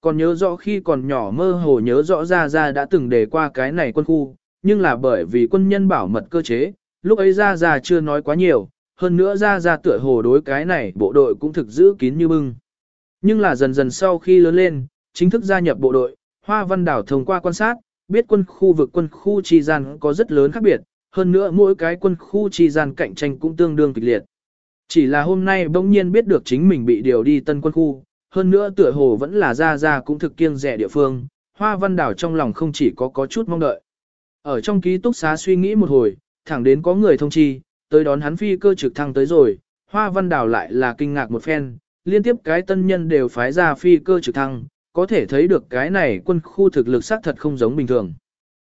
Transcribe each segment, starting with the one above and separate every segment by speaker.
Speaker 1: Còn nhớ rõ khi còn nhỏ mơ hồ nhớ rõ ra ra đã từng đề qua cái này quân khu, nhưng là bởi vì quân nhân bảo mật cơ chế, lúc ấy ra ra chưa nói quá nhiều, hơn nữa ra ra tựa hồ đối cái này bộ đội cũng thực giữ kín như bưng. Nhưng là dần dần sau khi lớn lên, chính thức gia nhập bộ đội, Hoa Văn Đảo thông qua quan sát, biết quân khu vực quân khu chi gian có rất lớn khác biệt, hơn nữa mỗi cái quân khu chi gian cạnh tranh cũng tương đương kịch liệt. Chỉ là hôm nay bỗng nhiên biết được chính mình bị điều đi tân quân khu, hơn nữa tựa hồ vẫn là ra ra cũng thực kiêng rẻ địa phương, Hoa Văn Đảo trong lòng không chỉ có có chút mong đợi. Ở trong ký túc xá suy nghĩ một hồi, thẳng đến có người thông chi, tới đón hắn phi cơ trực thăng tới rồi, Hoa Văn Đảo lại là kinh ngạc một phen, liên tiếp cái tân nhân đều phái ra phi cơ trực thăng, có thể thấy được cái này quân khu thực lực xác thật không giống bình thường.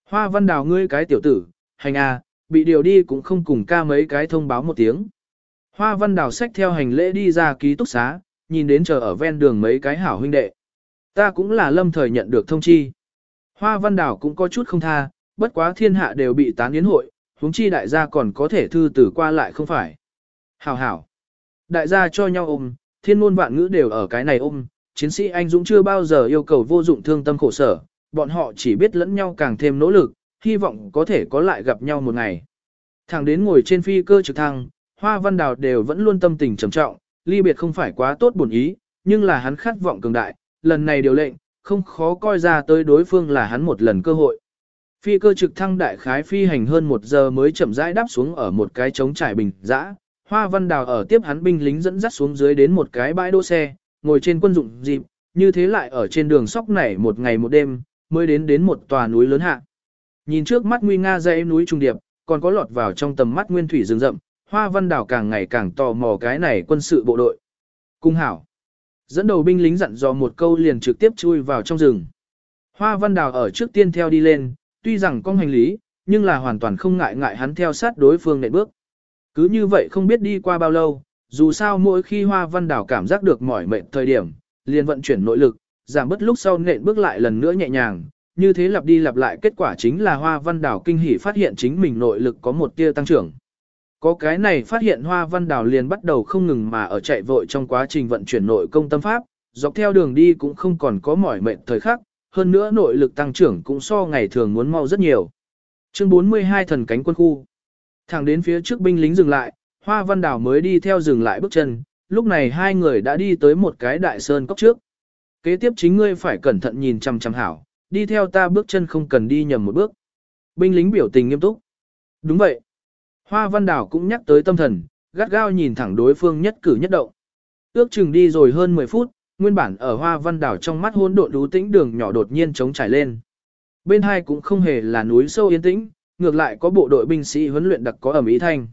Speaker 1: Hoa Văn Đảo ngươi cái tiểu tử, hành a, bị điều đi cũng không cùng ca mấy cái thông báo một tiếng. Hoa Văn Đảo xách theo hành lễ đi ra ký túc xá, nhìn đến chờ ở ven đường mấy cái hảo huynh đệ. Ta cũng là lâm thời nhận được thông chi. Hoa Văn Đảo cũng có chút không tha, bất quá thiên hạ đều bị tán yến hội, huống chi đại gia còn có thể thư tử qua lại không phải. Hảo hảo. Đại gia cho nhau ôm, thiên môn vạn ngữ đều ở cái này ôm, chiến sĩ anh dũng chưa bao giờ yêu cầu vô dụng thương tâm khổ sở, bọn họ chỉ biết lẫn nhau càng thêm nỗ lực, hy vọng có thể có lại gặp nhau một ngày. Thẳng đến ngồi trên phi cơ trực thăng, Hoa Văn Đào đều vẫn luôn tâm tình trầm trọng, ly biệt không phải quá tốt buồn ý, nhưng là hắn khát vọng cường đại, lần này điều lệnh, không khó coi ra tới đối phương là hắn một lần cơ hội. Phi cơ trực thăng đại khái phi hành hơn một giờ mới chậm rãi đáp xuống ở một cái trống trải bình dã. Hoa Văn Đào ở tiếp hắn binh lính dẫn dắt xuống dưới đến một cái bãi đỗ xe, ngồi trên quân dụng dịp, như thế lại ở trên đường sóc nảy một ngày một đêm, mới đến đến một tòa núi lớn hạ. Nhìn trước mắt nguy nga dãy núi trung điệp, còn có lọt vào trong tầm mắt nguyên thủy rừng rậm, Hoa Văn Đào càng ngày càng tò mò cái này quân sự bộ đội. Cung hảo. Dẫn đầu binh lính dặn dò một câu liền trực tiếp chui vào trong rừng. Hoa Văn Đào ở trước tiên theo đi lên, tuy rằng con hành lý, nhưng là hoàn toàn không ngại ngại hắn theo sát đối phương nệm bước. Cứ như vậy không biết đi qua bao lâu, dù sao mỗi khi Hoa Văn Đào cảm giác được mỏi mệt thời điểm, liền vận chuyển nội lực, giảm bớt lúc sau nện bước lại lần nữa nhẹ nhàng, như thế lặp đi lặp lại kết quả chính là Hoa Văn Đào kinh hỉ phát hiện chính mình nội lực có một tia tăng trưởng. Có cái này phát hiện Hoa Văn Đào liền bắt đầu không ngừng mà ở chạy vội trong quá trình vận chuyển nội công tâm pháp, dọc theo đường đi cũng không còn có mỏi mệt thời khắc, hơn nữa nội lực tăng trưởng cũng so ngày thường muốn mau rất nhiều. Chương 42 thần cánh quân khu. Thẳng đến phía trước binh lính dừng lại, Hoa Văn Đào mới đi theo dừng lại bước chân, lúc này hai người đã đi tới một cái đại sơn cốc trước. Kế tiếp chính ngươi phải cẩn thận nhìn chằm chằm hảo, đi theo ta bước chân không cần đi nhầm một bước. Binh lính biểu tình nghiêm túc. Đúng vậy. Hoa Văn Đào cũng nhắc tới tâm thần, gắt gao nhìn thẳng đối phương nhất cử nhất động. Ước chừng đi rồi hơn 10 phút, nguyên bản ở Hoa Văn Đào trong mắt hỗn độn đú tĩnh đường nhỏ đột nhiên trống trải lên. Bên hai cũng không hề là núi sâu yên tĩnh, ngược lại có bộ đội binh sĩ huấn luyện đặc có ẩm ý thanh.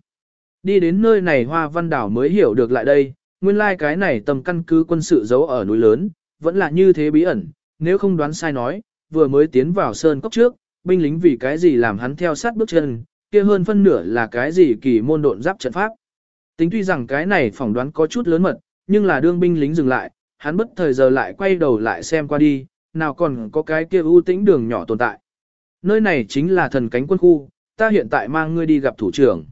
Speaker 1: Đi đến nơi này Hoa Văn Đảo mới hiểu được lại đây, nguyên lai like cái này tầm căn cứ quân sự giấu ở núi lớn, vẫn là như thế bí ẩn, nếu không đoán sai nói, vừa mới tiến vào sơn cốc trước, binh lính vì cái gì làm hắn theo sát bước chân, kia hơn phân nửa là cái gì kỳ môn độn giáp trận pháp. Tính tuy rằng cái này phỏng đoán có chút lớn mật, nhưng là đương binh lính dừng lại, hắn bất thời giờ lại quay đầu lại xem qua đi, nào còn có cái kia ưu tĩnh đường nhỏ tồn tại. Nơi này chính là thần cánh quân khu, ta hiện tại mang ngươi đi gặp thủ trưởng.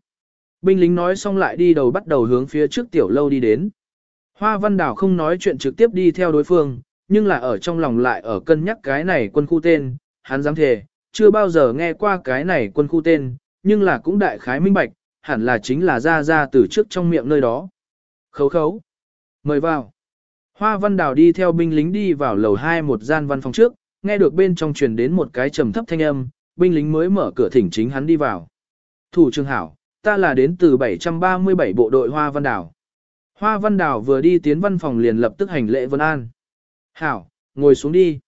Speaker 1: Binh lính nói xong lại đi đầu bắt đầu hướng phía trước tiểu lâu đi đến. Hoa Văn Đảo không nói chuyện trực tiếp đi theo đối phương, nhưng là ở trong lòng lại ở cân nhắc cái này quân khu tên, hắn dám thề, chưa bao giờ nghe qua cái này quân khu tên, nhưng là cũng đại khái minh bạch, hẳn là chính là ra ra từ trước trong miệng nơi đó. Khấu khấu. Mời vào. Hoa Văn Đào đi theo binh lính đi vào lầu 2 một gian văn phòng trước, nghe được bên trong truyền đến một cái trầm thấp thanh âm, binh lính mới mở cửa thỉnh chính hắn đi vào. Thủ trưởng hảo, ta là đến từ 737 bộ đội Hoa Văn Đào. Hoa Văn Đào vừa đi tiến văn phòng liền lập tức hành lễ vân an. Hảo, ngồi xuống đi.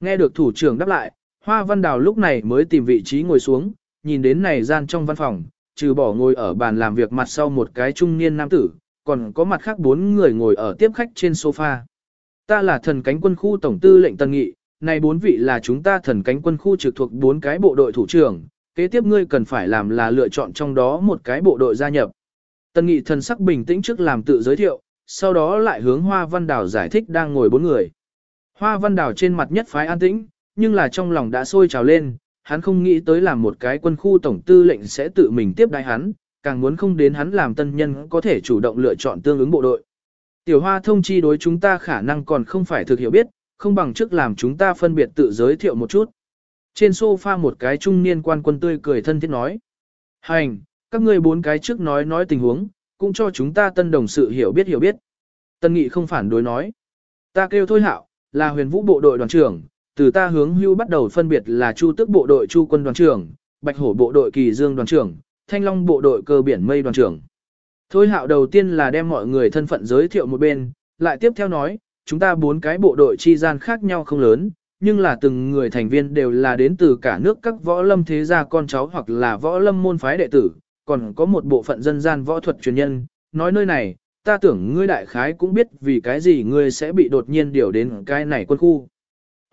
Speaker 1: Nghe được thủ trưởng đáp lại, Hoa Văn Đào lúc này mới tìm vị trí ngồi xuống, nhìn đến này gian trong văn phòng, trừ bỏ ngồi ở bàn làm việc mặt sau một cái trung niên nam tử, còn có mặt khác bốn người ngồi ở tiếp khách trên sofa. Ta là thần cánh quân khu tổng tư lệnh Tân Nghị, này bốn vị là chúng ta thần cánh quân khu trực thuộc bốn cái bộ đội thủ trưởng, kế tiếp ngươi cần phải làm là lựa chọn trong đó một cái bộ đội gia nhập. Tân Nghị thần sắc bình tĩnh trước làm tự giới thiệu, sau đó lại hướng Hoa Văn Đào giải thích đang ngồi bốn người. Hoa Văn Đào trên mặt nhất phái an tĩnh, nhưng là trong lòng đã sôi trào lên, hắn không nghĩ tới làm một cái quân khu tổng tư lệnh sẽ tự mình tiếp đái hắn, càng muốn không đến hắn làm tân nhân có thể chủ động lựa chọn tương ứng bộ đội. Tiểu Hoa thông chi đối chúng ta khả năng còn không phải thực hiểu biết, không bằng trước làm chúng ta phân biệt tự giới thiệu một chút. Trên sofa một cái trung niên quan quân tươi cười thân thiết nói. Hành, các ngươi bốn cái trước nói nói tình huống, cũng cho chúng ta tân đồng sự hiểu biết hiểu biết. Tân nghị không phản đối nói. Ta kêu thôi hạo, là huyền vũ bộ đội đoàn trưởng, từ ta hướng hưu bắt đầu phân biệt là chu tức bộ đội chu quân đoàn trưởng, bạch hổ bộ đội kỳ dương đoàn trưởng, thanh long bộ đội cơ biển mây đoàn trưởng. Thôi hạo đầu tiên là đem mọi người thân phận giới thiệu một bên, lại tiếp theo nói, chúng ta bốn cái bộ đội chi gian khác nhau không lớn, nhưng là từng người thành viên đều là đến từ cả nước các võ lâm thế gia con cháu hoặc là võ lâm môn phái đệ tử, còn có một bộ phận dân gian võ thuật truyền nhân. Nói nơi này, ta tưởng ngươi đại khái cũng biết vì cái gì ngươi sẽ bị đột nhiên điều đến cái này quân khu.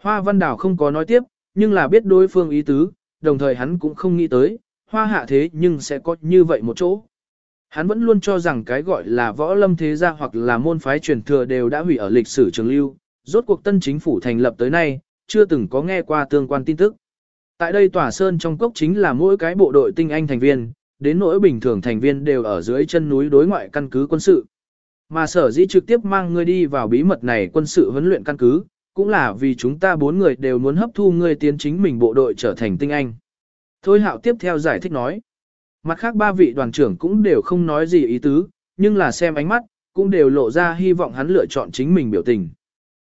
Speaker 1: Hoa Văn Đào không có nói tiếp, nhưng là biết đối phương ý tứ, đồng thời hắn cũng không nghĩ tới, hoa hạ thế nhưng sẽ có như vậy một chỗ. Hắn vẫn luôn cho rằng cái gọi là võ lâm thế gia hoặc là môn phái truyền thừa đều đã hủy ở lịch sử trường lưu, rốt cuộc tân chính phủ thành lập tới nay, chưa từng có nghe qua tương quan tin tức. Tại đây tỏa sơn trong cốc chính là mỗi cái bộ đội tinh anh thành viên, đến nỗi bình thường thành viên đều ở dưới chân núi đối ngoại căn cứ quân sự. Mà sở dĩ trực tiếp mang ngươi đi vào bí mật này quân sự huấn luyện căn cứ, cũng là vì chúng ta bốn người đều muốn hấp thu ngươi tiến chính mình bộ đội trở thành tinh anh. Thôi hạo tiếp theo giải thích nói. Mặt khác ba vị đoàn trưởng cũng đều không nói gì ý tứ, nhưng là xem ánh mắt, cũng đều lộ ra hy vọng hắn lựa chọn chính mình biểu tình.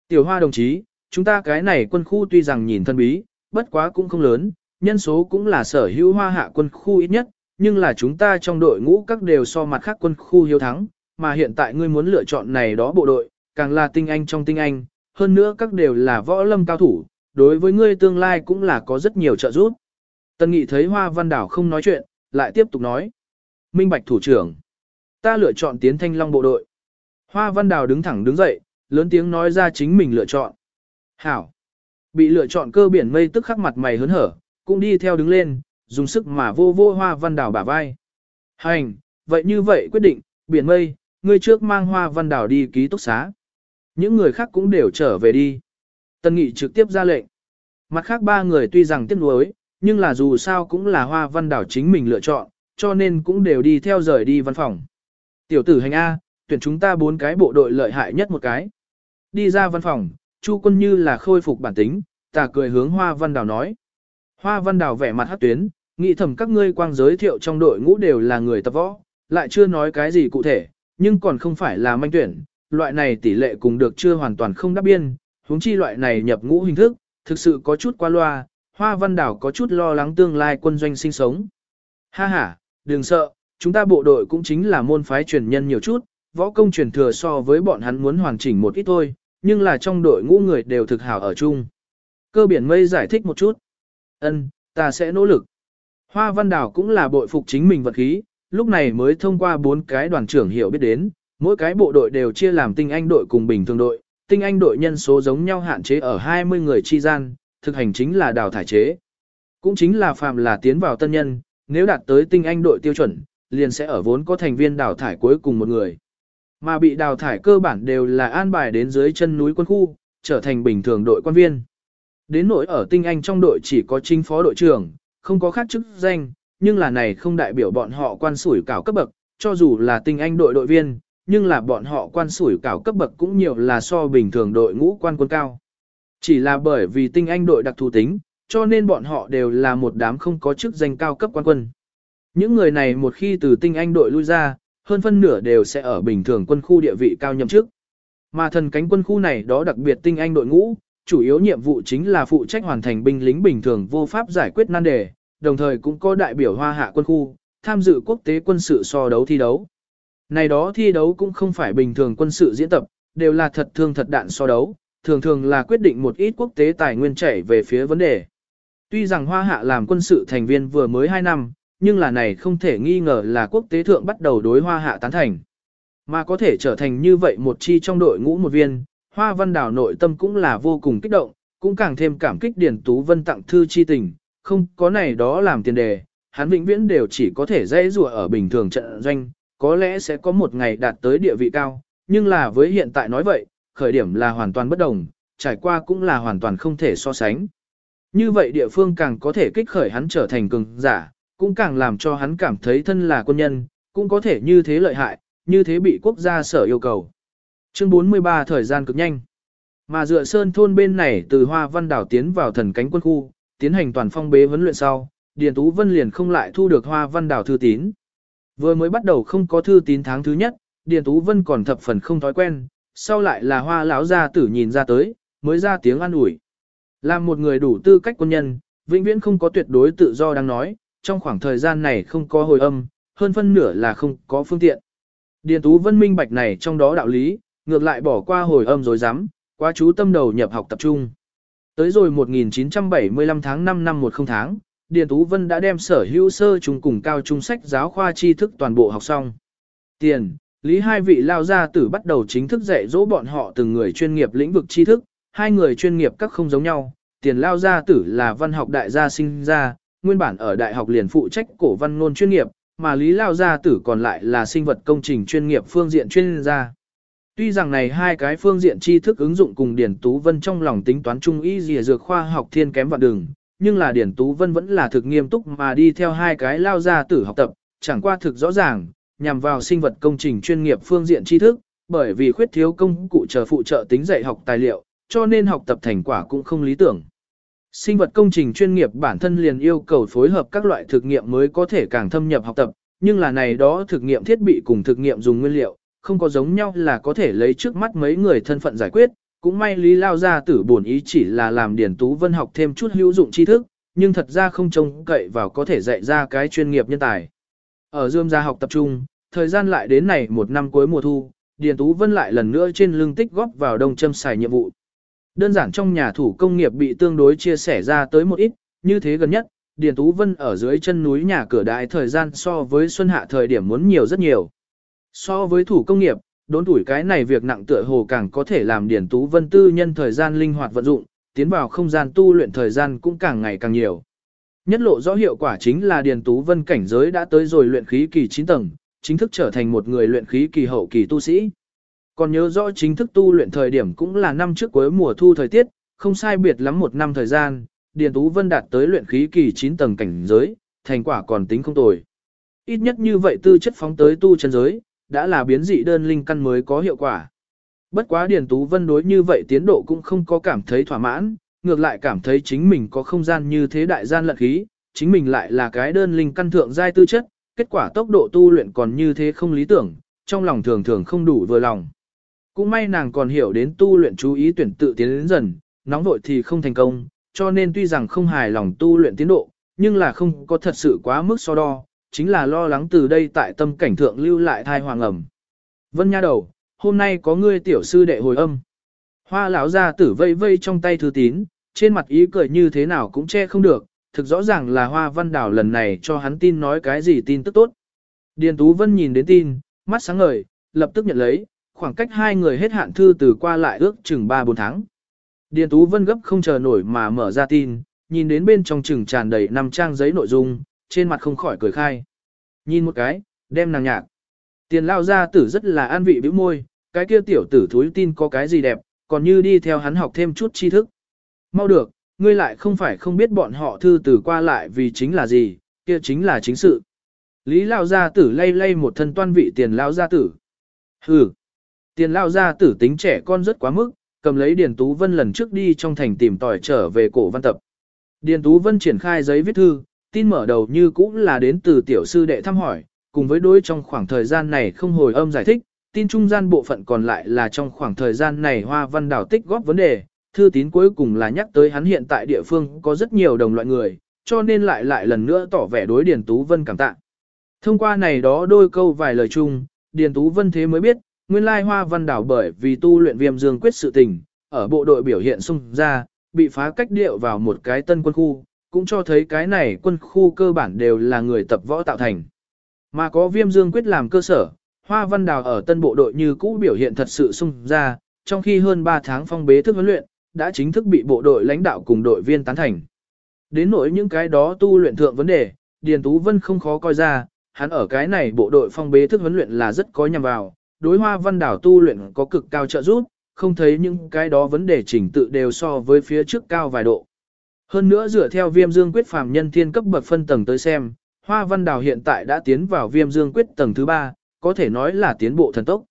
Speaker 1: Tiểu hoa đồng chí, chúng ta cái này quân khu tuy rằng nhìn thân bí, bất quá cũng không lớn, nhân số cũng là sở hữu hoa hạ quân khu ít nhất, nhưng là chúng ta trong đội ngũ các đều so mặt khác quân khu hiếu thắng, mà hiện tại ngươi muốn lựa chọn này đó bộ đội, càng là tinh anh trong tinh anh, hơn nữa các đều là võ lâm cao thủ, đối với ngươi tương lai cũng là có rất nhiều trợ giúp. Tân Nghị thấy Hoa Văn Đảo không nói chuyện, lại tiếp tục nói. Minh Bạch thủ trưởng, ta lựa chọn tiến thanh long bộ đội. Hoa Văn Đào đứng thẳng đứng dậy, lớn tiếng nói ra chính mình lựa chọn. Hảo. Bị lựa chọn cơ biển mây tức khắc mặt mày hớn hở, cũng đi theo đứng lên, dùng sức mà vô vô Hoa Văn Đào bả vai. Hành, vậy như vậy quyết định, biển mây, ngươi trước mang Hoa Văn Đào đi ký túc xá. Những người khác cũng đều trở về đi. Tân Nghị trực tiếp ra lệnh. Mặt khác ba người tuy rằng tiếc nuối, nhưng là dù sao cũng là hoa văn đảo chính mình lựa chọn, cho nên cũng đều đi theo rời đi văn phòng. Tiểu tử hành A, tuyển chúng ta bốn cái bộ đội lợi hại nhất một cái. Đi ra văn phòng, Chu quân như là khôi phục bản tính, tà cười hướng hoa văn đảo nói. Hoa văn đảo vẻ mặt hát tuyến, nghĩ thầm các ngươi quang giới thiệu trong đội ngũ đều là người tập võ, lại chưa nói cái gì cụ thể, nhưng còn không phải là manh tuyển, loại này tỷ lệ cùng được chưa hoàn toàn không đáp biên, huống chi loại này nhập ngũ hình thức, thực sự có chút qua loa, Hoa Văn Đảo có chút lo lắng tương lai quân doanh sinh sống. Ha ha, đừng sợ, chúng ta bộ đội cũng chính là môn phái truyền nhân nhiều chút, võ công truyền thừa so với bọn hắn muốn hoàn chỉnh một ít thôi, nhưng là trong đội ngũ người đều thực hảo ở chung. Cơ biển mây giải thích một chút. Ân, ta sẽ nỗ lực. Hoa Văn Đảo cũng là bội phục chính mình vật khí, lúc này mới thông qua bốn cái đoàn trưởng hiểu biết đến, mỗi cái bộ đội đều chia làm tinh anh đội cùng bình thường đội, tinh anh đội nhân số giống nhau hạn chế ở 20 người chi gian, thực hành chính là đào thải chế. Cũng chính là phạm là tiến vào tân nhân, nếu đạt tới tinh anh đội tiêu chuẩn, liền sẽ ở vốn có thành viên đào thải cuối cùng một người. Mà bị đào thải cơ bản đều là an bài đến dưới chân núi quân khu, trở thành bình thường đội quan viên. Đến nỗi ở tinh anh trong đội chỉ có chính phó đội trưởng, không có khác chức danh, nhưng là này không đại biểu bọn họ quan sủi cảo cấp bậc, cho dù là tinh anh đội đội viên, nhưng là bọn họ quan sủi cảo cấp bậc cũng nhiều là so bình thường đội ngũ quan quân cao. Chỉ là bởi vì tinh anh đội đặc thù tính, cho nên bọn họ đều là một đám không có chức danh cao cấp quan quân. Những người này một khi từ tinh anh đội lui ra, hơn phân nửa đều sẽ ở bình thường quân khu địa vị cao nhậm chức. Mà thần cánh quân khu này đó đặc biệt tinh anh đội ngũ, chủ yếu nhiệm vụ chính là phụ trách hoàn thành binh lính bình thường vô pháp giải quyết nan đề, đồng thời cũng có đại biểu hoa hạ quân khu, tham dự quốc tế quân sự so đấu thi đấu. Này đó thi đấu cũng không phải bình thường quân sự diễn tập, đều là thật thương thật đạn so đấu, thường thường là quyết định một ít quốc tế tài nguyên chảy về phía vấn đề. Tuy rằng Hoa Hạ làm quân sự thành viên vừa mới 2 năm, nhưng là này không thể nghi ngờ là quốc tế thượng bắt đầu đối Hoa Hạ tán thành. Mà có thể trở thành như vậy một chi trong đội ngũ một viên, Hoa Văn Đảo nội tâm cũng là vô cùng kích động, cũng càng thêm cảm kích Điển Tú Vân tặng thư chi tình, không có này đó làm tiền đề, hắn vĩnh viễn đều chỉ có thể dây rùa ở bình thường trận doanh, có lẽ sẽ có một ngày đạt tới địa vị cao, nhưng là với hiện tại nói vậy, khởi điểm là hoàn toàn bất đồng, trải qua cũng là hoàn toàn không thể so sánh. Như vậy địa phương càng có thể kích khởi hắn trở thành cường giả, cũng càng làm cho hắn cảm thấy thân là quân nhân, cũng có thể như thế lợi hại, như thế bị quốc gia sở yêu cầu. Chương 43 thời gian cực nhanh. Mà dựa sơn thôn bên này từ Hoa Văn Đảo tiến vào thần cánh quân khu, tiến hành toàn phong bế vấn luyện sau, Điền Tú Vân liền không lại thu được Hoa Văn Đảo thư tín. Vừa mới bắt đầu không có thư tín tháng thứ nhất, Điền Tú Vân còn thập phần không thói quen, sau lại là Hoa lão gia tử nhìn ra tới, mới ra tiếng an ủi. Làm một người đủ tư cách quân nhân, vĩnh viễn không có tuyệt đối tự do đang nói, trong khoảng thời gian này không có hồi âm, hơn phân nửa là không có phương tiện. Điền Tú Vân minh bạch này trong đó đạo lý, ngược lại bỏ qua hồi âm rồi dám, quá chú tâm đầu nhập học tập trung. Tới rồi 1975 tháng 5 năm 10 tháng, Điền Tú Vân đã đem sở hữu sơ trung cùng cao trung sách giáo khoa tri thức toàn bộ học xong. Tiền, lý hai vị lao gia tử bắt đầu chính thức dạy dỗ bọn họ từng người chuyên nghiệp lĩnh vực tri thức, hai người chuyên nghiệp các không giống nhau. Tiền lao gia tử là văn học đại gia sinh ra, nguyên bản ở đại học liền phụ trách cổ văn ngôn chuyên nghiệp, mà lý lao gia tử còn lại là sinh vật công trình chuyên nghiệp phương diện chuyên gia. Tuy rằng này hai cái phương diện tri thức ứng dụng cùng Điển Tú Vân trong lòng tính toán trung y dìa dược khoa học thiên kém vạn đường, nhưng là Điển Tú Vân vẫn là thực nghiêm túc mà đi theo hai cái lao gia tử học tập, chẳng qua thực rõ ràng, nhằm vào sinh vật công trình chuyên nghiệp phương diện tri thức, bởi vì khuyết thiếu công cụ chờ phụ trợ tính dạy học tài liệu, cho nên học tập thành quả cũng không lý tưởng. Sinh vật công trình chuyên nghiệp bản thân liền yêu cầu phối hợp các loại thực nghiệm mới có thể càng thâm nhập học tập, nhưng là này đó thực nghiệm thiết bị cùng thực nghiệm dùng nguyên liệu, không có giống nhau là có thể lấy trước mắt mấy người thân phận giải quyết, cũng may Lý Lao gia tử bổn ý chỉ là làm Điển Tú Vân học thêm chút hữu dụng tri thức, nhưng thật ra không trông cậy vào có thể dạy ra cái chuyên nghiệp nhân tài. Ở Dương gia học tập trung, thời gian lại đến này một năm cuối mùa thu, Điền Tú Vân lại lần nữa trên lưng tích góp vào đông châm xài nhiệm vụ. Đơn giản trong nhà thủ công nghiệp bị tương đối chia sẻ ra tới một ít, như thế gần nhất, Điền Tú Vân ở dưới chân núi nhà cửa đại thời gian so với xuân hạ thời điểm muốn nhiều rất nhiều. So với thủ công nghiệp, đốn tuổi cái này việc nặng tựa hồ càng có thể làm điển Tú Vân tư nhân thời gian linh hoạt vận dụng, tiến vào không gian tu luyện thời gian cũng càng ngày càng nhiều. Nhất lộ rõ hiệu quả chính là Điền Tú Vân cảnh giới đã tới rồi luyện khí kỳ 9 tầng, chính thức trở thành một người luyện khí kỳ hậu kỳ tu sĩ. Còn nhớ rõ chính thức tu luyện thời điểm cũng là năm trước cuối mùa thu thời tiết, không sai biệt lắm một năm thời gian, Điền Tú Vân đạt tới luyện khí kỳ 9 tầng cảnh giới, thành quả còn tính không tồi. Ít nhất như vậy tư chất phóng tới tu chân giới, đã là biến dị đơn linh căn mới có hiệu quả. Bất quá Điền Tú Vân đối như vậy tiến độ cũng không có cảm thấy thỏa mãn, ngược lại cảm thấy chính mình có không gian như thế đại gian lận khí, chính mình lại là cái đơn linh căn thượng giai tư chất, kết quả tốc độ tu luyện còn như thế không lý tưởng, trong lòng thường thường không đủ vừa lòng. Cũng may nàng còn hiểu đến tu luyện chú ý tuyển tự tiến đến dần, nóng vội thì không thành công, cho nên tuy rằng không hài lòng tu luyện tiến độ, nhưng là không có thật sự quá mức so đo, chính là lo lắng từ đây tại tâm cảnh thượng lưu lại thai hoàng ẩm. Vân nha đầu, hôm nay có ngươi tiểu sư đệ hồi âm. Hoa lão ra tử vây vây trong tay thư tín, trên mặt ý cười như thế nào cũng che không được, thực rõ ràng là hoa văn đảo lần này cho hắn tin nói cái gì tin tức tốt. Điền Tú Vân nhìn đến tin, mắt sáng ngời, lập tức nhận lấy, khoảng cách hai người hết hạn thư từ qua lại ước chừng 3-4 tháng. Điền Tú Vân gấp không chờ nổi mà mở ra tin, nhìn đến bên trong chừng tràn đầy năm trang giấy nội dung, trên mặt không khỏi cười khai. Nhìn một cái, đem nàng nhạc. Tiền lao ra tử rất là an vị bĩu môi, cái kia tiểu tử thúi tin có cái gì đẹp, còn như đi theo hắn học thêm chút tri thức. Mau được, ngươi lại không phải không biết bọn họ thư từ qua lại vì chính là gì, kia chính là chính sự. Lý lao gia tử lay lay một thân toan vị tiền lao gia tử. Hừ, tiền lao gia tử tính trẻ con rất quá mức, cầm lấy Điền Tú Vân lần trước đi trong thành tìm tỏi trở về cổ văn tập. Điền Tú Vân triển khai giấy viết thư, tin mở đầu như cũng là đến từ tiểu sư đệ thăm hỏi, cùng với đối trong khoảng thời gian này không hồi âm giải thích, tin trung gian bộ phận còn lại là trong khoảng thời gian này Hoa Văn Đảo tích góp vấn đề, thư tín cuối cùng là nhắc tới hắn hiện tại địa phương có rất nhiều đồng loại người, cho nên lại lại lần nữa tỏ vẻ đối Điền Tú Vân cảm tạ. Thông qua này đó đôi câu vài lời chung, Điền Tú Vân thế mới biết, nguyên lai Hoa Văn Đảo bởi vì tu luyện viêm dương quyết sự tình, ở bộ đội biểu hiện xung ra, bị phá cách điệu vào một cái tân quân khu, cũng cho thấy cái này quân khu cơ bản đều là người tập võ tạo thành. Mà có viêm dương quyết làm cơ sở, Hoa Văn Đào ở tân bộ đội như cũ biểu hiện thật sự sung ra, trong khi hơn 3 tháng phong bế thức huấn luyện, đã chính thức bị bộ đội lãnh đạo cùng đội viên tán thành. Đến nỗi những cái đó tu luyện thượng vấn đề, Điền Tú Vân không khó coi ra, hắn ở cái này bộ đội phong bế thức huấn luyện là rất có nhằm vào, đối Hoa Văn Đào tu luyện có cực cao trợ giúp, không thấy những cái đó vấn đề chỉnh tự đều so với phía trước cao vài độ. Hơn nữa dựa theo viêm dương quyết phàm nhân thiên cấp bậc phân tầng tới xem, Hoa Văn Đào hiện tại đã tiến vào viêm dương quyết tầng thứ 3, có thể nói là tiến bộ thần tốc.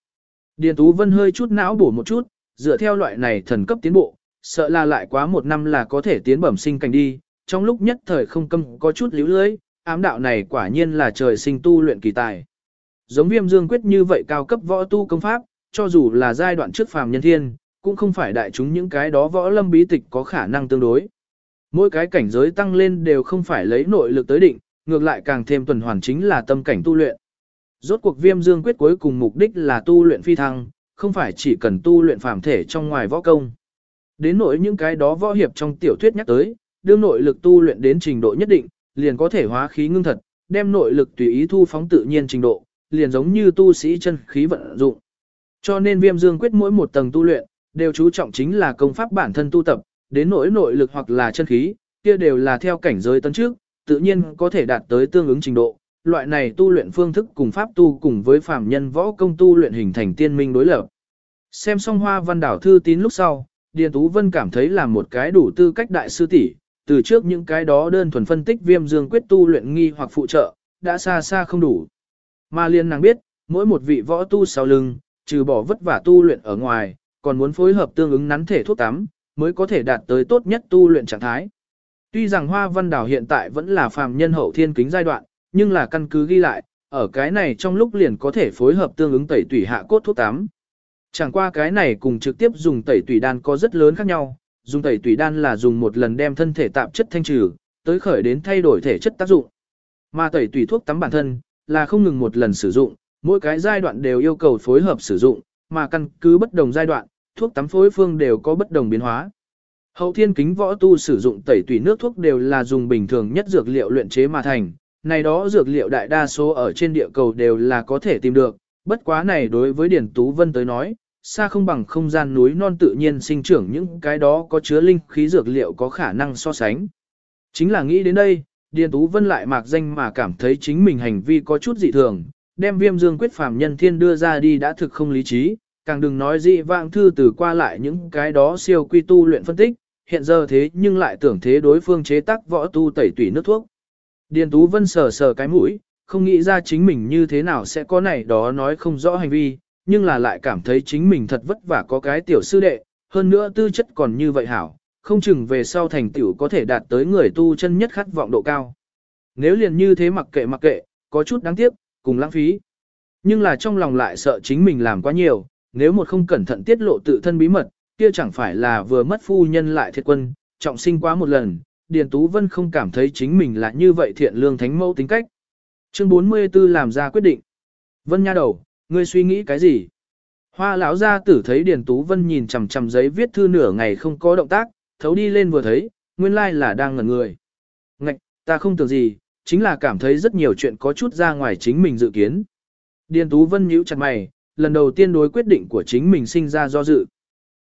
Speaker 1: Điền Tú Vân hơi chút não bổ một chút, dựa theo loại này thần cấp tiến bộ, sợ là lại quá một năm là có thể tiến bẩm sinh cảnh đi, trong lúc nhất thời không câm có chút líu lưới, ám đạo này quả nhiên là trời sinh tu luyện kỳ tài. Giống viêm dương quyết như vậy cao cấp võ tu công pháp, cho dù là giai đoạn trước phàm nhân thiên, cũng không phải đại chúng những cái đó võ lâm bí tịch có khả năng tương đối. Mỗi cái cảnh giới tăng lên đều không phải lấy nội lực tới định, ngược lại càng thêm tuần hoàn chính là tâm cảnh tu luyện. Rốt cuộc viêm dương quyết cuối cùng mục đích là tu luyện phi thăng, không phải chỉ cần tu luyện phàm thể trong ngoài võ công. Đến nỗi những cái đó võ hiệp trong tiểu thuyết nhắc tới, đưa nội lực tu luyện đến trình độ nhất định, liền có thể hóa khí ngưng thật, đem nội lực tùy ý thu phóng tự nhiên trình độ, liền giống như tu sĩ chân khí vận dụng. Cho nên viêm dương quyết mỗi một tầng tu luyện, đều chú trọng chính là công pháp bản thân tu tập, đến nỗi nội lực hoặc là chân khí, kia đều là theo cảnh giới tấn trước, tự nhiên có thể đạt tới tương ứng trình độ. Loại này tu luyện phương thức cùng pháp tu cùng với phàm nhân võ công tu luyện hình thành tiên minh đối lập. Xem xong hoa văn đảo thư tín lúc sau, Điền Tú Vân cảm thấy là một cái đủ tư cách đại sư tỷ, từ trước những cái đó đơn thuần phân tích viêm dương quyết tu luyện nghi hoặc phụ trợ, đã xa xa không đủ. Mà liên nàng biết, mỗi một vị võ tu sau lưng, trừ bỏ vất vả tu luyện ở ngoài, còn muốn phối hợp tương ứng nắn thể thuốc tắm, mới có thể đạt tới tốt nhất tu luyện trạng thái. Tuy rằng Hoa Văn Đảo hiện tại vẫn là phàm nhân hậu thiên kính giai đoạn, nhưng là căn cứ ghi lại, ở cái này trong lúc liền có thể phối hợp tương ứng tẩy tủy hạ cốt thuốc tắm. Chẳng qua cái này cùng trực tiếp dùng tẩy tủy đan có rất lớn khác nhau, dùng tẩy tủy đan là dùng một lần đem thân thể tạp chất thanh trừ, tới khởi đến thay đổi thể chất tác dụng. Mà tẩy tủy thuốc tắm bản thân, là không ngừng một lần sử dụng, mỗi cái giai đoạn đều yêu cầu phối hợp sử dụng, mà căn cứ bất đồng giai đoạn, thuốc tắm phối phương đều có bất đồng biến hóa. Hậu thiên kính võ tu sử dụng tẩy tủy nước thuốc đều là dùng bình thường nhất dược liệu luyện chế mà thành, này đó dược liệu đại đa số ở trên địa cầu đều là có thể tìm được, bất quá này đối với Điển Tú Vân tới nói, xa không bằng không gian núi non tự nhiên sinh trưởng những cái đó có chứa linh khí dược liệu có khả năng so sánh. Chính là nghĩ đến đây, Điền Tú Vân lại mạc danh mà cảm thấy chính mình hành vi có chút dị thường, đem viêm dương quyết phàm nhân thiên đưa ra đi đã thực không lý trí, càng đừng nói dị vãng thư từ qua lại những cái đó siêu quy tu luyện phân tích, hiện giờ thế nhưng lại tưởng thế đối phương chế tác võ tu tẩy tủy nước thuốc. Điền Tú Vân sờ sờ cái mũi, không nghĩ ra chính mình như thế nào sẽ có này đó nói không rõ hành vi, nhưng là lại cảm thấy chính mình thật vất vả có cái tiểu sư đệ, hơn nữa tư chất còn như vậy hảo, không chừng về sau thành tiểu có thể đạt tới người tu chân nhất khát vọng độ cao. Nếu liền như thế mặc kệ mặc kệ, có chút đáng tiếc, cùng lãng phí. Nhưng là trong lòng lại sợ chính mình làm quá nhiều, nếu một không cẩn thận tiết lộ tự thân bí mật, kia chẳng phải là vừa mất phu nhân lại thiệt quân, trọng sinh quá một lần, Điền Tú Vân không cảm thấy chính mình là như vậy thiện lương thánh mẫu tính cách. Chương 44 làm ra quyết định. Vân nha đầu, ngươi suy nghĩ cái gì? Hoa lão gia tử thấy Điền Tú Vân nhìn chằm chằm giấy viết thư nửa ngày không có động tác, thấu đi lên vừa thấy, nguyên lai like là đang ngẩn người. Ngạch, ta không tưởng gì, chính là cảm thấy rất nhiều chuyện có chút ra ngoài chính mình dự kiến. Điền Tú Vân nhíu chặt mày, lần đầu tiên đối quyết định của chính mình sinh ra do dự.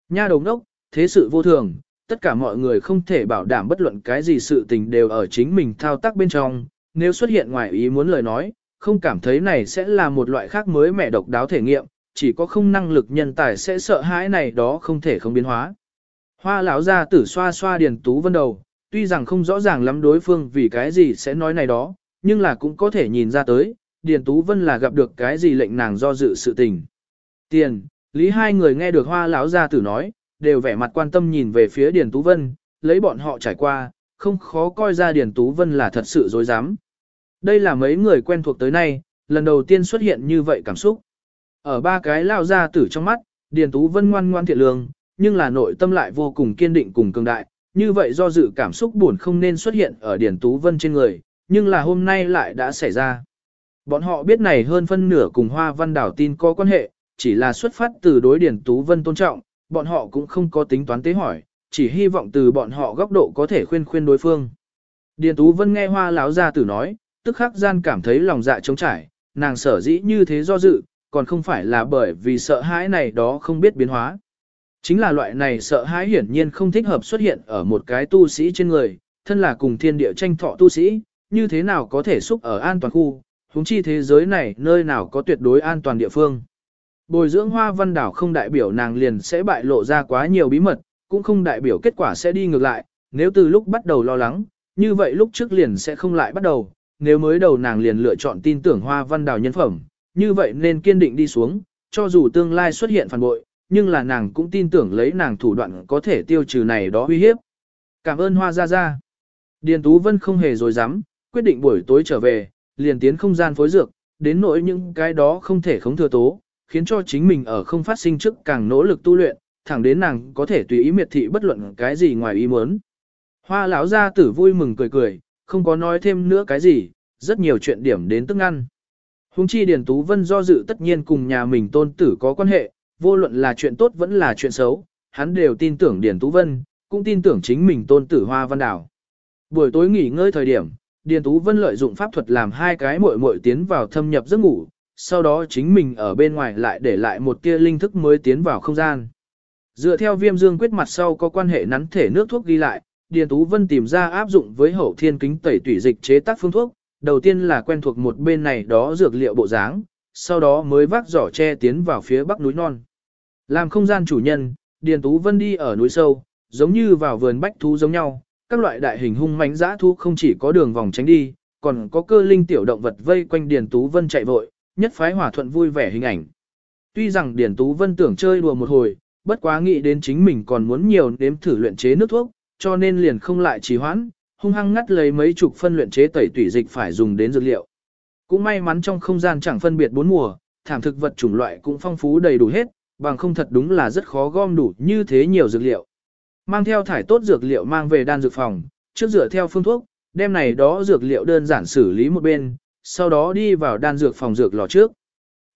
Speaker 1: Nha đồng đốc, thế sự vô thường, tất cả mọi người không thể bảo đảm bất luận cái gì sự tình đều ở chính mình thao tác bên trong, nếu xuất hiện ngoài ý muốn lời nói, không cảm thấy này sẽ là một loại khác mới mẻ độc đáo thể nghiệm, chỉ có không năng lực nhân tài sẽ sợ hãi này đó không thể không biến hóa. Hoa lão ra tử xoa xoa Điền Tú Vân đầu, tuy rằng không rõ ràng lắm đối phương vì cái gì sẽ nói này đó, nhưng là cũng có thể nhìn ra tới, Điền Tú Vân là gặp được cái gì lệnh nàng do dự sự tình. Tiền, lý hai người nghe được hoa lão gia tử nói, đều vẻ mặt quan tâm nhìn về phía Điền Tú Vân, lấy bọn họ trải qua, không khó coi ra Điền Tú Vân là thật sự dối dám. Đây là mấy người quen thuộc tới nay, lần đầu tiên xuất hiện như vậy cảm xúc. Ở ba cái lao gia tử trong mắt, Điền Tú Vân ngoan ngoan thiện lương, nhưng là nội tâm lại vô cùng kiên định cùng cường đại, như vậy do dự cảm xúc buồn không nên xuất hiện ở Điền Tú Vân trên người, nhưng là hôm nay lại đã xảy ra. Bọn họ biết này hơn phân nửa cùng Hoa Văn Đảo tin có quan hệ, chỉ là xuất phát từ đối điển Tú Vân tôn trọng, bọn họ cũng không có tính toán tế hỏi, chỉ hy vọng từ bọn họ góc độ có thể khuyên khuyên đối phương. Điền Tú Vân nghe Hoa lão gia tử nói, tức khắc gian cảm thấy lòng dạ trống trải, nàng sở dĩ như thế do dự, còn không phải là bởi vì sợ hãi này đó không biết biến hóa. Chính là loại này sợ hãi hiển nhiên không thích hợp xuất hiện ở một cái tu sĩ trên người, thân là cùng thiên địa tranh thọ tu sĩ, như thế nào có thể xúc ở an toàn khu, huống chi thế giới này nơi nào có tuyệt đối an toàn địa phương. Bồi dưỡng hoa văn đảo không đại biểu nàng liền sẽ bại lộ ra quá nhiều bí mật, cũng không đại biểu kết quả sẽ đi ngược lại, nếu từ lúc bắt đầu lo lắng, như vậy lúc trước liền sẽ không lại bắt đầu, nếu mới đầu nàng liền lựa chọn tin tưởng hoa văn đảo nhân phẩm, như vậy nên kiên định đi xuống, cho dù tương lai xuất hiện phản bội, nhưng là nàng cũng tin tưởng lấy nàng thủ đoạn có thể tiêu trừ này đó uy hiếp. Cảm ơn Hoa Gia Gia. Điền Tú Vân không hề dối dám, quyết định buổi tối trở về, liền tiến không gian phối dược, đến nỗi những cái đó không thể khống thừa tố, khiến cho chính mình ở không phát sinh trước càng nỗ lực tu luyện, thẳng đến nàng có thể tùy ý miệt thị bất luận cái gì ngoài ý muốn. Hoa lão gia tử vui mừng cười cười, không có nói thêm nữa cái gì, rất nhiều chuyện điểm đến tức ăn. Hùng chi Điền Tú Vân do dự tất nhiên cùng nhà mình tôn tử có quan hệ, vô luận là chuyện tốt vẫn là chuyện xấu, hắn đều tin tưởng Điền Tú Vân, cũng tin tưởng chính mình tôn tử Hoa Văn Đảo. Buổi tối nghỉ ngơi thời điểm, Điền Tú Vân lợi dụng pháp thuật làm hai cái muội muội tiến vào thâm nhập giấc ngủ, sau đó chính mình ở bên ngoài lại để lại một tia linh thức mới tiến vào không gian. Dựa theo viêm dương quyết mặt sau có quan hệ nắn thể nước thuốc ghi lại, Điền Tú Vân tìm ra áp dụng với hậu thiên kính tẩy tủy dịch chế tác phương thuốc, đầu tiên là quen thuộc một bên này đó dược liệu bộ dáng, sau đó mới vác giỏ che tiến vào phía bắc núi non. Làm không gian chủ nhân, Điền Tú Vân đi ở núi sâu, giống như vào vườn bách thú giống nhau, các loại đại hình hung mãnh dã thú không chỉ có đường vòng tránh đi, còn có cơ linh tiểu động vật vây quanh Điền Tú Vân chạy vội, nhất phái hòa thuận vui vẻ hình ảnh. Tuy rằng Điền Tú Vân tưởng chơi đùa một hồi, bất quá nghĩ đến chính mình còn muốn nhiều nếm thử luyện chế nước thuốc, cho nên liền không lại trì hoãn, hung hăng ngắt lấy mấy chục phân luyện chế tẩy tủy dịch phải dùng đến dược liệu. Cũng may mắn trong không gian chẳng phân biệt bốn mùa, thảm thực vật chủng loại cũng phong phú đầy đủ hết, bằng không thật đúng là rất khó gom đủ như thế nhiều dược liệu. Mang theo thải tốt dược liệu mang về đan dược phòng, trước dựa theo phương thuốc, đem này đó dược liệu đơn giản xử lý một bên, sau đó đi vào đan dược phòng dược lò trước.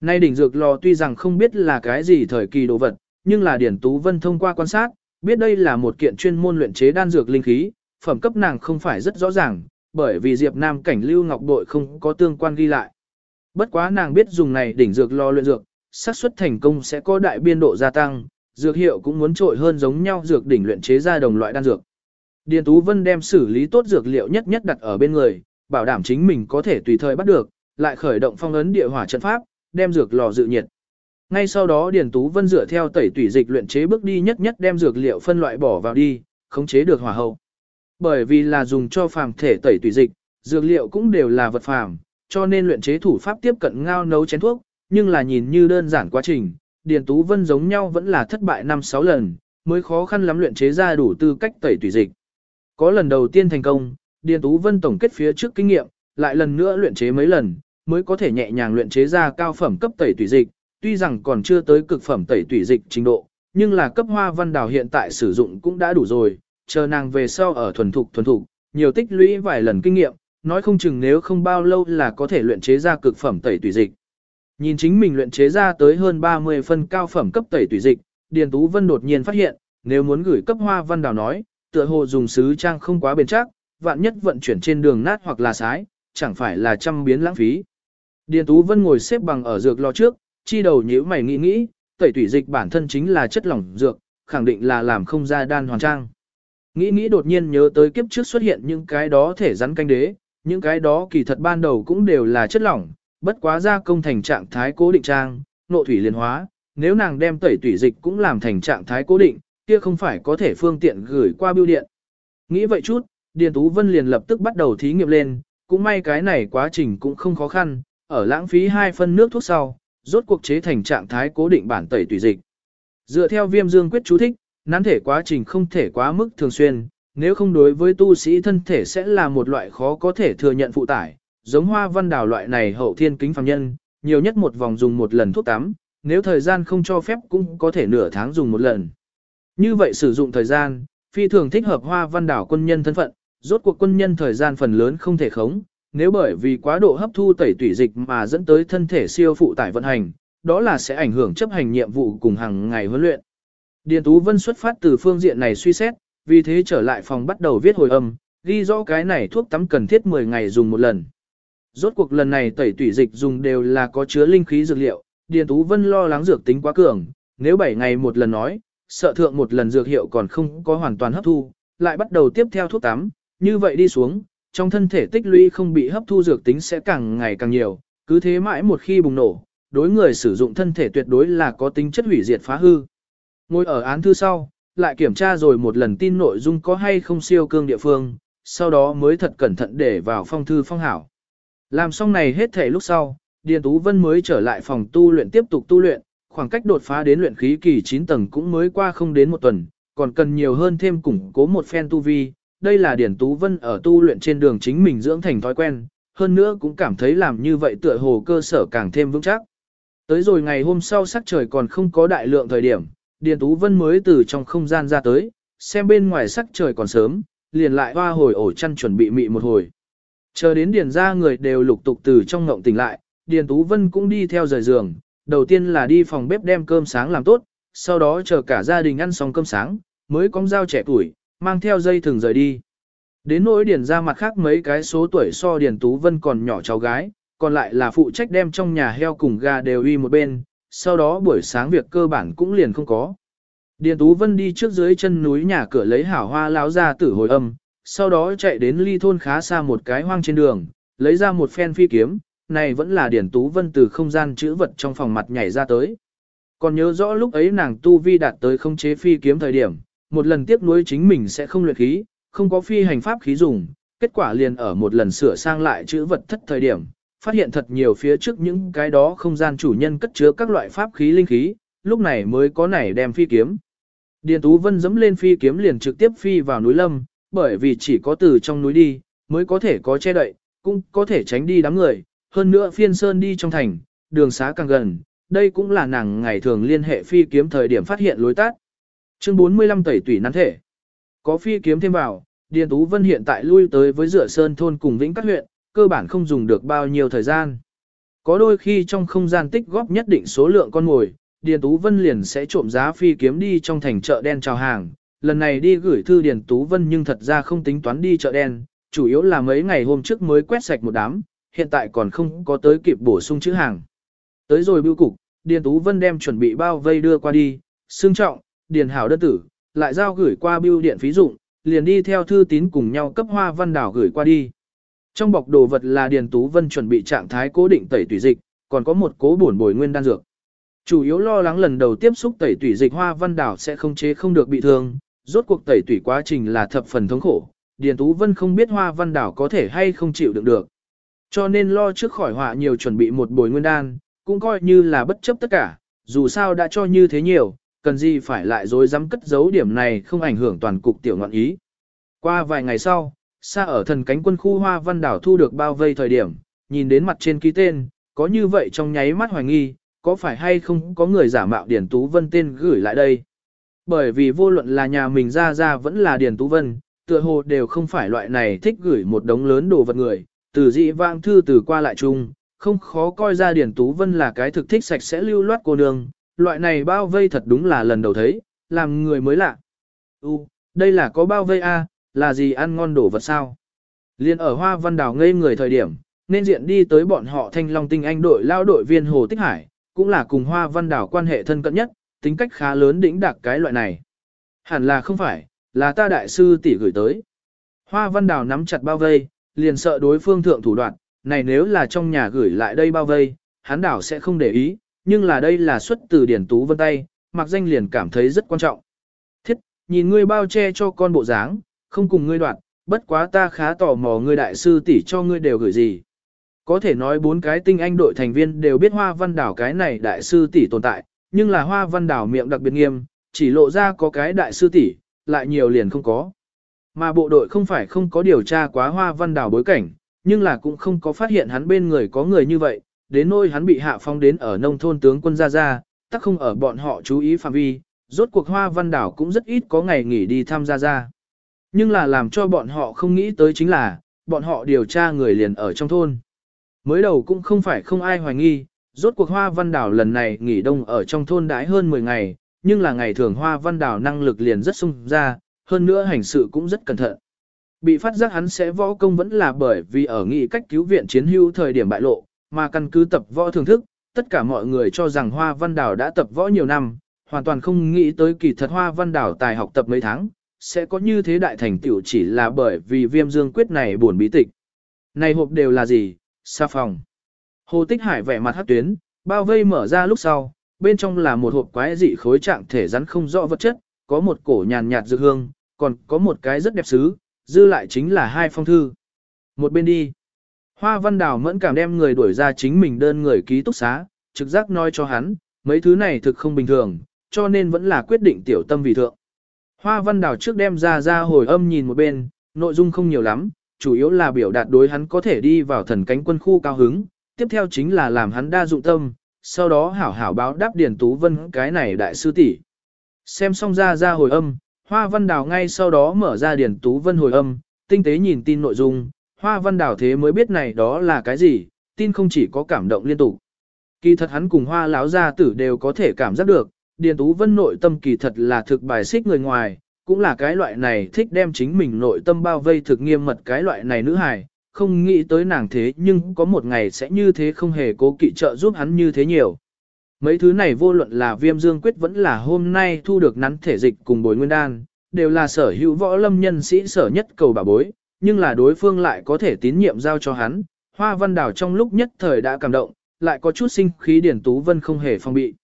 Speaker 1: Nay đỉnh dược lò tuy rằng không biết là cái gì thời kỳ đồ vật, nhưng là Điển Tú Vân thông qua quan sát, biết đây là một kiện chuyên môn luyện chế đan dược linh khí, phẩm cấp nàng không phải rất rõ ràng, bởi vì Diệp Nam cảnh Lưu Ngọc Bội không có tương quan ghi lại. Bất quá nàng biết dùng này đỉnh dược lò luyện dược, xác suất thành công sẽ có đại biên độ gia tăng, dược hiệu cũng muốn trội hơn giống nhau dược đỉnh luyện chế ra đồng loại đan dược. Điền Tú Vân đem xử lý tốt dược liệu nhất nhất đặt ở bên người, bảo đảm chính mình có thể tùy thời bắt được, lại khởi động phong ấn địa hỏa trận pháp, đem dược lò dự nhiệt. Ngay sau đó Điền Tú Vân dựa theo tẩy tủy dịch luyện chế bước đi nhất nhất đem dược liệu phân loại bỏ vào đi, khống chế được hỏa hậu. Bởi vì là dùng cho phàm thể tẩy tủy dịch, dược liệu cũng đều là vật phàm, cho nên luyện chế thủ pháp tiếp cận ngao nấu chén thuốc, nhưng là nhìn như đơn giản quá trình, Điền Tú Vân giống nhau vẫn là thất bại 5-6 lần, mới khó khăn lắm luyện chế ra đủ tư cách tẩy tủy dịch. Có lần đầu tiên thành công, Điền Tú Vân tổng kết phía trước kinh nghiệm, lại lần nữa luyện chế mấy lần, mới có thể nhẹ nhàng luyện chế ra cao phẩm cấp tẩy tủy dịch, tuy rằng còn chưa tới cực phẩm tẩy tủy dịch trình độ, nhưng là cấp hoa văn đào hiện tại sử dụng cũng đã đủ rồi, chờ nàng về sau ở thuần thục thuần thục, nhiều tích lũy vài lần kinh nghiệm, nói không chừng nếu không bao lâu là có thể luyện chế ra cực phẩm tẩy tủy dịch. Nhìn chính mình luyện chế ra tới hơn 30 phân cao phẩm cấp tẩy tủy dịch, Điền Tú Vân đột nhiên phát hiện, nếu muốn gửi cấp hoa văn đào nói, tựa hồ dùng sứ trang không quá bền chắc, vạn nhất vận chuyển trên đường nát hoặc là sái, chẳng phải là trăm biến lãng phí. Điền Tú Vân ngồi xếp bằng ở dược lò trước, chi đầu nhíu mày nghĩ nghĩ, tẩy tủy dịch bản thân chính là chất lỏng dược, khẳng định là làm không ra đan hoàn trang. Nghĩ nghĩ đột nhiên nhớ tới kiếp trước xuất hiện những cái đó thể rắn canh đế, những cái đó kỳ thật ban đầu cũng đều là chất lỏng, bất quá ra công thành trạng thái cố định trang, nộ thủy liên hóa, nếu nàng đem tẩy tủy dịch cũng làm thành trạng thái cố định, kia không phải có thể phương tiện gửi qua bưu điện. Nghĩ vậy chút, Điền Tú Vân liền lập tức bắt đầu thí nghiệm lên, cũng may cái này quá trình cũng không khó khăn, ở lãng phí hai phân nước thuốc sau, rốt cuộc chế thành trạng thái cố định bản tẩy tủy dịch. Dựa theo viêm dương quyết chú thích, nán thể quá trình không thể quá mức thường xuyên, nếu không đối với tu sĩ thân thể sẽ là một loại khó có thể thừa nhận phụ tải, giống hoa văn đào loại này hậu thiên kính phàm nhân, nhiều nhất một vòng dùng một lần thuốc tắm, nếu thời gian không cho phép cũng có thể nửa tháng dùng một lần. Như vậy sử dụng thời gian, phi thường thích hợp hoa văn đảo quân nhân thân phận, rốt cuộc quân nhân thời gian phần lớn không thể khống, nếu bởi vì quá độ hấp thu tẩy tủy dịch mà dẫn tới thân thể siêu phụ tải vận hành, đó là sẽ ảnh hưởng chấp hành nhiệm vụ cùng hàng ngày huấn luyện. Điền Tú Vân xuất phát từ phương diện này suy xét, vì thế trở lại phòng bắt đầu viết hồi âm, ghi rõ cái này thuốc tắm cần thiết 10 ngày dùng một lần. Rốt cuộc lần này tẩy tủy dịch dùng đều là có chứa linh khí dược liệu, Điền Tú Vân lo lắng dược tính quá cường, nếu 7 ngày một lần nói, sợ thượng một lần dược hiệu còn không có hoàn toàn hấp thu, lại bắt đầu tiếp theo thuốc tắm, như vậy đi xuống, trong thân thể tích lũy không bị hấp thu dược tính sẽ càng ngày càng nhiều, cứ thế mãi một khi bùng nổ, đối người sử dụng thân thể tuyệt đối là có tính chất hủy diệt phá hư. Ngồi ở án thư sau, lại kiểm tra rồi một lần tin nội dung có hay không siêu cương địa phương, sau đó mới thật cẩn thận để vào phong thư phong hảo. Làm xong này hết thể lúc sau, Điền Tú Vân mới trở lại phòng tu luyện tiếp tục tu luyện, khoảng cách đột phá đến luyện khí kỳ 9 tầng cũng mới qua không đến một tuần, còn cần nhiều hơn thêm củng cố một phen tu vi. Đây là Điển Tú Vân ở tu luyện trên đường chính mình dưỡng thành thói quen, hơn nữa cũng cảm thấy làm như vậy tựa hồ cơ sở càng thêm vững chắc. Tới rồi ngày hôm sau sắc trời còn không có đại lượng thời điểm, Điền Tú Vân mới từ trong không gian ra tới, xem bên ngoài sắc trời còn sớm, liền lại hoa hồi ổ chăn chuẩn bị mị một hồi. Chờ đến điền ra người đều lục tục từ trong ngộng tỉnh lại, Điền Tú Vân cũng đi theo rời giường, đầu tiên là đi phòng bếp đem cơm sáng làm tốt, sau đó chờ cả gia đình ăn xong cơm sáng, mới cóng dao trẻ tuổi, mang theo dây thừng rời đi. Đến nỗi điền ra mặt khác mấy cái số tuổi so Điền Tú Vân còn nhỏ cháu gái, còn lại là phụ trách đem trong nhà heo cùng gà đều uy một bên, sau đó buổi sáng việc cơ bản cũng liền không có. Điền Tú Vân đi trước dưới chân núi nhà cửa lấy hảo hoa láo ra tử hồi âm, sau đó chạy đến ly thôn khá xa một cái hoang trên đường, lấy ra một phen phi kiếm, này vẫn là điển Tú Vân từ không gian chữ vật trong phòng mặt nhảy ra tới. Còn nhớ rõ lúc ấy nàng tu vi đạt tới không chế phi kiếm thời điểm, một lần tiếp nuối chính mình sẽ không luyện khí, không có phi hành pháp khí dùng, kết quả liền ở một lần sửa sang lại chữ vật thất thời điểm, phát hiện thật nhiều phía trước những cái đó không gian chủ nhân cất chứa các loại pháp khí linh khí, lúc này mới có nảy đem phi kiếm. Điền Tú Vân dẫm lên phi kiếm liền trực tiếp phi vào núi lâm, bởi vì chỉ có từ trong núi đi, mới có thể có che đậy, cũng có thể tránh đi đám người, hơn nữa phiên sơn đi trong thành, đường xá càng gần, đây cũng là nàng ngày thường liên hệ phi kiếm thời điểm phát hiện lối tắt. Chương 45 tẩy tủy nắn thể. Có phi kiếm thêm vào, Điền Tú Vân hiện tại lui tới với rửa sơn thôn cùng Vĩnh Cát huyện, cơ bản không dùng được bao nhiêu thời gian. Có đôi khi trong không gian tích góp nhất định số lượng con ngồi, Điền Tú Vân liền sẽ trộm giá phi kiếm đi trong thành chợ đen chào hàng. Lần này đi gửi thư Điền Tú Vân nhưng thật ra không tính toán đi chợ đen, chủ yếu là mấy ngày hôm trước mới quét sạch một đám, hiện tại còn không có tới kịp bổ sung chữ hàng. Tới rồi bưu cục, Điền Tú Vân đem chuẩn bị bao vây đưa qua đi, xương trọng, Điền Hảo đơn tử, lại giao gửi qua bưu điện phí dụng, liền đi theo thư tín cùng nhau cấp hoa văn đảo gửi qua đi. Trong bọc đồ vật là Điền Tú Vân chuẩn bị trạng thái cố định tẩy tủy dịch, còn có một cố bổn bồi nguyên đan dược. Chủ yếu lo lắng lần đầu tiếp xúc tẩy tủy dịch hoa văn đảo sẽ không chế không được bị thương, rốt cuộc tẩy tủy quá trình là thập phần thống khổ. Điền Tú Vân không biết hoa văn đảo có thể hay không chịu đựng được. Cho nên lo trước khỏi họa nhiều chuẩn bị một bồi nguyên đan, cũng coi như là bất chấp tất cả, dù sao đã cho như thế nhiều, cần gì phải lại dối dám cất giấu điểm này không ảnh hưởng toàn cục tiểu ngọn ý. Qua vài ngày sau, xa ở thần cánh quân khu hoa văn đảo thu được bao vây thời điểm, nhìn đến mặt trên ký tên, có như vậy trong nháy mắt hoài nghi, có phải hay không có người giả mạo Điền Tú Vân tên gửi lại đây. Bởi vì vô luận là nhà mình ra ra vẫn là Điền Tú Vân, tựa hồ đều không phải loại này thích gửi một đống lớn đồ vật người, từ dị vang thư từ qua lại chung, không khó coi ra Điền Tú Vân là cái thực thích sạch sẽ lưu loát cô nương, loại này bao vây thật đúng là lần đầu thấy, làm người mới lạ. U, đây là có bao vây a, là gì ăn ngon đồ vật sao? Liên ở Hoa Văn Đào ngây người thời điểm, nên diện đi tới bọn họ Thanh Long Tinh Anh đội lao đội viên Hồ Tích Hải, cũng là cùng Hoa Văn Đào quan hệ thân cận nhất, tính cách khá lớn đỉnh đặc cái loại này. Hẳn là không phải, là ta đại sư tỷ gửi tới. Hoa Văn Đào nắm chặt bao vây, liền sợ đối phương thượng thủ đoạn, này nếu là trong nhà gửi lại đây bao vây, hắn đảo sẽ không để ý, nhưng là đây là xuất từ điển tú vân tay, mặc danh liền cảm thấy rất quan trọng. Thiết, nhìn ngươi bao che cho con bộ dáng, không cùng ngươi đoạn, bất quá ta khá tò mò ngươi đại sư tỷ cho ngươi đều gửi gì. Có thể nói bốn cái tinh anh đội thành viên đều biết hoa văn đảo cái này đại sư tỷ tồn tại, nhưng là hoa văn đảo miệng đặc biệt nghiêm, chỉ lộ ra có cái đại sư tỷ, lại nhiều liền không có. Mà bộ đội không phải không có điều tra quá hoa văn đảo bối cảnh, nhưng là cũng không có phát hiện hắn bên người có người như vậy, đến nỗi hắn bị hạ phong đến ở nông thôn tướng quân gia gia, tắc không ở bọn họ chú ý phạm vi, rốt cuộc hoa văn đảo cũng rất ít có ngày nghỉ đi tham gia ra. Nhưng là làm cho bọn họ không nghĩ tới chính là, bọn họ điều tra người liền ở trong thôn. Mới đầu cũng không phải không ai hoài nghi, rốt cuộc hoa văn đảo lần này nghỉ đông ở trong thôn đãi hơn 10 ngày, nhưng là ngày thường hoa văn đảo năng lực liền rất sung ra, hơn nữa hành sự cũng rất cẩn thận. Bị phát giác hắn sẽ võ công vẫn là bởi vì ở nghị cách cứu viện chiến hữu thời điểm bại lộ, mà căn cứ tập võ thưởng thức, tất cả mọi người cho rằng Hoa Văn Đảo đã tập võ nhiều năm, hoàn toàn không nghĩ tới kỳ thật Hoa Văn Đảo tài học tập mấy tháng, sẽ có như thế đại thành tựu chỉ là bởi vì viêm dương quyết này buồn bí tịch. Này hộp đều là gì? Sa phòng. Hồ Tích Hải vẻ mặt hát tuyến, bao vây mở ra lúc sau, bên trong là một hộp quái dị khối trạng thể rắn không rõ vật chất, có một cổ nhàn nhạt dược hương, còn có một cái rất đẹp sứ, dư lại chính là hai phong thư. Một bên đi. Hoa Văn Đào mẫn cảm đem người đuổi ra chính mình đơn người ký túc xá, trực giác nói cho hắn, mấy thứ này thực không bình thường, cho nên vẫn là quyết định tiểu tâm vì thượng. Hoa văn đào trước đem ra ra hồi âm nhìn một bên, nội dung không nhiều lắm, chủ yếu là biểu đạt đối hắn có thể đi vào thần cánh quân khu cao hứng, tiếp theo chính là làm hắn đa dụng tâm, sau đó hảo hảo báo đáp Điền Tú Vân cái này đại sư tỷ. Xem xong ra ra hồi âm, Hoa Văn Đào ngay sau đó mở ra Điền Tú Vân hồi âm, tinh tế nhìn tin nội dung, Hoa Văn Đào thế mới biết này đó là cái gì, tin không chỉ có cảm động liên tục. Kỳ thật hắn cùng Hoa lão gia tử đều có thể cảm giác được, Điền Tú Vân nội tâm kỳ thật là thực bài xích người ngoài, cũng là cái loại này thích đem chính mình nội tâm bao vây thực nghiêm mật cái loại này nữ hài, không nghĩ tới nàng thế nhưng có một ngày sẽ như thế không hề cố kỵ trợ giúp hắn như thế nhiều. Mấy thứ này vô luận là viêm dương quyết vẫn là hôm nay thu được nắn thể dịch cùng bồi nguyên đan, đều là sở hữu võ lâm nhân sĩ sở nhất cầu bà bối, nhưng là đối phương lại có thể tín nhiệm giao cho hắn. Hoa văn đảo trong lúc nhất thời đã cảm động, lại có chút sinh khí điển tú vân không hề phong bị.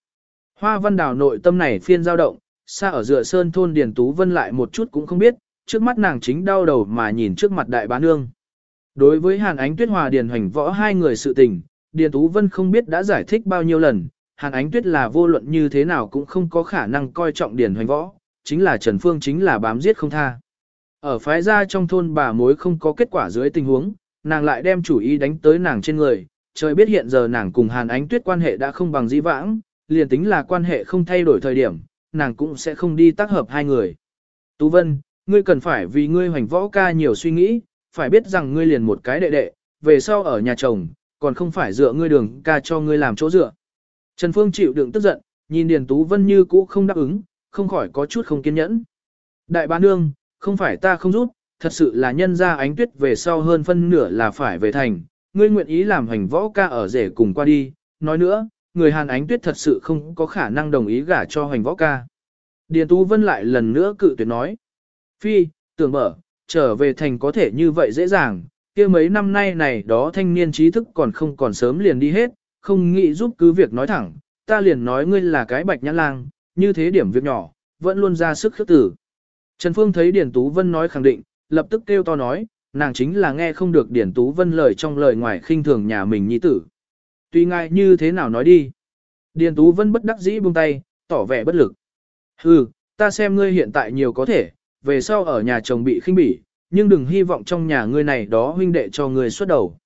Speaker 1: Hoa văn đảo nội tâm này phiên giao động, xa ở dựa sơn thôn điển tú vân lại một chút cũng không biết, trước mắt nàng chính đau đầu mà nhìn trước mặt đại bá nương. Đối với Hàn Ánh Tuyết Hòa Điền Hoành Võ hai người sự tình, Điền Tú Vân không biết đã giải thích bao nhiêu lần, Hàn Ánh Tuyết là vô luận như thế nào cũng không có khả năng coi trọng Điền Hoành Võ, chính là Trần Phương chính là bám giết không tha. Ở phái gia trong thôn bà mối không có kết quả dưới tình huống, nàng lại đem chủ ý đánh tới nàng trên người, trời biết hiện giờ nàng cùng Hàn Ánh Tuyết quan hệ đã không bằng dĩ vãng, liền tính là quan hệ không thay đổi thời điểm, nàng cũng sẽ không đi tác hợp hai người. Tú Vân, ngươi cần phải vì ngươi hoành võ ca nhiều suy nghĩ, phải biết rằng ngươi liền một cái đệ đệ, về sau ở nhà chồng, còn không phải dựa ngươi đường ca cho ngươi làm chỗ dựa. Trần Phương chịu đựng tức giận, nhìn Điền Tú Vân như cũ không đáp ứng, không khỏi có chút không kiên nhẫn. Đại bá nương, không phải ta không giúp, thật sự là nhân ra ánh tuyết về sau hơn phân nửa là phải về thành, ngươi nguyện ý làm hành võ ca ở rể cùng qua đi, nói nữa, người Hàn ánh tuyết thật sự không có khả năng đồng ý gả cho hành võ ca. Điền Tú Vân lại lần nữa cự tuyệt nói. Phi, tưởng mở, trở về thành có thể như vậy dễ dàng, kia mấy năm nay này đó thanh niên trí thức còn không còn sớm liền đi hết, không nghĩ giúp cứ việc nói thẳng, ta liền nói ngươi là cái bạch nhãn lang, như thế điểm việc nhỏ, vẫn luôn ra sức khước tử. Trần Phương thấy Điển Tú Vân nói khẳng định, lập tức kêu to nói, nàng chính là nghe không được Điển Tú Vân lời trong lời ngoài khinh thường nhà mình nhi tử. Tuy ngại như thế nào nói đi. điển Tú Vân bất đắc dĩ buông tay, tỏ vẻ bất lực. Hừ, ta xem ngươi hiện tại nhiều có thể, về sau ở nhà chồng bị khinh bỉ, nhưng đừng hy vọng trong nhà ngươi này đó huynh đệ cho ngươi xuất đầu.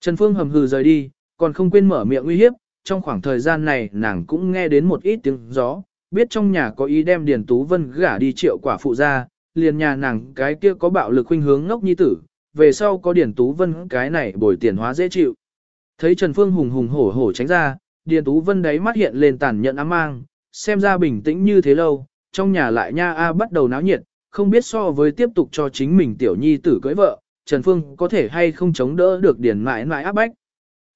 Speaker 1: Trần Phương hầm hừ rời đi, còn không quên mở miệng uy hiếp, trong khoảng thời gian này nàng cũng nghe đến một ít tiếng gió, biết trong nhà có ý đem Điền Tú Vân gả đi triệu quả phụ ra, liền nhà nàng cái kia có bạo lực huynh hướng ngốc nhi tử, về sau có Điền Tú Vân cái này bồi tiền hóa dễ chịu. Thấy Trần Phương hùng hùng hổ hổ tránh ra, Điền Tú Vân đấy mắt hiện lên tàn nhẫn ám mang, xem ra bình tĩnh như thế lâu, trong nhà lại nha a bắt đầu náo nhiệt, không biết so với tiếp tục cho chính mình tiểu nhi tử cưới vợ, Trần Phương có thể hay không chống đỡ được điển mãi mãi áp bách.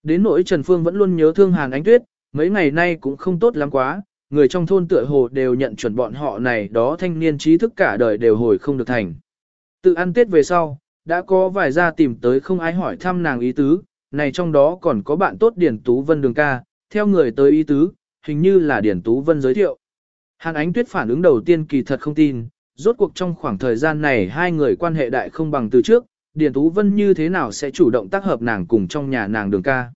Speaker 1: Đến nỗi Trần Phương vẫn luôn nhớ thương Hàn Ánh Tuyết, mấy ngày nay cũng không tốt lắm quá, người trong thôn tựa hồ đều nhận chuẩn bọn họ này đó thanh niên trí thức cả đời đều hồi không được thành. Tự ăn Tết về sau, đã có vài gia tìm tới không ai hỏi thăm nàng ý tứ, này trong đó còn có bạn tốt Điển Tú Vân Đường ca, theo người tới ý tứ, hình như là Điển Tú Vân giới thiệu. Hàn Ánh Tuyết phản ứng đầu tiên kỳ thật không tin, rốt cuộc trong khoảng thời gian này hai người quan hệ đại không bằng từ trước, Điền Tú Vân như thế nào sẽ chủ động tác hợp nàng cùng trong nhà nàng đường ca.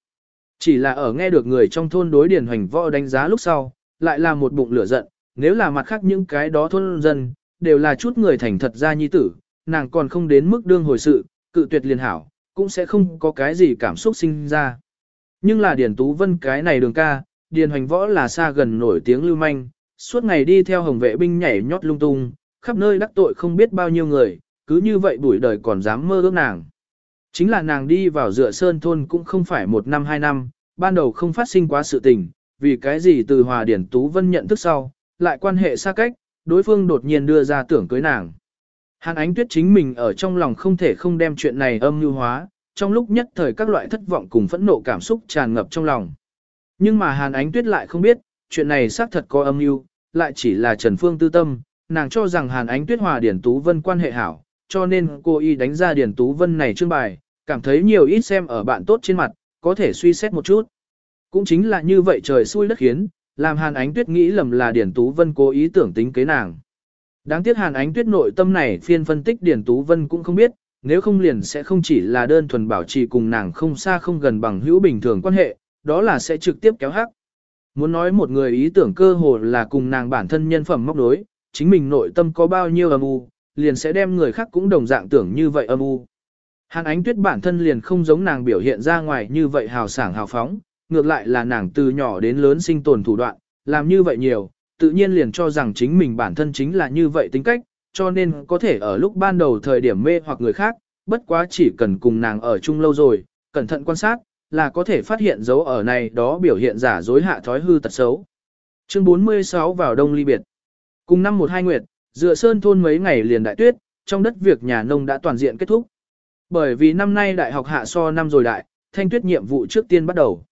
Speaker 1: Chỉ là ở nghe được người trong thôn đối Điền Hoành Võ đánh giá lúc sau, lại là một bụng lửa giận, nếu là mặt khác những cái đó thôn dân, đều là chút người thành thật ra nhi tử, nàng còn không đến mức đương hồi sự, cự tuyệt liền hảo, cũng sẽ không có cái gì cảm xúc sinh ra. Nhưng là Điền Tú Vân cái này đường ca, Điền Hoành Võ là xa gần nổi tiếng lưu manh, suốt ngày đi theo hồng vệ binh nhảy nhót lung tung, khắp nơi đắc tội không biết bao nhiêu người, cứ như vậy buổi đời còn dám mơ ước nàng. Chính là nàng đi vào dựa sơn thôn cũng không phải một năm hai năm, ban đầu không phát sinh quá sự tình, vì cái gì từ Hòa Điển Tú Vân nhận thức sau, lại quan hệ xa cách, đối phương đột nhiên đưa ra tưởng cưới nàng. Hàn ánh tuyết chính mình ở trong lòng không thể không đem chuyện này âm mưu hóa, trong lúc nhất thời các loại thất vọng cùng phẫn nộ cảm xúc tràn ngập trong lòng. Nhưng mà Hàn ánh tuyết lại không biết, chuyện này xác thật có âm mưu, lại chỉ là Trần Phương tư tâm, nàng cho rằng Hàn Ánh Tuyết hòa Điển Tú Vân quan hệ hảo, cho nên cô y đánh ra Điển Tú Vân này trương bài, cảm thấy nhiều ít xem ở bạn tốt trên mặt, có thể suy xét một chút. Cũng chính là như vậy trời xui đất khiến, làm Hàn Ánh Tuyết nghĩ lầm là Điển Tú Vân cố ý tưởng tính kế nàng. Đáng tiếc Hàn Ánh Tuyết nội tâm này phiên phân tích Điển Tú Vân cũng không biết, nếu không liền sẽ không chỉ là đơn thuần bảo trì cùng nàng không xa không gần bằng hữu bình thường quan hệ, đó là sẽ trực tiếp kéo hắc. Muốn nói một người ý tưởng cơ hồ là cùng nàng bản thân nhân phẩm móc đối, chính mình nội tâm có bao nhiêu âm u, liền sẽ đem người khác cũng đồng dạng tưởng như vậy âm u. Hàn ánh tuyết bản thân liền không giống nàng biểu hiện ra ngoài như vậy hào sảng hào phóng, ngược lại là nàng từ nhỏ đến lớn sinh tồn thủ đoạn, làm như vậy nhiều, tự nhiên liền cho rằng chính mình bản thân chính là như vậy tính cách, cho nên có thể ở lúc ban đầu thời điểm mê hoặc người khác, bất quá chỉ cần cùng nàng ở chung lâu rồi, cẩn thận quan sát, là có thể phát hiện dấu ở này đó biểu hiện giả dối hạ thói hư tật xấu. Chương 46 vào đông ly biệt. Cùng năm một hai nguyệt, dựa sơn thôn mấy ngày liền đại tuyết, trong đất việc nhà nông đã toàn diện kết thúc. Bởi vì năm nay đại học hạ so năm rồi đại, thanh tuyết nhiệm vụ trước tiên bắt đầu.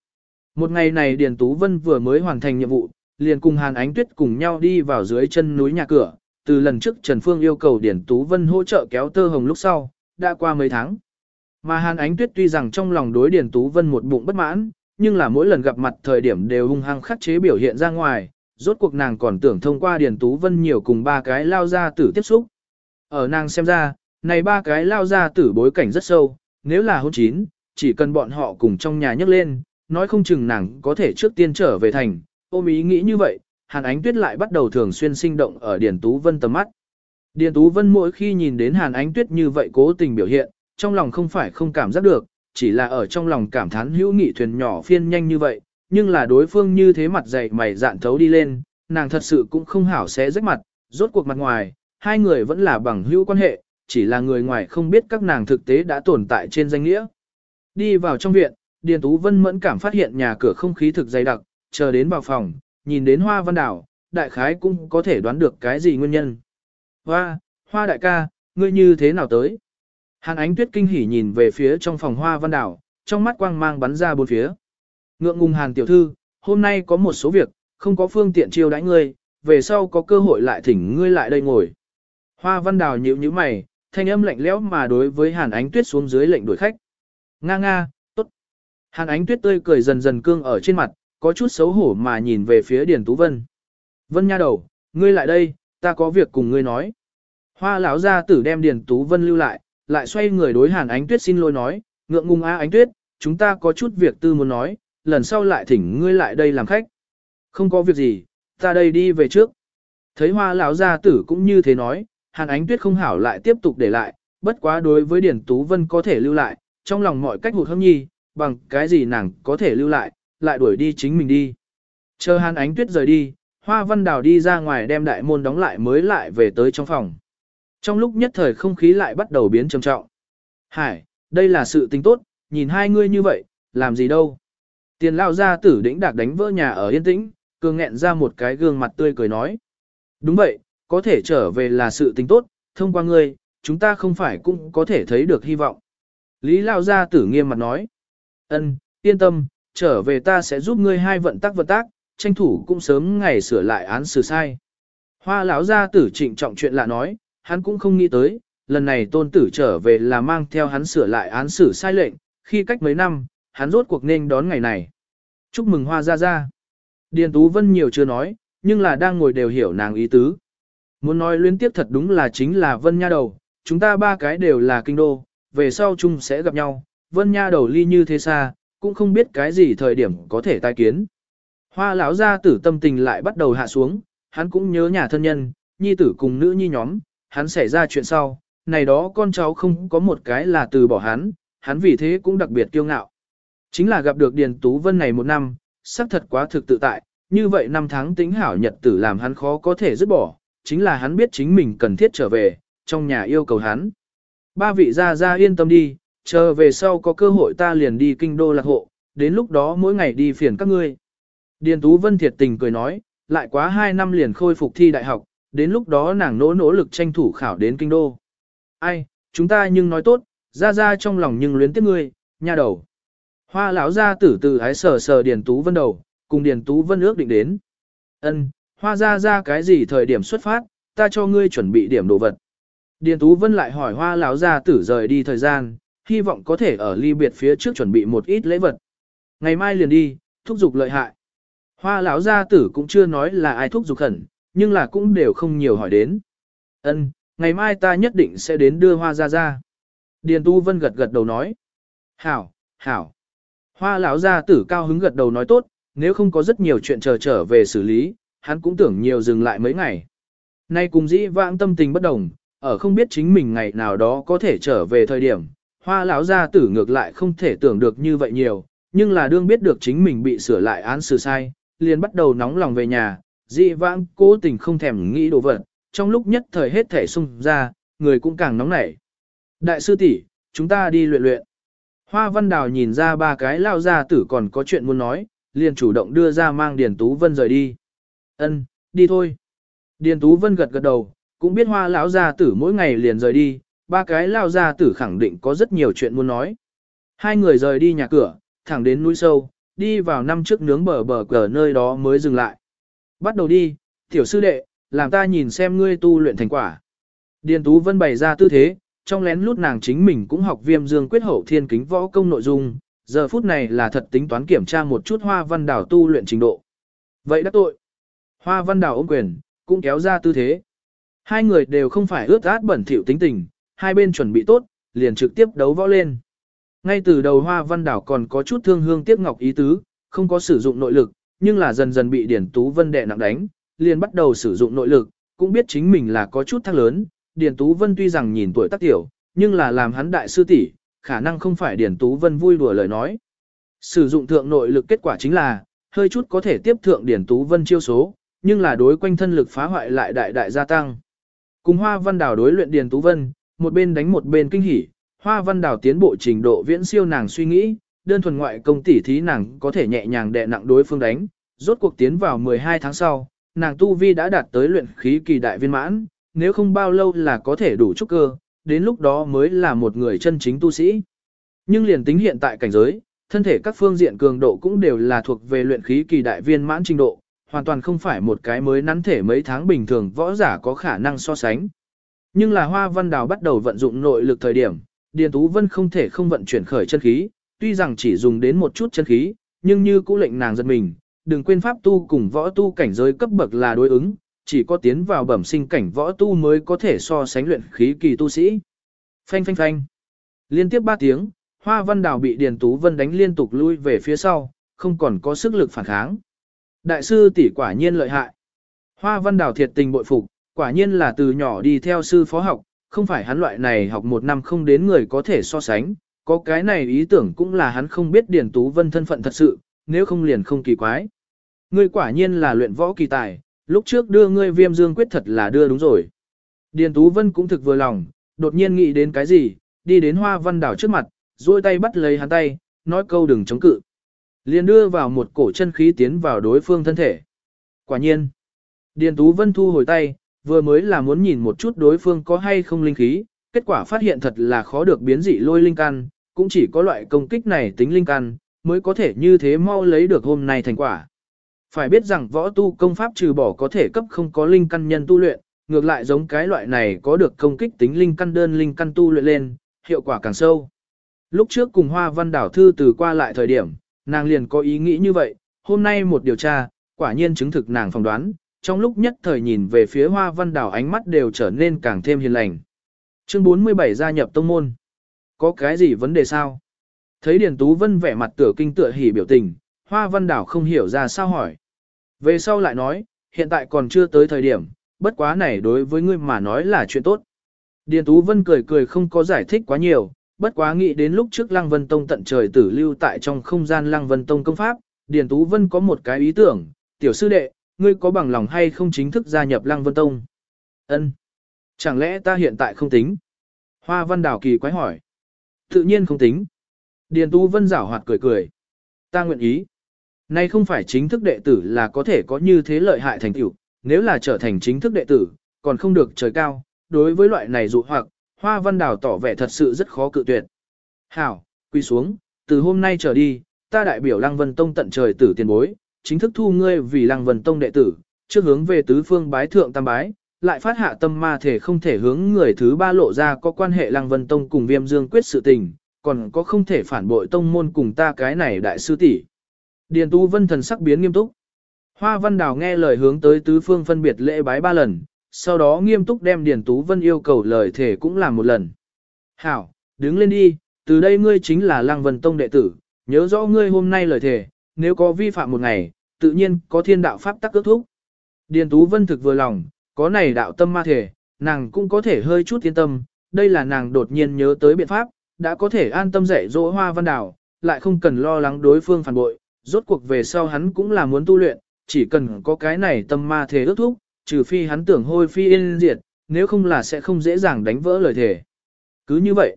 Speaker 1: Một ngày này Điền Tú Vân vừa mới hoàn thành nhiệm vụ, liền cùng Hàn Ánh Tuyết cùng nhau đi vào dưới chân núi nhà cửa. Từ lần trước Trần Phương yêu cầu Điền Tú Vân hỗ trợ kéo tơ hồng lúc sau, đã qua mấy tháng. Mà Hàn Ánh Tuyết tuy rằng trong lòng đối Điền Tú Vân một bụng bất mãn, nhưng là mỗi lần gặp mặt thời điểm đều hung hăng khắc chế biểu hiện ra ngoài, rốt cuộc nàng còn tưởng thông qua Điền Tú Vân nhiều cùng ba cái lao gia tử tiếp xúc. Ở nàng xem ra, này ba cái lao gia tử bối cảnh rất sâu, nếu là hôn chín, chỉ cần bọn họ cùng trong nhà nhấc lên, nói không chừng nàng có thể trước tiên trở về thành, ôm ý nghĩ như vậy, Hàn Ánh Tuyết lại bắt đầu thường xuyên sinh động ở Điền Tú Vân tầm mắt. Điền Tú Vân mỗi khi nhìn đến Hàn Ánh Tuyết như vậy cố tình biểu hiện, trong lòng không phải không cảm giác được, chỉ là ở trong lòng cảm thán hữu nghị thuyền nhỏ phiên nhanh như vậy, nhưng là đối phương như thế mặt dày mày dạn thấu đi lên, nàng thật sự cũng không hảo xé rách mặt, rốt cuộc mặt ngoài, hai người vẫn là bằng hữu quan hệ, chỉ là người ngoài không biết các nàng thực tế đã tồn tại trên danh nghĩa. Đi vào trong viện, Điền Tú Vân mẫn cảm phát hiện nhà cửa không khí thực dày đặc, chờ đến vào phòng, nhìn đến hoa văn đảo, đại khái cũng có thể đoán được cái gì nguyên nhân. Hoa, hoa đại ca, ngươi như thế nào tới? Hàn ánh tuyết kinh hỉ nhìn về phía trong phòng hoa văn đảo, trong mắt quang mang bắn ra bốn phía. Ngượng ngùng hàn tiểu thư, hôm nay có một số việc, không có phương tiện chiêu đãi ngươi, về sau có cơ hội lại thỉnh ngươi lại đây ngồi. Hoa văn đào nhíu nhíu mày, thanh âm lạnh lẽo mà đối với hàn ánh tuyết xuống dưới lệnh đuổi khách. Nga nga, tốt. Hàn ánh tuyết tươi cười dần dần cương ở trên mặt, có chút xấu hổ mà nhìn về phía Điền Tú Vân. Vân nha đầu, ngươi lại đây, ta có việc cùng ngươi nói. Hoa lão gia tử đem Điền Tú Vân lưu lại, lại xoay người đối Hàn Ánh Tuyết xin lỗi nói, ngượng ngùng a Ánh Tuyết, chúng ta có chút việc tư muốn nói, lần sau lại thỉnh ngươi lại đây làm khách. Không có việc gì, ta đây đi về trước. Thấy Hoa lão gia tử cũng như thế nói, Hàn Ánh Tuyết không hảo lại tiếp tục để lại, bất quá đối với Điền Tú Vân có thể lưu lại, trong lòng mọi cách hụt hâm nhi, bằng cái gì nàng có thể lưu lại, lại đuổi đi chính mình đi. Chờ Hàn Ánh Tuyết rời đi, Hoa Văn Đào đi ra ngoài đem đại môn đóng lại mới lại về tới trong phòng. Trong lúc nhất thời không khí lại bắt đầu biến trầm trọng. Hải, đây là sự tình tốt, nhìn hai ngươi như vậy, làm gì đâu. Tiền lao ra tử đĩnh đạc đánh vỡ nhà ở yên tĩnh, cường nghẹn ra một cái gương mặt tươi cười nói. Đúng vậy, có thể trở về là sự tình tốt, thông qua ngươi, chúng ta không phải cũng có thể thấy được hy vọng. Lý lao gia tử nghiêm mặt nói. ân, yên tâm, trở về ta sẽ giúp ngươi hai vận tác vận tác, tranh thủ cũng sớm ngày sửa lại án xử sai. Hoa lão gia tử trịnh trọng chuyện lạ nói, hắn cũng không nghĩ tới, lần này tôn tử trở về là mang theo hắn sửa lại án xử sai lệnh, khi cách mấy năm, hắn rốt cuộc nên đón ngày này. Chúc mừng hoa gia gia. Điền Tú Vân nhiều chưa nói, nhưng là đang ngồi đều hiểu nàng ý tứ. Muốn nói liên tiếp thật đúng là chính là Vân Nha đầu, chúng ta ba cái đều là kinh đô, về sau chung sẽ gặp nhau, Vân Nha đầu ly như thế xa, cũng không biết cái gì thời điểm có thể tai kiến. Hoa lão gia tử tâm tình lại bắt đầu hạ xuống, hắn cũng nhớ nhà thân nhân, nhi tử cùng nữ nhi nhóm, hắn xảy ra chuyện sau, này đó con cháu không có một cái là từ bỏ hắn, hắn vì thế cũng đặc biệt kiêu ngạo. Chính là gặp được Điền Tú Vân này một năm, xác thật quá thực tự tại, như vậy năm tháng tính hảo nhật tử làm hắn khó có thể dứt bỏ, chính là hắn biết chính mình cần thiết trở về, trong nhà yêu cầu hắn. Ba vị gia gia yên tâm đi, chờ về sau có cơ hội ta liền đi kinh đô lạc hộ, đến lúc đó mỗi ngày đi phiền các ngươi. Điền Tú Vân thiệt tình cười nói, lại quá 2 năm liền khôi phục thi đại học, đến lúc đó nàng nỗ nỗ lực tranh thủ khảo đến kinh đô. Ai, chúng ta nhưng nói tốt, ra ra trong lòng nhưng luyến tiếc ngươi, nha đầu. Hoa lão gia tử từ ái sờ sờ Điền Tú Vân đầu, cùng Điền Tú Vân ước định đến. Ân, hoa ra ra cái gì thời điểm xuất phát, ta cho ngươi chuẩn bị điểm đồ vật. Điền Tú Vân lại hỏi hoa lão gia tử rời đi thời gian, hy vọng có thể ở ly biệt phía trước chuẩn bị một ít lễ vật. Ngày mai liền đi, thúc giục lợi hại. Hoa lão gia tử cũng chưa nói là ai thúc giục khẩn, nhưng là cũng đều không nhiều hỏi đến. Ân, ngày mai ta nhất định sẽ đến đưa hoa ra ra. Điền Tu Vân gật gật đầu nói. Hảo, hảo. Hoa lão gia tử cao hứng gật đầu nói tốt, nếu không có rất nhiều chuyện chờ trở về xử lý, hắn cũng tưởng nhiều dừng lại mấy ngày. Nay cùng dĩ vãng tâm tình bất đồng, ở không biết chính mình ngày nào đó có thể trở về thời điểm, hoa lão gia tử ngược lại không thể tưởng được như vậy nhiều, nhưng là đương biết được chính mình bị sửa lại án xử sai, liền bắt đầu nóng lòng về nhà, dĩ vãng cố tình không thèm nghĩ đồ vật, trong lúc nhất thời hết thể sung ra, người cũng càng nóng nảy. Đại sư tỷ, chúng ta đi luyện luyện. Hoa Văn Đào nhìn ra ba cái lao gia tử còn có chuyện muốn nói, liền chủ động đưa ra mang Điền Tú Vân rời đi. Ân, đi thôi. Điền Tú Vân gật gật đầu, cũng biết hoa lão gia tử mỗi ngày liền rời đi, ba cái lao gia tử khẳng định có rất nhiều chuyện muốn nói. Hai người rời đi nhà cửa, thẳng đến núi sâu, đi vào năm trước nướng bờ bờ cờ nơi đó mới dừng lại. Bắt đầu đi, tiểu sư đệ, làm ta nhìn xem ngươi tu luyện thành quả. Điền Tú Vân bày ra tư thế, trong lén lút nàng chính mình cũng học viêm dương quyết hậu thiên kính võ công nội dung, giờ phút này là thật tính toán kiểm tra một chút hoa văn đảo tu luyện trình độ. Vậy đã tội. Hoa văn đảo ôm quyền, cũng kéo ra tư thế. Hai người đều không phải ướt át bẩn thỉu tính tình, hai bên chuẩn bị tốt, liền trực tiếp đấu võ lên. Ngay từ đầu hoa văn đảo còn có chút thương hương tiếc ngọc ý tứ, không có sử dụng nội lực, nhưng là dần dần bị Điển Tú Vân đè nặng đánh, liền bắt đầu sử dụng nội lực, cũng biết chính mình là có chút thăng lớn. Điển Tú Vân tuy rằng nhìn tuổi tác tiểu, nhưng là làm hắn đại sư tỷ, khả năng không phải Điển Tú Vân vui đùa lời nói. Sử dụng thượng nội lực kết quả chính là, hơi chút có thể tiếp thượng Điển Tú Vân chiêu số, nhưng là đối quanh thân lực phá hoại lại đại đại gia tăng. Cùng Hoa Văn Đào đối luyện Điền Tú Vân, một bên đánh một bên kinh hỉ, Hoa Văn Đào tiến bộ trình độ viễn siêu nàng suy nghĩ, đơn thuần ngoại công tỷ thí nàng có thể nhẹ nhàng đè nặng đối phương đánh, rốt cuộc tiến vào 12 tháng sau, nàng tu vi đã đạt tới luyện khí kỳ đại viên mãn, nếu không bao lâu là có thể đủ trúc cơ, đến lúc đó mới là một người chân chính tu sĩ. Nhưng liền tính hiện tại cảnh giới, thân thể các phương diện cường độ cũng đều là thuộc về luyện khí kỳ đại viên mãn trình độ, hoàn toàn không phải một cái mới nắn thể mấy tháng bình thường võ giả có khả năng so sánh. Nhưng là Hoa Văn Đào bắt đầu vận dụng nội lực thời điểm, Điền Tú Vân không thể không vận chuyển khởi chân khí, tuy rằng chỉ dùng đến một chút chân khí, nhưng như cũ lệnh nàng giật mình, đừng quên pháp tu cùng võ tu cảnh giới cấp bậc là đối ứng, chỉ có tiến vào bẩm sinh cảnh võ tu mới có thể so sánh luyện khí kỳ tu sĩ. Phanh phanh phanh. Liên tiếp 3 tiếng, Hoa Văn Đào bị Điền Tú Vân đánh liên tục lui về phía sau, không còn có sức lực phản kháng. Đại sư tỷ quả nhiên lợi hại. Hoa Văn Đào thiệt tình bội phục, quả nhiên là từ nhỏ đi theo sư phó học, không phải hắn loại này học một năm không đến người có thể so sánh, có cái này ý tưởng cũng là hắn không biết Điền Tú Vân thân phận thật sự, nếu không liền không kỳ quái. Ngươi quả nhiên là luyện võ kỳ tài, lúc trước đưa ngươi viêm dương quyết thật là đưa đúng rồi. Điền Tú Vân cũng thực vừa lòng, đột nhiên nghĩ đến cái gì, đi đến Hoa Văn đảo trước mặt, duỗi tay bắt lấy hắn tay, nói câu đừng chống cự. Liền đưa vào một cổ chân khí tiến vào đối phương thân thể. Quả nhiên, Điền Tú Vân thu hồi tay, vừa mới là muốn nhìn một chút đối phương có hay không linh khí, kết quả phát hiện thật là khó được biến dị lôi linh căn, cũng chỉ có loại công kích này tính linh căn, mới có thể như thế mau lấy được hôm nay thành quả. Phải biết rằng võ tu công pháp trừ bỏ có thể cấp không có linh căn nhân tu luyện, ngược lại giống cái loại này có được công kích tính linh căn đơn linh căn tu luyện lên, hiệu quả càng sâu. Lúc trước cùng Hoa Văn Đảo Thư từ qua lại thời điểm, nàng liền có ý nghĩ như vậy, hôm nay một điều tra, quả nhiên chứng thực nàng phỏng đoán, trong lúc nhất thời nhìn về phía hoa văn đảo ánh mắt đều trở nên càng thêm hiền lành. Chương 47 gia nhập tông môn. Có cái gì vấn đề sao? Thấy Điền Tú Vân vẻ mặt tựa kinh tựa hỉ biểu tình, hoa văn đảo không hiểu ra sao hỏi. Về sau lại nói, hiện tại còn chưa tới thời điểm, bất quá này đối với ngươi mà nói là chuyện tốt. Điền Tú Vân cười cười không có giải thích quá nhiều, bất quá nghĩ đến lúc trước Lăng Vân Tông tận trời tử lưu tại trong không gian Lăng Vân Tông công pháp, Điền Tú Vân có một cái ý tưởng, tiểu sư đệ, ngươi có bằng lòng hay không chính thức gia nhập Lăng Vân Tông? Ân. Chẳng lẽ ta hiện tại không tính? Hoa Văn Đào kỳ quái hỏi. Tự nhiên không tính. Điền Tú Vân giảo hoạt cười cười. Ta nguyện ý. Nay không phải chính thức đệ tử là có thể có như thế lợi hại thành tựu, nếu là trở thành chính thức đệ tử, còn không được trời cao. Đối với loại này dụ hoặc, Hoa Văn Đào tỏ vẻ thật sự rất khó cự tuyệt. Hảo, quy xuống, từ hôm nay trở đi, ta đại biểu Lăng Vân Tông tận trời tử tiền bối, chính thức thu ngươi vì Lăng Vân Tông đệ tử, trước hướng về tứ phương bái thượng tam bái, lại phát hạ tâm ma thể không thể hướng người thứ ba lộ ra có quan hệ Lăng Vân Tông cùng Viêm Dương quyết sự tình, còn có không thể phản bội tông môn cùng ta cái này đại sư tỷ. Điền tú Vân thần sắc biến nghiêm túc. Hoa Văn Đào nghe lời hướng tới tứ phương phân biệt lễ bái ba lần, sau đó nghiêm túc đem Điền Tú Vân yêu cầu lời thể cũng làm một lần. Hảo, đứng lên đi, từ đây ngươi chính là Lăng Vân Tông đệ tử, nhớ rõ ngươi hôm nay lời thể, nếu có vi phạm một ngày, tự nhiên có thiên đạo pháp tắc ước thúc. Điền Tú Vân thực vừa lòng, có này đạo tâm ma thể, nàng cũng có thể hơi chút yên tâm, đây là nàng đột nhiên nhớ tới biện pháp, đã có thể an tâm dạy dỗ hoa văn đảo, lại không cần lo lắng đối phương phản bội, rốt cuộc về sau hắn cũng là muốn tu luyện, chỉ cần có cái này tâm ma thể ước thúc, trừ phi hắn tưởng hôi phi yên diệt, nếu không là sẽ không dễ dàng đánh vỡ lời thể. Cứ như vậy,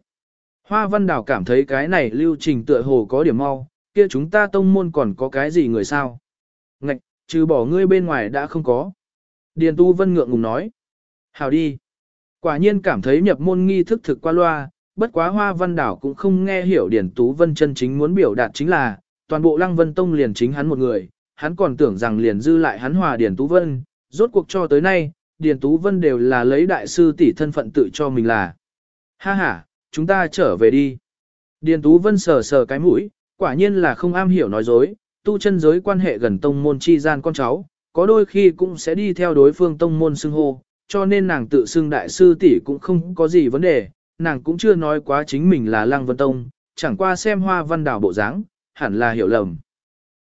Speaker 1: Hoa Văn Đào cảm thấy cái này lưu trình tựa hồ có điểm mau, kia chúng ta tông môn còn có cái gì người sao? Ngạch, trừ bỏ ngươi bên ngoài đã không có. Điền Tu Vân ngượng ngùng nói. Hào đi. Quả nhiên cảm thấy nhập môn nghi thức thực qua loa, bất quá Hoa Văn Đảo cũng không nghe hiểu Điền Tú Vân chân chính muốn biểu đạt chính là, toàn bộ Lăng Vân Tông liền chính hắn một người, hắn còn tưởng rằng liền dư lại hắn hòa Điền Tú Vân, rốt cuộc cho tới nay, Điền Tú Vân đều là lấy đại sư tỷ thân phận tự cho mình là. Ha ha, chúng ta trở về đi. Điền Tú Vân sờ sờ cái mũi, quả nhiên là không am hiểu nói dối, tu chân giới quan hệ gần tông môn chi gian con cháu, có đôi khi cũng sẽ đi theo đối phương tông môn xưng hô, cho nên nàng tự xưng đại sư tỷ cũng không có gì vấn đề, nàng cũng chưa nói quá chính mình là Lăng Vân Tông, chẳng qua xem hoa văn đảo bộ dáng, hẳn là hiểu lầm.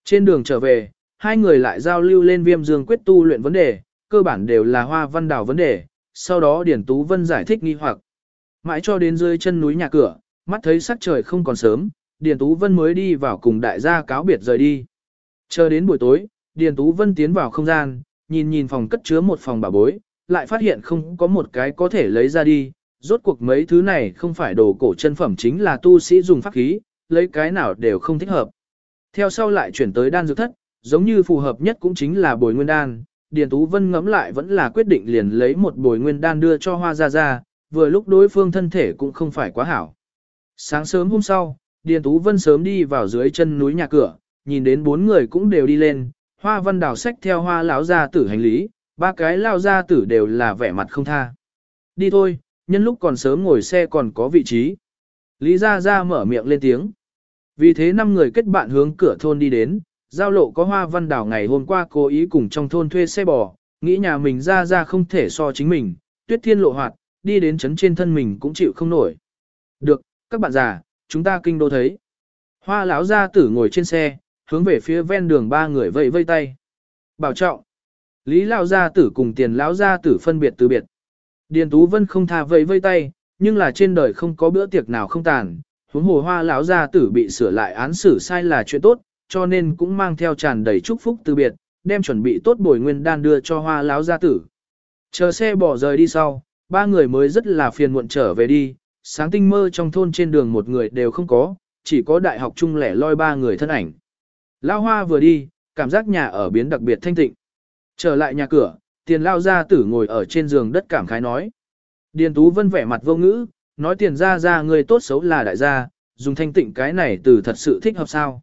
Speaker 1: Trên đường trở về, hai người lại giao lưu lên viêm dương quyết tu luyện vấn đề, cơ bản đều là hoa văn đảo vấn đề, sau đó Điển Tú Vân giải thích nghi hoặc. Mãi cho đến dưới chân núi nhà cửa, mắt thấy sắc trời không còn sớm, Điền Tú Vân mới đi vào cùng đại gia cáo biệt rời đi. Chờ đến buổi tối, Điền Tú Vân tiến vào không gian, nhìn nhìn phòng cất chứa một phòng bà bối, lại phát hiện không có một cái có thể lấy ra đi, rốt cuộc mấy thứ này không phải đồ cổ chân phẩm chính là tu sĩ dùng pháp khí, lấy cái nào đều không thích hợp. Theo sau lại chuyển tới đan dược thất, giống như phù hợp nhất cũng chính là bồi nguyên đan, Điền Tú Vân ngẫm lại vẫn là quyết định liền lấy một bồi nguyên đan đưa cho hoa gia gia, vừa lúc đối phương thân thể cũng không phải quá hảo. Sáng sớm hôm sau, Điền Tú Vân sớm đi vào dưới chân núi nhà cửa, nhìn đến bốn người cũng đều đi lên, hoa văn đào sách theo hoa lão gia tử hành lý, ba cái lao gia tử đều là vẻ mặt không tha. Đi thôi, nhân lúc còn sớm ngồi xe còn có vị trí. Lý Gia Gia mở miệng lên tiếng. Vì thế năm người kết bạn hướng cửa thôn đi đến, giao lộ có hoa văn đào ngày hôm qua cố ý cùng trong thôn thuê xe bò, nghĩ nhà mình Gia Gia không thể so chính mình, tuyết thiên lộ hoạt, đi đến chấn trên thân mình cũng chịu không nổi. Được, các bạn già, chúng ta kinh đô thấy. Hoa lão gia tử ngồi trên xe, hướng về phía ven đường ba người vẫy vây tay. Bảo trọng. Lý lão gia tử cùng tiền lão gia tử phân biệt từ biệt. Điền Tú Vân không tha vẫy vây tay, nhưng là trên đời không có bữa tiệc nào không tàn. Huống hồ hoa lão gia tử bị sửa lại án xử sai là chuyện tốt, cho nên cũng mang theo tràn đầy chúc phúc từ biệt, đem chuẩn bị tốt bồi nguyên đan đưa cho hoa lão gia tử. Chờ xe bỏ rời đi sau, ba người mới rất là phiền muộn trở về đi, sáng tinh mơ trong thôn trên đường một người đều không có, chỉ có đại học chung lẻ loi ba người thân ảnh. Lao hoa vừa đi, cảm giác nhà ở biến đặc biệt thanh tịnh. Trở lại nhà cửa, tiền lao gia tử ngồi ở trên giường đất cảm khái nói. Điền Tú Vân vẻ mặt vô ngữ, nói tiền ra ra người tốt xấu là đại gia, dùng thanh tịnh cái này từ thật sự thích hợp sao.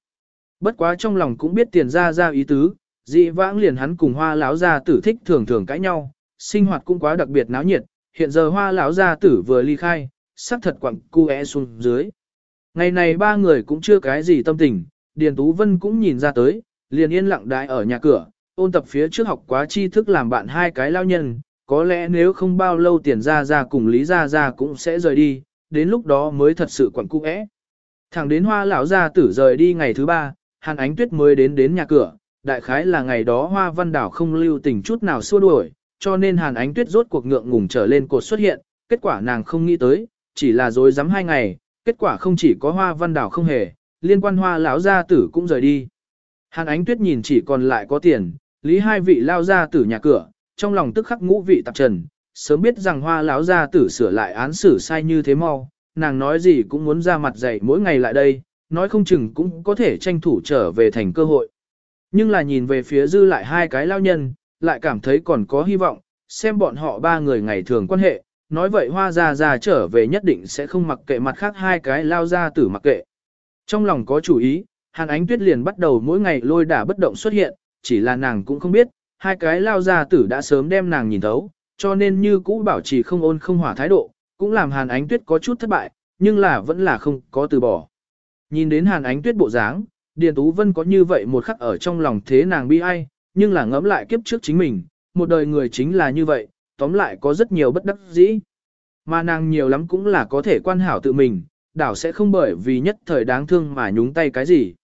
Speaker 1: Bất quá trong lòng cũng biết tiền ra ra ý tứ, dị vãng liền hắn cùng hoa lão gia tử thích thường thường cãi nhau, sinh hoạt cũng quá đặc biệt náo nhiệt, hiện giờ hoa lão gia tử vừa ly khai, sắc thật quặng cu é xuống dưới. Ngày này ba người cũng chưa cái gì tâm tình, Điền Tú Vân cũng nhìn ra tới, liền yên lặng đái ở nhà cửa, ôn tập phía trước học quá tri thức làm bạn hai cái lao nhân, có lẽ nếu không bao lâu tiền ra ra cùng Lý ra ra cũng sẽ rời đi, đến lúc đó mới thật sự quẩn cu é. Thẳng đến hoa lão gia tử rời đi ngày thứ ba, Hàn Ánh Tuyết mới đến đến nhà cửa, đại khái là ngày đó hoa văn đảo không lưu tình chút nào xua đuổi, cho nên Hàn Ánh Tuyết rốt cuộc ngượng ngùng trở lên cột xuất hiện, kết quả nàng không nghĩ tới, chỉ là dối rắm hai ngày, kết quả không chỉ có hoa văn đảo không hề, liên quan hoa lão gia tử cũng rời đi. Hàn Ánh Tuyết nhìn chỉ còn lại có tiền, lý hai vị lao ra tử nhà cửa, trong lòng tức khắc ngũ vị tạp trần, sớm biết rằng hoa lão gia tử sửa lại án xử sai như thế mau, nàng nói gì cũng muốn ra mặt dạy mỗi ngày lại đây, nói không chừng cũng có thể tranh thủ trở về thành cơ hội. Nhưng là nhìn về phía dư lại hai cái lao nhân, lại cảm thấy còn có hy vọng, xem bọn họ ba người ngày thường quan hệ, nói vậy hoa gia gia trở về nhất định sẽ không mặc kệ mặt khác hai cái lao gia tử mặc kệ. Trong lòng có chủ ý, Hàn Ánh Tuyết liền bắt đầu mỗi ngày lôi đả bất động xuất hiện, chỉ là nàng cũng không biết, hai cái lao gia tử đã sớm đem nàng nhìn thấu, cho nên như cũ bảo trì không ôn không hỏa thái độ, cũng làm Hàn Ánh Tuyết có chút thất bại, nhưng là vẫn là không có từ bỏ. Nhìn đến Hàn Ánh Tuyết bộ dáng, Điền Tú Vân có như vậy một khắc ở trong lòng thế nàng bi ai, nhưng là ngẫm lại kiếp trước chính mình, một đời người chính là như vậy, tóm lại có rất nhiều bất đắc dĩ. Mà nàng nhiều lắm cũng là có thể quan hảo tự mình, đảo sẽ không bởi vì nhất thời đáng thương mà nhúng tay cái gì.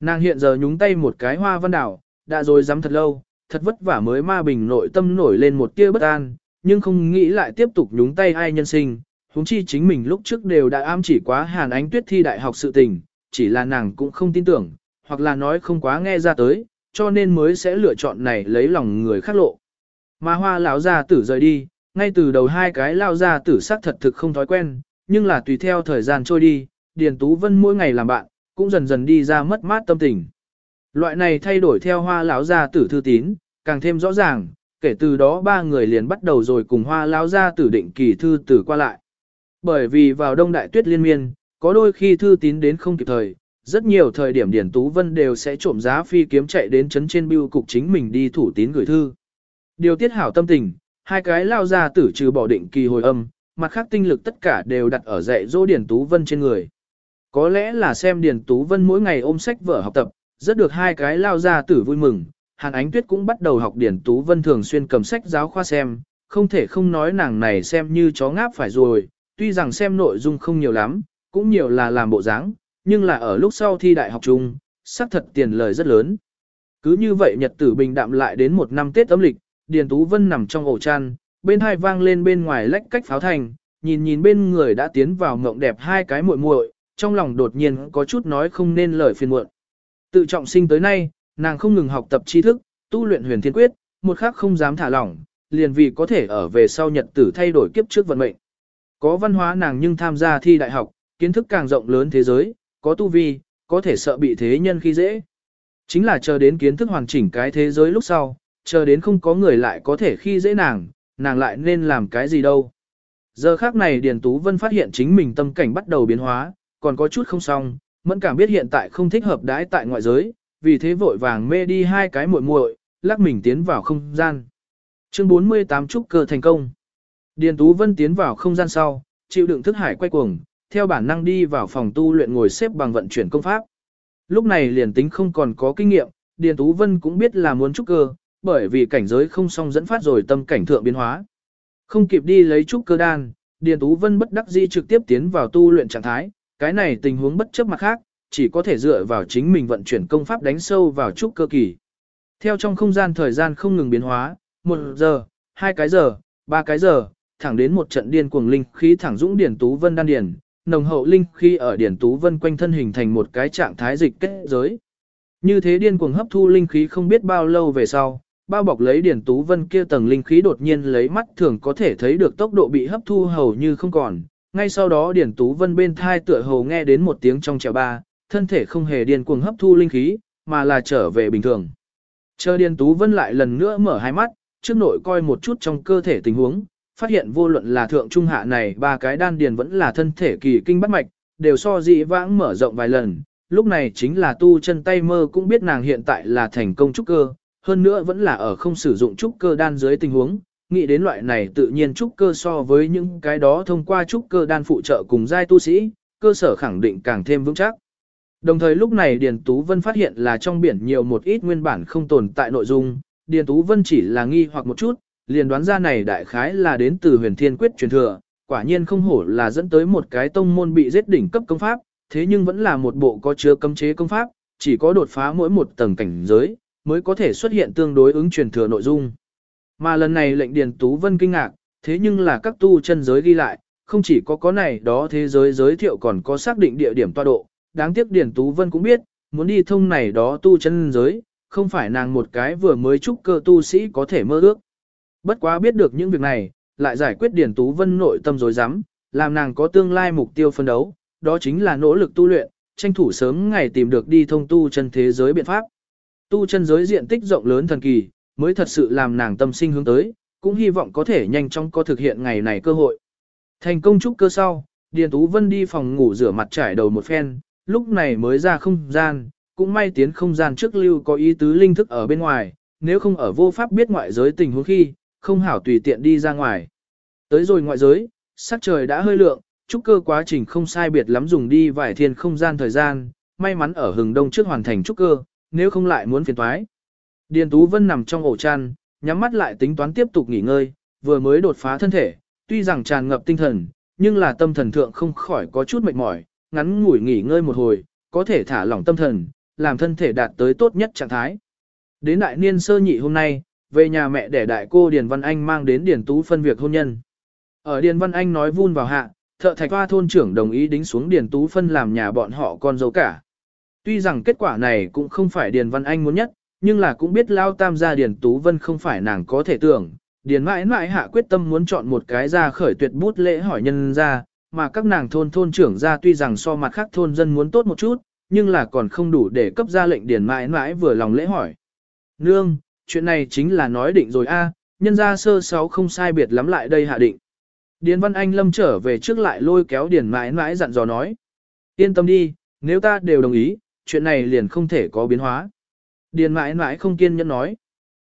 Speaker 1: Nàng hiện giờ nhúng tay một cái hoa văn đảo, đã rồi dám thật lâu, thật vất vả mới ma bình nội tâm nổi lên một tia bất an, nhưng không nghĩ lại tiếp tục nhúng tay ai nhân sinh, huống chi chính mình lúc trước đều đã am chỉ quá Hàn Ánh Tuyết thi đại học sự tình, chỉ là nàng cũng không tin tưởng, hoặc là nói không quá nghe ra tới, cho nên mới sẽ lựa chọn này lấy lòng người khác lộ. Mà hoa lão gia tử rời đi, ngay từ đầu hai cái lao gia tử sắc thật thực không thói quen, nhưng là tùy theo thời gian trôi đi, Điền Tú Vân mỗi ngày làm bạn, cũng dần dần đi ra mất mát tâm tình. Loại này thay đổi theo hoa lão gia tử thư tín, càng thêm rõ ràng, kể từ đó ba người liền bắt đầu rồi cùng hoa lão gia tử định kỳ thư tử qua lại. Bởi vì vào đông đại tuyết liên miên, có đôi khi thư tín đến không kịp thời, rất nhiều thời điểm Điển Tú Vân đều sẽ trộm giá phi kiếm chạy đến chấn trên bưu cục chính mình đi thủ tín gửi thư. Điều tiết hảo tâm tình, hai cái lao ra tử trừ bỏ định kỳ hồi âm, mặt khác tinh lực tất cả đều đặt ở dạy dỗ Điển Tú Vân trên người. Có lẽ là xem Điển Tú Vân mỗi ngày ôm sách vở học tập, rất được hai cái lao ra tử vui mừng, Hàn Ánh Tuyết cũng bắt đầu học Điển Tú Vân thường xuyên cầm sách giáo khoa xem, không thể không nói nàng này xem như chó ngáp phải rồi, tuy rằng xem nội dung không nhiều lắm, cũng nhiều là làm bộ dáng, nhưng là ở lúc sau thi đại học chung, xác thật tiền lời rất lớn. Cứ như vậy nhật tử bình đạm lại đến một năm Tết âm lịch, Điền Tú Vân nằm trong ổ chăn, bên hai vang lên bên ngoài lách cách pháo thành, nhìn nhìn bên người đã tiến vào ngộng đẹp hai cái muội muội, trong lòng đột nhiên có chút nói không nên lời phiền muộn. Tự trọng sinh tới nay, nàng không ngừng học tập tri thức, tu luyện huyền thiên quyết, một khắc không dám thả lỏng, liền vì có thể ở về sau nhật tử thay đổi kiếp trước vận mệnh. Có văn hóa nàng nhưng tham gia thi đại học, kiến thức càng rộng lớn thế giới, có tu vi, có thể sợ bị thế nhân khi dễ. Chính là chờ đến kiến thức hoàn chỉnh cái thế giới lúc sau, chờ đến không có người lại có thể khi dễ nàng, nàng lại nên làm cái gì đâu. Giờ khác này Điền Tú Vân phát hiện chính mình tâm cảnh bắt đầu biến hóa, còn có chút không xong, mẫn cảm biết hiện tại không thích hợp đãi tại ngoại giới, vì thế vội vàng mê đi hai cái muội muội, lắc mình tiến vào không gian. Chương 48 trúc cơ thành công. Điền Tú Vân tiến vào không gian sau, chịu đựng thức hải quay cuồng, theo bản năng đi vào phòng tu luyện ngồi xếp bằng vận chuyển công pháp. Lúc này liền tính không còn có kinh nghiệm, Điền Tú Vân cũng biết là muốn trúc cơ, bởi vì cảnh giới không song dẫn phát rồi tâm cảnh thượng biến hóa. Không kịp đi lấy trúc cơ đan, Điền Tú Vân bất đắc dĩ trực tiếp tiến vào tu luyện trạng thái, cái này tình huống bất chấp mặt khác, chỉ có thể dựa vào chính mình vận chuyển công pháp đánh sâu vào trúc cơ kỳ. Theo trong không gian thời gian không ngừng biến hóa, một giờ, hai cái giờ, ba cái giờ, thẳng đến một trận điên cuồng linh khí thẳng dũng điển Tú Vân đan điển nồng hậu linh khí ở Điển Tú Vân quanh thân hình thành một cái trạng thái dịch kết giới. Như thế điên cuồng hấp thu linh khí không biết bao lâu về sau, bao bọc lấy Điển Tú Vân kia tầng linh khí đột nhiên lấy mắt thường có thể thấy được tốc độ bị hấp thu hầu như không còn. Ngay sau đó Điển Tú Vân bên thai tựa hầu nghe đến một tiếng trong trèo ba, thân thể không hề điên cuồng hấp thu linh khí, mà là trở về bình thường. Chờ Điền Tú Vân lại lần nữa mở hai mắt, trước nội coi một chút trong cơ thể tình huống, phát hiện vô luận là thượng trung hạ này ba cái đan điền vẫn là thân thể kỳ kinh bắt mạch, đều so dị vãng mở rộng vài lần, lúc này chính là tu chân tay mơ cũng biết nàng hiện tại là thành công trúc cơ, hơn nữa vẫn là ở không sử dụng trúc cơ đan dưới tình huống, nghĩ đến loại này tự nhiên trúc cơ so với những cái đó thông qua trúc cơ đan phụ trợ cùng giai tu sĩ, cơ sở khẳng định càng thêm vững chắc. Đồng thời lúc này Điền Tú Vân phát hiện là trong biển nhiều một ít nguyên bản không tồn tại nội dung, Điền Tú Vân chỉ là nghi hoặc một chút, liền đoán ra này đại khái là đến từ huyền thiên quyết truyền thừa, quả nhiên không hổ là dẫn tới một cái tông môn bị giết đỉnh cấp công pháp, thế nhưng vẫn là một bộ có chứa cấm chế công pháp, chỉ có đột phá mỗi một tầng cảnh giới, mới có thể xuất hiện tương đối ứng truyền thừa nội dung. Mà lần này lệnh Điền Tú Vân kinh ngạc, thế nhưng là các tu chân giới ghi lại, không chỉ có có này đó thế giới giới thiệu còn có xác định địa điểm tọa độ, đáng tiếc Điền Tú Vân cũng biết, muốn đi thông này đó tu chân giới, không phải nàng một cái vừa mới trúc cơ tu sĩ có thể mơ ước. Bất quá biết được những việc này, lại giải quyết Điền Tú Vân nội tâm dối rắm làm nàng có tương lai mục tiêu phân đấu, đó chính là nỗ lực tu luyện, tranh thủ sớm ngày tìm được đi thông tu chân thế giới biện pháp. Tu chân giới diện tích rộng lớn thần kỳ, mới thật sự làm nàng tâm sinh hướng tới, cũng hy vọng có thể nhanh chóng có thực hiện ngày này cơ hội. Thành công trúc cơ sau, Điền Tú Vân đi phòng ngủ rửa mặt trải đầu một phen, lúc này mới ra không gian, cũng may tiến không gian trước lưu có ý tứ linh thức ở bên ngoài, nếu không ở vô pháp biết ngoại giới tình huống khi, không hảo tùy tiện đi ra ngoài. Tới rồi ngoại giới, sắc trời đã hơi lượng, trúc cơ quá trình không sai biệt lắm dùng đi vài thiên không gian thời gian, may mắn ở hừng đông trước hoàn thành trúc cơ, nếu không lại muốn phiền toái. Điền Tú Vân nằm trong ổ chăn, nhắm mắt lại tính toán tiếp tục nghỉ ngơi, vừa mới đột phá thân thể, tuy rằng tràn ngập tinh thần, nhưng là tâm thần thượng không khỏi có chút mệt mỏi, ngắn ngủi nghỉ ngơi một hồi, có thể thả lỏng tâm thần, làm thân thể đạt tới tốt nhất trạng thái. Đến đại niên sơ nhị hôm nay, về nhà mẹ để đại cô Điền Văn Anh mang đến Điền Tú phân việc hôn nhân. Ở Điền Văn Anh nói vun vào hạ, thợ thạch hoa thôn trưởng đồng ý đính xuống Điền Tú phân làm nhà bọn họ con dâu cả. Tuy rằng kết quả này cũng không phải Điền Văn Anh muốn nhất, nhưng là cũng biết lao tam gia Điền Tú Vân không phải nàng có thể tưởng. Điền mãi mãi hạ quyết tâm muốn chọn một cái ra khởi tuyệt bút lễ hỏi nhân ra, mà các nàng thôn thôn trưởng ra tuy rằng so mặt khác thôn dân muốn tốt một chút, nhưng là còn không đủ để cấp ra lệnh Điền mãi mãi vừa lòng lễ hỏi. Nương, chuyện này chính là nói định rồi a, nhân ra sơ sáu không sai biệt lắm lại đây hạ định. Điền Văn Anh lâm trở về trước lại lôi kéo Điền mãi mãi dặn dò nói. Yên tâm đi, nếu ta đều đồng ý, chuyện này liền không thể có biến hóa. Điền mãi mãi không kiên nhẫn nói.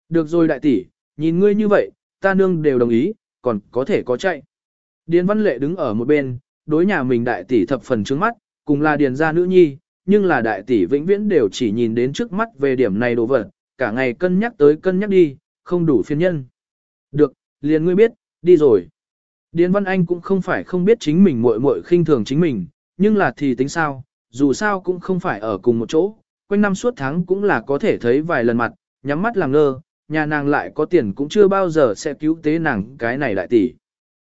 Speaker 1: Được rồi đại tỷ, nhìn ngươi như vậy, ta nương đều đồng ý, còn có thể có chạy. Điền văn lệ đứng ở một bên, đối nhà mình đại tỷ thập phần trước mắt, cùng là điền gia nữ nhi, nhưng là đại tỷ vĩnh viễn đều chỉ nhìn đến trước mắt về điểm này đồ vật, cả ngày cân nhắc tới cân nhắc đi, không đủ phiên nhân. Được, liền ngươi biết, đi rồi. Điền Văn Anh cũng không phải không biết chính mình muội muội khinh thường chính mình, nhưng là thì tính sao, dù sao cũng không phải ở cùng một chỗ, quanh năm suốt tháng cũng là có thể thấy vài lần mặt, nhắm mắt làm ngơ, nhà nàng lại có tiền cũng chưa bao giờ sẽ cứu tế nàng cái này lại tỷ.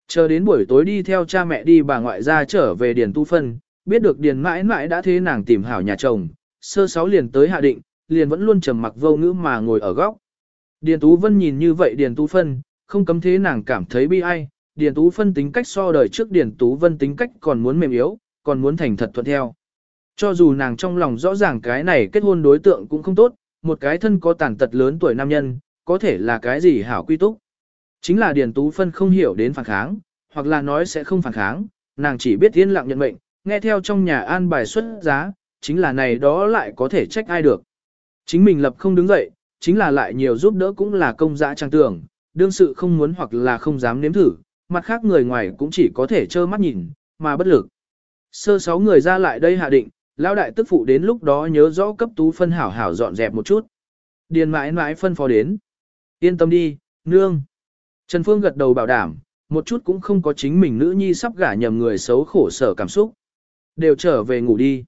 Speaker 1: Chờ đến buổi tối đi theo cha mẹ đi bà ngoại ra trở về Điền Tu Phân, biết được Điền mãi mãi đã thế nàng tìm hảo nhà chồng, sơ sáu liền tới hạ định, liền vẫn luôn trầm mặc vô ngữ mà ngồi ở góc. Điền Tú Vân nhìn như vậy Điền Tú Phân, không cấm thế nàng cảm thấy bi ai, Điền Tú Phân tính cách so đời trước Điền Tú Vân tính cách còn muốn mềm yếu, còn muốn thành thật thuận theo. Cho dù nàng trong lòng rõ ràng cái này kết hôn đối tượng cũng không tốt, một cái thân có tàn tật lớn tuổi nam nhân, có thể là cái gì hảo quy túc. Chính là Điền Tú Phân không hiểu đến phản kháng, hoặc là nói sẽ không phản kháng, nàng chỉ biết yên lặng nhận mệnh, nghe theo trong nhà an bài xuất giá, chính là này đó lại có thể trách ai được. Chính mình lập không đứng dậy, chính là lại nhiều giúp đỡ cũng là công dã trang tưởng, đương sự không muốn hoặc là không dám nếm thử, mặt khác người ngoài cũng chỉ có thể trơ mắt nhìn, mà bất lực. Sơ sáu người ra lại đây hạ định, Lão đại tức phụ đến lúc đó nhớ rõ cấp tú phân hảo hảo dọn dẹp một chút. Điền mãi mãi phân phó đến. Yên tâm đi, nương. Trần Phương gật đầu bảo đảm, một chút cũng không có chính mình nữ nhi sắp gả nhầm người xấu khổ sở cảm xúc. Đều trở về ngủ đi.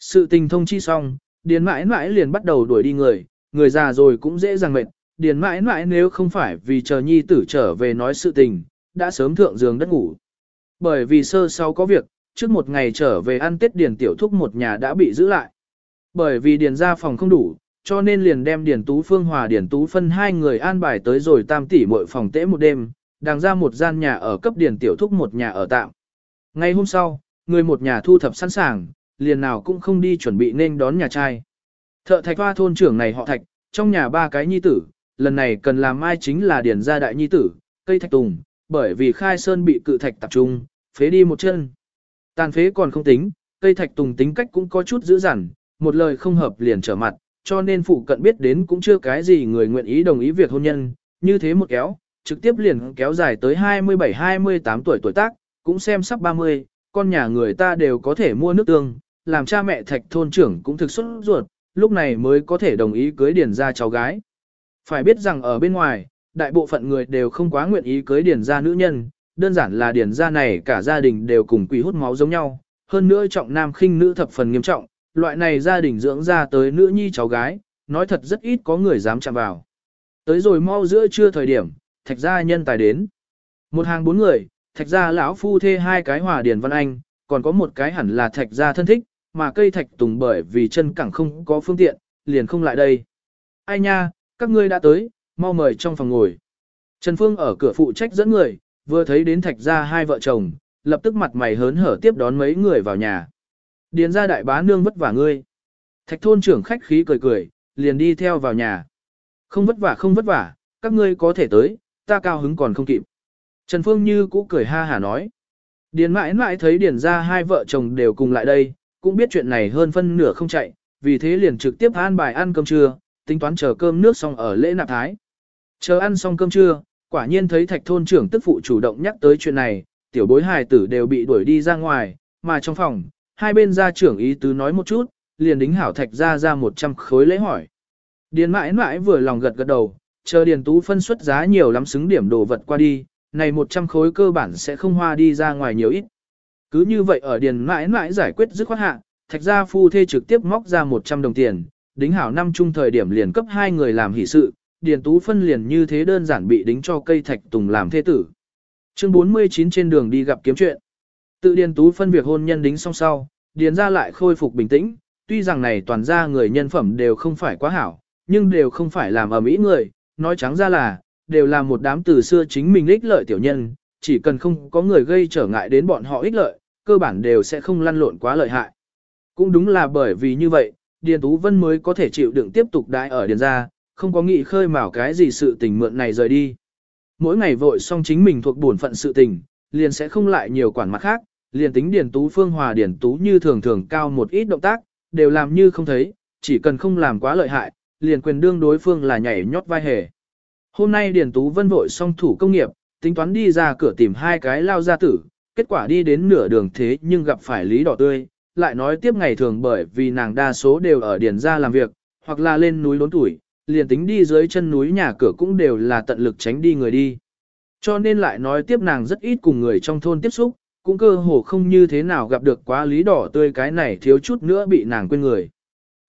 Speaker 1: Sự tình thông chi xong, điền mãi mãi liền bắt đầu đuổi đi người, người già rồi cũng dễ dàng mệt. Điền mãi mãi nếu không phải vì chờ nhi tử trở về nói sự tình, đã sớm thượng giường đất ngủ. Bởi vì sơ sau có việc, trước một ngày trở về ăn Tết Điền Tiểu Thúc một nhà đã bị giữ lại. Bởi vì Điền ra phòng không đủ, cho nên liền đem Điền Tú Phương Hòa Điền Tú phân hai người an bài tới rồi tam tỷ mỗi phòng tễ một đêm, đàng ra một gian nhà ở cấp Điền Tiểu Thúc một nhà ở tạm. Ngay hôm sau, người một nhà thu thập sẵn sàng, liền nào cũng không đi chuẩn bị nên đón nhà trai. Thợ thạch hoa thôn trưởng này họ thạch, trong nhà ba cái nhi tử, lần này cần làm mai chính là Điền gia đại nhi tử, cây thạch tùng, bởi vì khai sơn bị cự thạch tập trung, phế đi một chân. Tàn phế còn không tính, cây thạch tùng tính cách cũng có chút dữ dằn, một lời không hợp liền trở mặt, cho nên phụ cận biết đến cũng chưa cái gì người nguyện ý đồng ý việc hôn nhân, như thế một kéo, trực tiếp liền kéo dài tới 27-28 tuổi tuổi tác, cũng xem sắp 30, con nhà người ta đều có thể mua nước tương, làm cha mẹ thạch thôn trưởng cũng thực xuất ruột, lúc này mới có thể đồng ý cưới điền ra cháu gái. Phải biết rằng ở bên ngoài, đại bộ phận người đều không quá nguyện ý cưới điền ra nữ nhân, đơn giản là điển gia này cả gia đình đều cùng quỷ hút máu giống nhau, hơn nữa trọng nam khinh nữ thập phần nghiêm trọng, loại này gia đình dưỡng ra tới nữ nhi cháu gái, nói thật rất ít có người dám chạm vào. Tới rồi mau giữa trưa thời điểm, thạch gia nhân tài đến. Một hàng bốn người, thạch gia lão phu thê hai cái hòa điền văn anh, còn có một cái hẳn là thạch gia thân thích, mà cây thạch tùng bởi vì chân cẳng không có phương tiện, liền không lại đây. Ai nha, các ngươi đã tới, mau mời trong phòng ngồi. Trần Phương ở cửa phụ trách dẫn người, vừa thấy đến thạch gia hai vợ chồng, lập tức mặt mày hớn hở tiếp đón mấy người vào nhà. Điền ra đại bá nương vất vả ngươi. Thạch thôn trưởng khách khí cười cười, liền đi theo vào nhà. Không vất vả không vất vả, các ngươi có thể tới, ta cao hứng còn không kịp. Trần Phương Như cũ cười ha hà nói. Điền mãi mãi thấy điền ra hai vợ chồng đều cùng lại đây, cũng biết chuyện này hơn phân nửa không chạy, vì thế liền trực tiếp an bài ăn cơm trưa, tính toán chờ cơm nước xong ở lễ nạp thái. Chờ ăn xong cơm trưa, Quả nhiên thấy thạch thôn trưởng tức phụ chủ động nhắc tới chuyện này, tiểu bối hài tử đều bị đuổi đi ra ngoài, mà trong phòng, hai bên gia trưởng ý tứ nói một chút, liền đính hảo thạch ra ra 100 khối lễ hỏi. Điền mãi mãi vừa lòng gật gật đầu, chờ điền tú phân xuất giá nhiều lắm xứng điểm đồ vật qua đi, này 100 khối cơ bản sẽ không hoa đi ra ngoài nhiều ít. Cứ như vậy ở điền mãi mãi giải quyết dứt khoát hạ, thạch gia phu thê trực tiếp móc ra 100 đồng tiền, đính hảo năm chung thời điểm liền cấp hai người làm hỷ sự, Điền Tú Phân liền như thế đơn giản bị đính cho cây thạch tùng làm thế tử. Chương 49 trên đường đi gặp kiếm chuyện. Tự Điền Tú Phân việc hôn nhân đính xong sau, Điền ra lại khôi phục bình tĩnh, tuy rằng này toàn ra người nhân phẩm đều không phải quá hảo, nhưng đều không phải làm ở mỹ người, nói trắng ra là, đều là một đám từ xưa chính mình ích lợi tiểu nhân, chỉ cần không có người gây trở ngại đến bọn họ ích lợi, cơ bản đều sẽ không lăn lộn quá lợi hại. Cũng đúng là bởi vì như vậy, Điền Tú Vân mới có thể chịu đựng tiếp tục đãi ở Điền gia, không có nghĩ khơi mào cái gì sự tình mượn này rời đi. Mỗi ngày vội xong chính mình thuộc bổn phận sự tình, liền sẽ không lại nhiều quản mặt khác, liền tính Điền Tú Phương Hòa Điền Tú như thường thường cao một ít động tác, đều làm như không thấy, chỉ cần không làm quá lợi hại, liền quyền đương đối phương là nhảy nhót vai hề. Hôm nay Điền Tú Vân vội xong thủ công nghiệp, tính toán đi ra cửa tìm hai cái lao gia tử, kết quả đi đến nửa đường thế nhưng gặp phải Lý Đỏ Tươi, lại nói tiếp ngày thường bởi vì nàng đa số đều ở Điền ra làm việc, hoặc là lên núi lốn tuổi, liền tính đi dưới chân núi nhà cửa cũng đều là tận lực tránh đi người đi. Cho nên lại nói tiếp nàng rất ít cùng người trong thôn tiếp xúc, cũng cơ hồ không như thế nào gặp được quá lý đỏ tươi cái này thiếu chút nữa bị nàng quên người.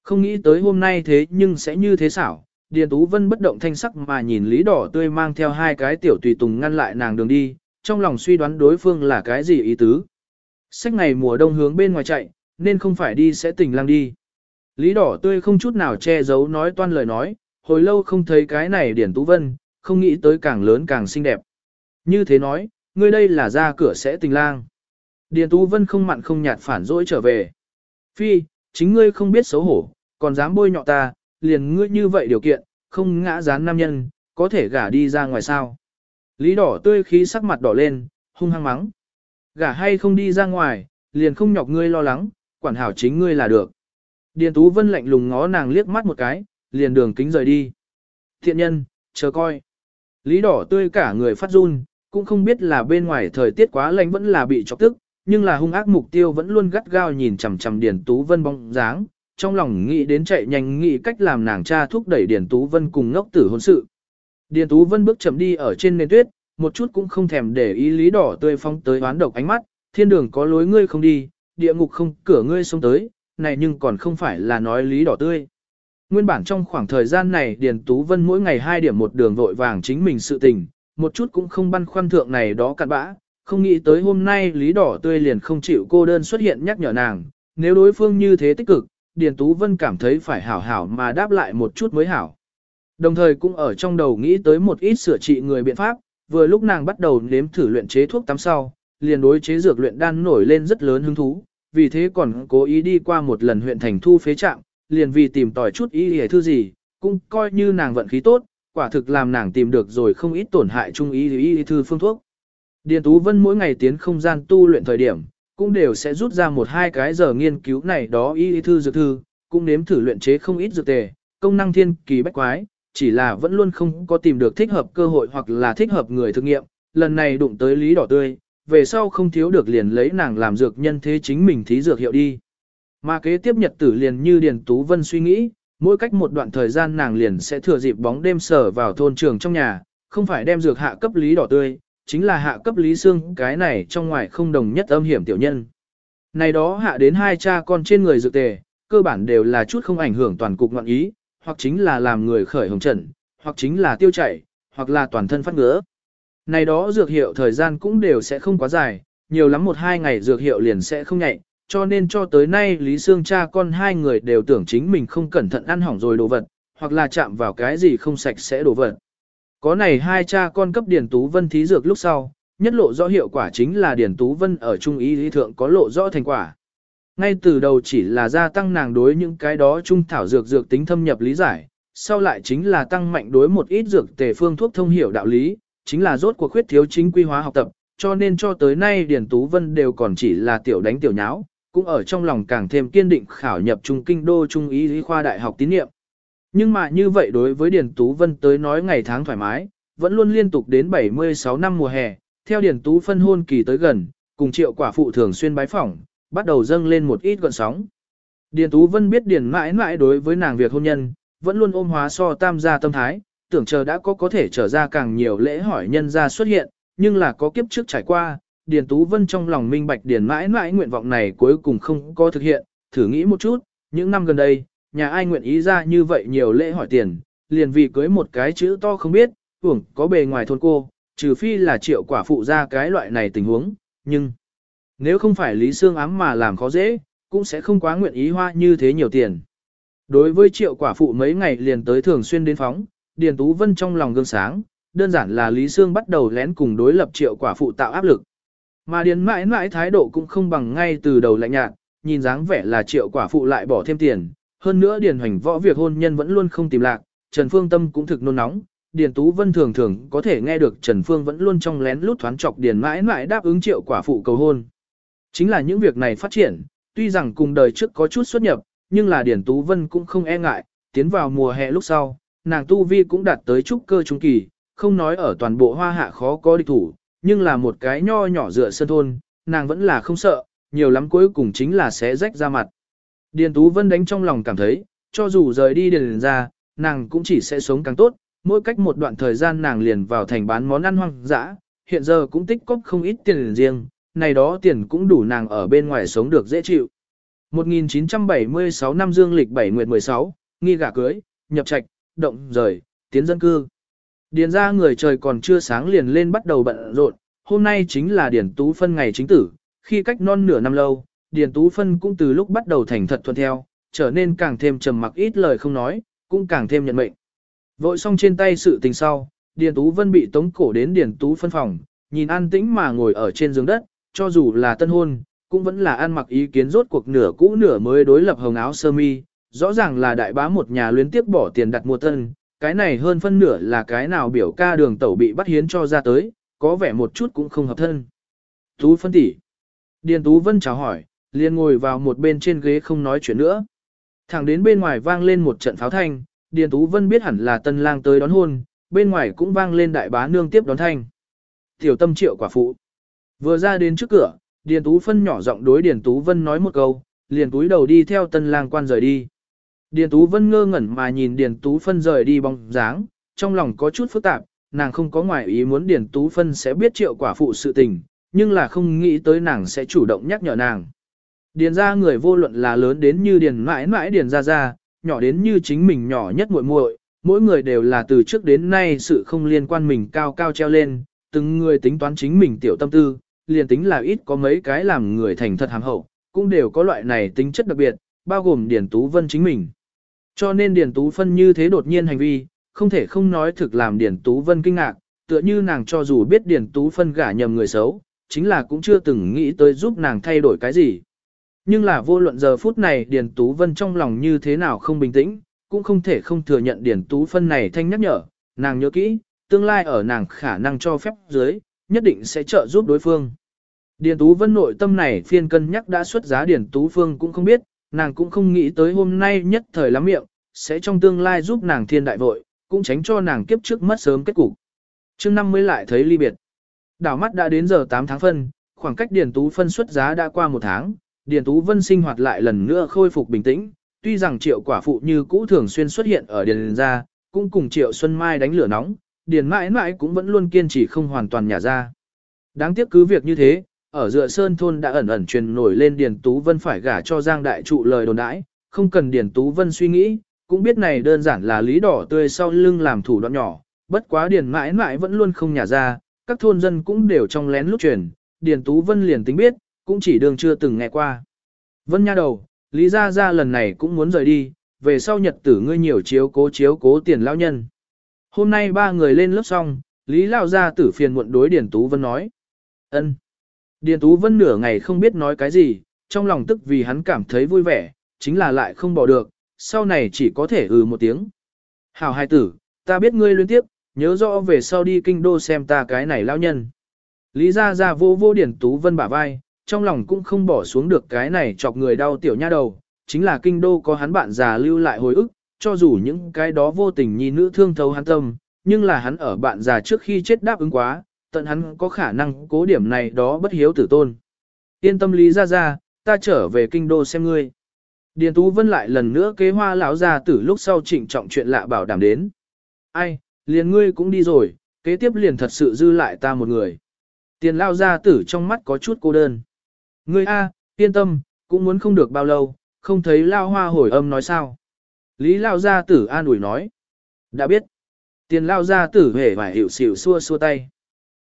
Speaker 1: Không nghĩ tới hôm nay thế nhưng sẽ như thế xảo, Điền Tú Vân bất động thanh sắc mà nhìn lý đỏ tươi mang theo hai cái tiểu tùy tùng ngăn lại nàng đường đi, trong lòng suy đoán đối phương là cái gì ý tứ. Sách ngày mùa đông hướng bên ngoài chạy, nên không phải đi sẽ tình lang đi. Lý đỏ tươi không chút nào che giấu nói toan lời nói, hồi lâu không thấy cái này Điền Tú Vân, không nghĩ tới càng lớn càng xinh đẹp. Như thế nói, ngươi đây là ra cửa sẽ tình lang. Điền Tú Vân không mặn không nhạt phản dỗi trở về. Phi, chính ngươi không biết xấu hổ, còn dám bôi nhọ ta, liền ngươi như vậy điều kiện, không ngã dán nam nhân, có thể gả đi ra ngoài sao. Lý đỏ tươi khí sắc mặt đỏ lên, hung hăng mắng. Gả hay không đi ra ngoài, liền không nhọc ngươi lo lắng, quản hảo chính ngươi là được. Điền Tú Vân lạnh lùng ngó nàng liếc mắt một cái, liền đường kính rời đi. Thiện nhân, chờ coi. Lý đỏ tươi cả người phát run, cũng không biết là bên ngoài thời tiết quá lạnh vẫn là bị chọc tức, nhưng là hung ác mục tiêu vẫn luôn gắt gao nhìn chằm chằm Điền Tú Vân bóng dáng, trong lòng nghĩ đến chạy nhanh nghĩ cách làm nàng cha thúc đẩy Điền Tú Vân cùng ngốc tử hôn sự. Điền Tú Vân bước chậm đi ở trên nền tuyết, một chút cũng không thèm để ý lý đỏ tươi phong tới oán độc ánh mắt, thiên đường có lối ngươi không đi, địa ngục không cửa ngươi xông tới, này nhưng còn không phải là nói lý đỏ tươi. Nguyên bản trong khoảng thời gian này Điền Tú Vân mỗi ngày hai điểm một đường vội vàng chính mình sự tình, một chút cũng không băn khoăn thượng này đó cặn bã, không nghĩ tới hôm nay Lý Đỏ Tươi liền không chịu cô đơn xuất hiện nhắc nhở nàng, nếu đối phương như thế tích cực, Điền Tú Vân cảm thấy phải hảo hảo mà đáp lại một chút mới hảo. Đồng thời cũng ở trong đầu nghĩ tới một ít sửa trị người biện pháp, vừa lúc nàng bắt đầu nếm thử luyện chế thuốc tắm sau, liền đối chế dược luyện đan nổi lên rất lớn hứng thú, vì thế còn cố ý đi qua một lần huyện thành thu phế trạm, liền vì tìm tòi chút ý hề thư gì, cũng coi như nàng vận khí tốt, quả thực làm nàng tìm được rồi không ít tổn hại trung ý ý thư phương thuốc. Điền Tú Vân mỗi ngày tiến không gian tu luyện thời điểm, cũng đều sẽ rút ra một hai cái giờ nghiên cứu này đó y thư dược thư, cũng nếm thử luyện chế không ít dược tề, công năng thiên kỳ bách quái, chỉ là vẫn luôn không có tìm được thích hợp cơ hội hoặc là thích hợp người thực nghiệm, lần này đụng tới lý đỏ tươi, về sau không thiếu được liền lấy nàng làm dược nhân thế chính mình thí dược hiệu đi. Mà kế tiếp nhật tử liền như Điền Tú Vân suy nghĩ, mỗi cách một đoạn thời gian nàng liền sẽ thừa dịp bóng đêm sở vào thôn trường trong nhà, không phải đem dược hạ cấp lý đỏ tươi, chính là hạ cấp lý xương cái này trong ngoài không đồng nhất âm hiểm tiểu nhân. Này đó hạ đến hai cha con trên người dược tề, cơ bản đều là chút không ảnh hưởng toàn cục ngọn ý, hoặc chính là làm người khởi hồng trận, hoặc chính là tiêu chảy, hoặc là toàn thân phát ngứa. Này đó dược hiệu thời gian cũng đều sẽ không quá dài, nhiều lắm một hai ngày dược hiệu liền sẽ không nhạy, cho nên cho tới nay Lý Sương cha con hai người đều tưởng chính mình không cẩn thận ăn hỏng rồi đồ vật, hoặc là chạm vào cái gì không sạch sẽ đồ vật. Có này hai cha con cấp Điền Tú Vân thí dược lúc sau, nhất lộ rõ hiệu quả chính là Điền Tú Vân ở trung ý lý thượng có lộ rõ thành quả. Ngay từ đầu chỉ là gia tăng nàng đối những cái đó trung thảo dược dược tính thâm nhập lý giải, sau lại chính là tăng mạnh đối một ít dược tề phương thuốc thông hiểu đạo lý, chính là rốt cuộc khuyết thiếu chính quy hóa học tập, cho nên cho tới nay Điền Tú Vân đều còn chỉ là tiểu đánh tiểu nháo, cũng ở trong lòng càng thêm kiên định khảo nhập trung kinh đô trung ý lý khoa đại học tín nhiệm. Nhưng mà như vậy đối với Điền Tú Vân tới nói ngày tháng thoải mái, vẫn luôn liên tục đến 76 năm mùa hè, theo Điền Tú phân hôn kỳ tới gần, cùng triệu quả phụ thường xuyên bái phỏng, bắt đầu dâng lên một ít gọn sóng. Điền Tú Vân biết Điền mãi mãi đối với nàng việc hôn nhân, vẫn luôn ôm hóa so tam gia tâm thái, tưởng chờ đã có có thể trở ra càng nhiều lễ hỏi nhân gia xuất hiện, nhưng là có kiếp trước trải qua, Điền Tú Vân trong lòng minh bạch Điền mãi mãi nguyện vọng này cuối cùng không có thực hiện, thử nghĩ một chút, những năm gần đây, nhà ai nguyện ý ra như vậy nhiều lễ hỏi tiền, liền vì cưới một cái chữ to không biết, hưởng có bề ngoài thôn cô, trừ phi là triệu quả phụ ra cái loại này tình huống, nhưng nếu không phải Lý Sương ám mà làm khó dễ, cũng sẽ không quá nguyện ý hoa như thế nhiều tiền. Đối với triệu quả phụ mấy ngày liền tới thường xuyên đến phóng, Điền Tú Vân trong lòng gương sáng, đơn giản là Lý Sương bắt đầu lén cùng đối lập triệu quả phụ tạo áp lực. Mà Điền mãi mãi thái độ cũng không bằng ngay từ đầu lạnh nhạt, nhìn dáng vẻ là triệu quả phụ lại bỏ thêm tiền. Hơn nữa Điền hoành võ việc hôn nhân vẫn luôn không tìm lạc, Trần Phương Tâm cũng thực nôn nóng. Điền Tú Vân thường thường có thể nghe được Trần Phương vẫn luôn trong lén lút thoán chọc Điền mãi mãi đáp ứng triệu quả phụ cầu hôn. Chính là những việc này phát triển, tuy rằng cùng đời trước có chút xuất nhập, nhưng là Điền Tú Vân cũng không e ngại, tiến vào mùa hè lúc sau, nàng tu vi cũng đạt tới trúc cơ trung kỳ, không nói ở toàn bộ hoa hạ khó có địch thủ, nhưng là một cái nho nhỏ dựa sân thôn, nàng vẫn là không sợ, nhiều lắm cuối cùng chính là sẽ rách ra mặt. Điền Tú Vân đánh trong lòng cảm thấy, cho dù rời đi điền ra, nàng cũng chỉ sẽ sống càng tốt, mỗi cách một đoạn thời gian nàng liền vào thành bán món ăn hoang dã, hiện giờ cũng tích cóp không ít tiền riêng, này đó tiền cũng đủ nàng ở bên ngoài sống được dễ chịu. 1976 năm dương lịch 7 nguyệt 16, nghi gả cưới, nhập trạch, động rời, tiến dân cư. Điền ra người trời còn chưa sáng liền lên bắt đầu bận rộn, hôm nay chính là Điền Tú Phân ngày chính tử, khi cách non nửa năm lâu, Điền Tú Phân cũng từ lúc bắt đầu thành thật thuận theo, trở nên càng thêm trầm mặc ít lời không nói, cũng càng thêm nhận mệnh. Vội xong trên tay sự tình sau, Điền Tú Vân bị tống cổ đến Điền Tú Phân phòng, nhìn an tĩnh mà ngồi ở trên giường đất, cho dù là tân hôn, cũng vẫn là ăn mặc ý kiến rốt cuộc nửa cũ nửa mới đối lập hồng áo sơ mi, rõ ràng là đại bá một nhà luyến tiếp bỏ tiền đặt mua tân, cái này hơn phân nửa là cái nào biểu ca đường tẩu bị bắt hiến cho ra tới, có vẻ một chút cũng không hợp thân. Tú phân tỷ. Điền Tú Vân chào hỏi, liền ngồi vào một bên trên ghế không nói chuyện nữa. Thẳng đến bên ngoài vang lên một trận pháo thanh, Điền Tú Vân biết hẳn là tân lang tới đón hôn, bên ngoài cũng vang lên đại bá nương tiếp đón thanh. Tiểu tâm triệu quả phụ. Vừa ra đến trước cửa, Điền Tú Phân nhỏ giọng đối Điền Tú Vân nói một câu, liền túi đầu đi theo tân lang quan rời đi. Điền Tú Vân ngơ ngẩn mà nhìn Điền Tú Phân rời đi bóng dáng, trong lòng có chút phức tạp, nàng không có ngoại ý muốn Điền Tú Phân sẽ biết triệu quả phụ sự tình, nhưng là không nghĩ tới nàng sẽ chủ động nhắc nhở nàng. Điền ra người vô luận là lớn đến như Điền mãi mãi Điền ra ra, nhỏ đến như chính mình nhỏ nhất muội muội, mỗi người đều là từ trước đến nay sự không liên quan mình cao cao treo lên, từng người tính toán chính mình tiểu tâm tư, liền tính là ít có mấy cái làm người thành thật hàm hậu, cũng đều có loại này tính chất đặc biệt, bao gồm Điền Tú Vân chính mình. Cho nên Điền Tú Phân như thế đột nhiên hành vi, không thể không nói thực làm Điền Tú Vân kinh ngạc, tựa như nàng cho dù biết Điền Tú Phân gả nhầm người xấu, chính là cũng chưa từng nghĩ tới giúp nàng thay đổi cái gì. Nhưng là vô luận giờ phút này Điền Tú Vân trong lòng như thế nào không bình tĩnh, cũng không thể không thừa nhận Điền Tú Phân này thanh nhắc nhở, nàng nhớ kỹ, tương lai ở nàng khả năng cho phép dưới, nhất định sẽ trợ giúp đối phương. Điền Tú Vân nội tâm này phiên cân nhắc đã xuất giá Điền Tú Phương cũng không biết, nàng cũng không nghĩ tới hôm nay nhất thời lắm miệng, sẽ trong tương lai giúp nàng thiên đại vội, cũng tránh cho nàng kiếp trước mất sớm kết cục. chương năm mới lại thấy ly biệt. Đảo mắt đã đến giờ 8 tháng phân, khoảng cách Điền Tú phân xuất giá đã qua một tháng, Điền Tú Vân sinh hoạt lại lần nữa khôi phục bình tĩnh, tuy rằng triệu quả phụ như cũ thường xuyên xuất hiện ở Điền gia, cũng cùng triệu Xuân Mai đánh lửa nóng, Điền mãi mãi cũng vẫn luôn kiên trì không hoàn toàn nhả ra. Đáng tiếc cứ việc như thế, ở dựa sơn thôn đã ẩn ẩn truyền nổi lên Điền Tú Vân phải gả cho Giang Đại Trụ lời đồn đãi, không cần Điền Tú Vân suy nghĩ, cũng biết này đơn giản là lý đỏ tươi sau lưng làm thủ đoạn nhỏ, bất quá Điền mãi mãi vẫn luôn không nhả ra, các thôn dân cũng đều trong lén lút truyền, Điền Tú Vân liền tính biết, cũng chỉ đường chưa từng nghe qua. Vân nha đầu, Lý Gia Gia lần này cũng muốn rời đi, về sau nhật tử ngươi nhiều chiếu cố chiếu cố tiền lão nhân. Hôm nay ba người lên lớp xong, Lý Lão Gia tử phiền muộn đối Điền Tú Vân nói. ân Điền Tú Vân nửa ngày không biết nói cái gì, trong lòng tức vì hắn cảm thấy vui vẻ, chính là lại không bỏ được, sau này chỉ có thể ừ một tiếng. Hảo hai tử, ta biết ngươi liên tiếp, nhớ rõ về sau đi kinh đô xem ta cái này lao nhân. Lý ra ra vô vô Điền Tú Vân bả vai, trong lòng cũng không bỏ xuống được cái này chọc người đau tiểu nha đầu, chính là kinh đô có hắn bạn già lưu lại hồi ức, cho dù những cái đó vô tình nhi nữ thương thấu hắn tâm, nhưng là hắn ở bạn già trước khi chết đáp ứng quá, tận hắn có khả năng cố điểm này đó bất hiếu tử tôn. Yên tâm lý ra ra, ta trở về kinh đô xem ngươi. Điền Tú Vân lại lần nữa kế hoa lão ra tử lúc sau trịnh trọng chuyện lạ bảo đảm đến. Ai, liền ngươi cũng đi rồi, kế tiếp liền thật sự dư lại ta một người. Tiền lao ra tử trong mắt có chút cô đơn. Ngươi A, yên tâm, cũng muốn không được bao lâu, không thấy lao hoa hồi âm nói sao. Lý lao gia tử an ủi nói. Đã biết. Tiền lao gia tử hề phải hiểu xỉu xua xua tay.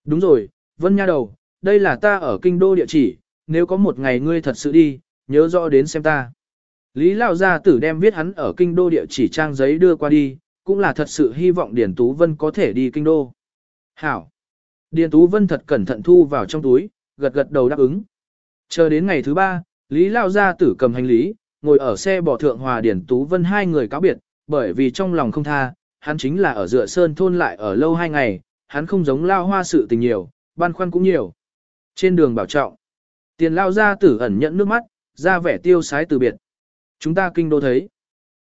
Speaker 1: Đúng rồi, vân nha đầu, đây là ta ở kinh đô địa chỉ, nếu có một ngày ngươi thật sự đi, nhớ rõ đến xem ta. Lý lao gia tử đem viết hắn ở kinh đô địa chỉ trang giấy đưa qua đi, cũng là thật sự hy vọng Điền Tú Vân có thể đi kinh đô. Hảo. Điền Tú Vân thật cẩn thận thu vào trong túi, gật gật đầu đáp ứng. Chờ đến ngày thứ ba, Lý Lao Gia tử cầm hành lý, ngồi ở xe bỏ thượng hòa Điền Tú Vân hai người cáo biệt, bởi vì trong lòng không tha, hắn chính là ở dựa sơn thôn lại ở lâu hai ngày, hắn không giống Lao Hoa sự tình nhiều, băn khoăn cũng nhiều. Trên đường bảo trọng, tiền Lao Gia tử ẩn nhận nước mắt, ra vẻ tiêu sái từ biệt. Chúng ta kinh đô thấy.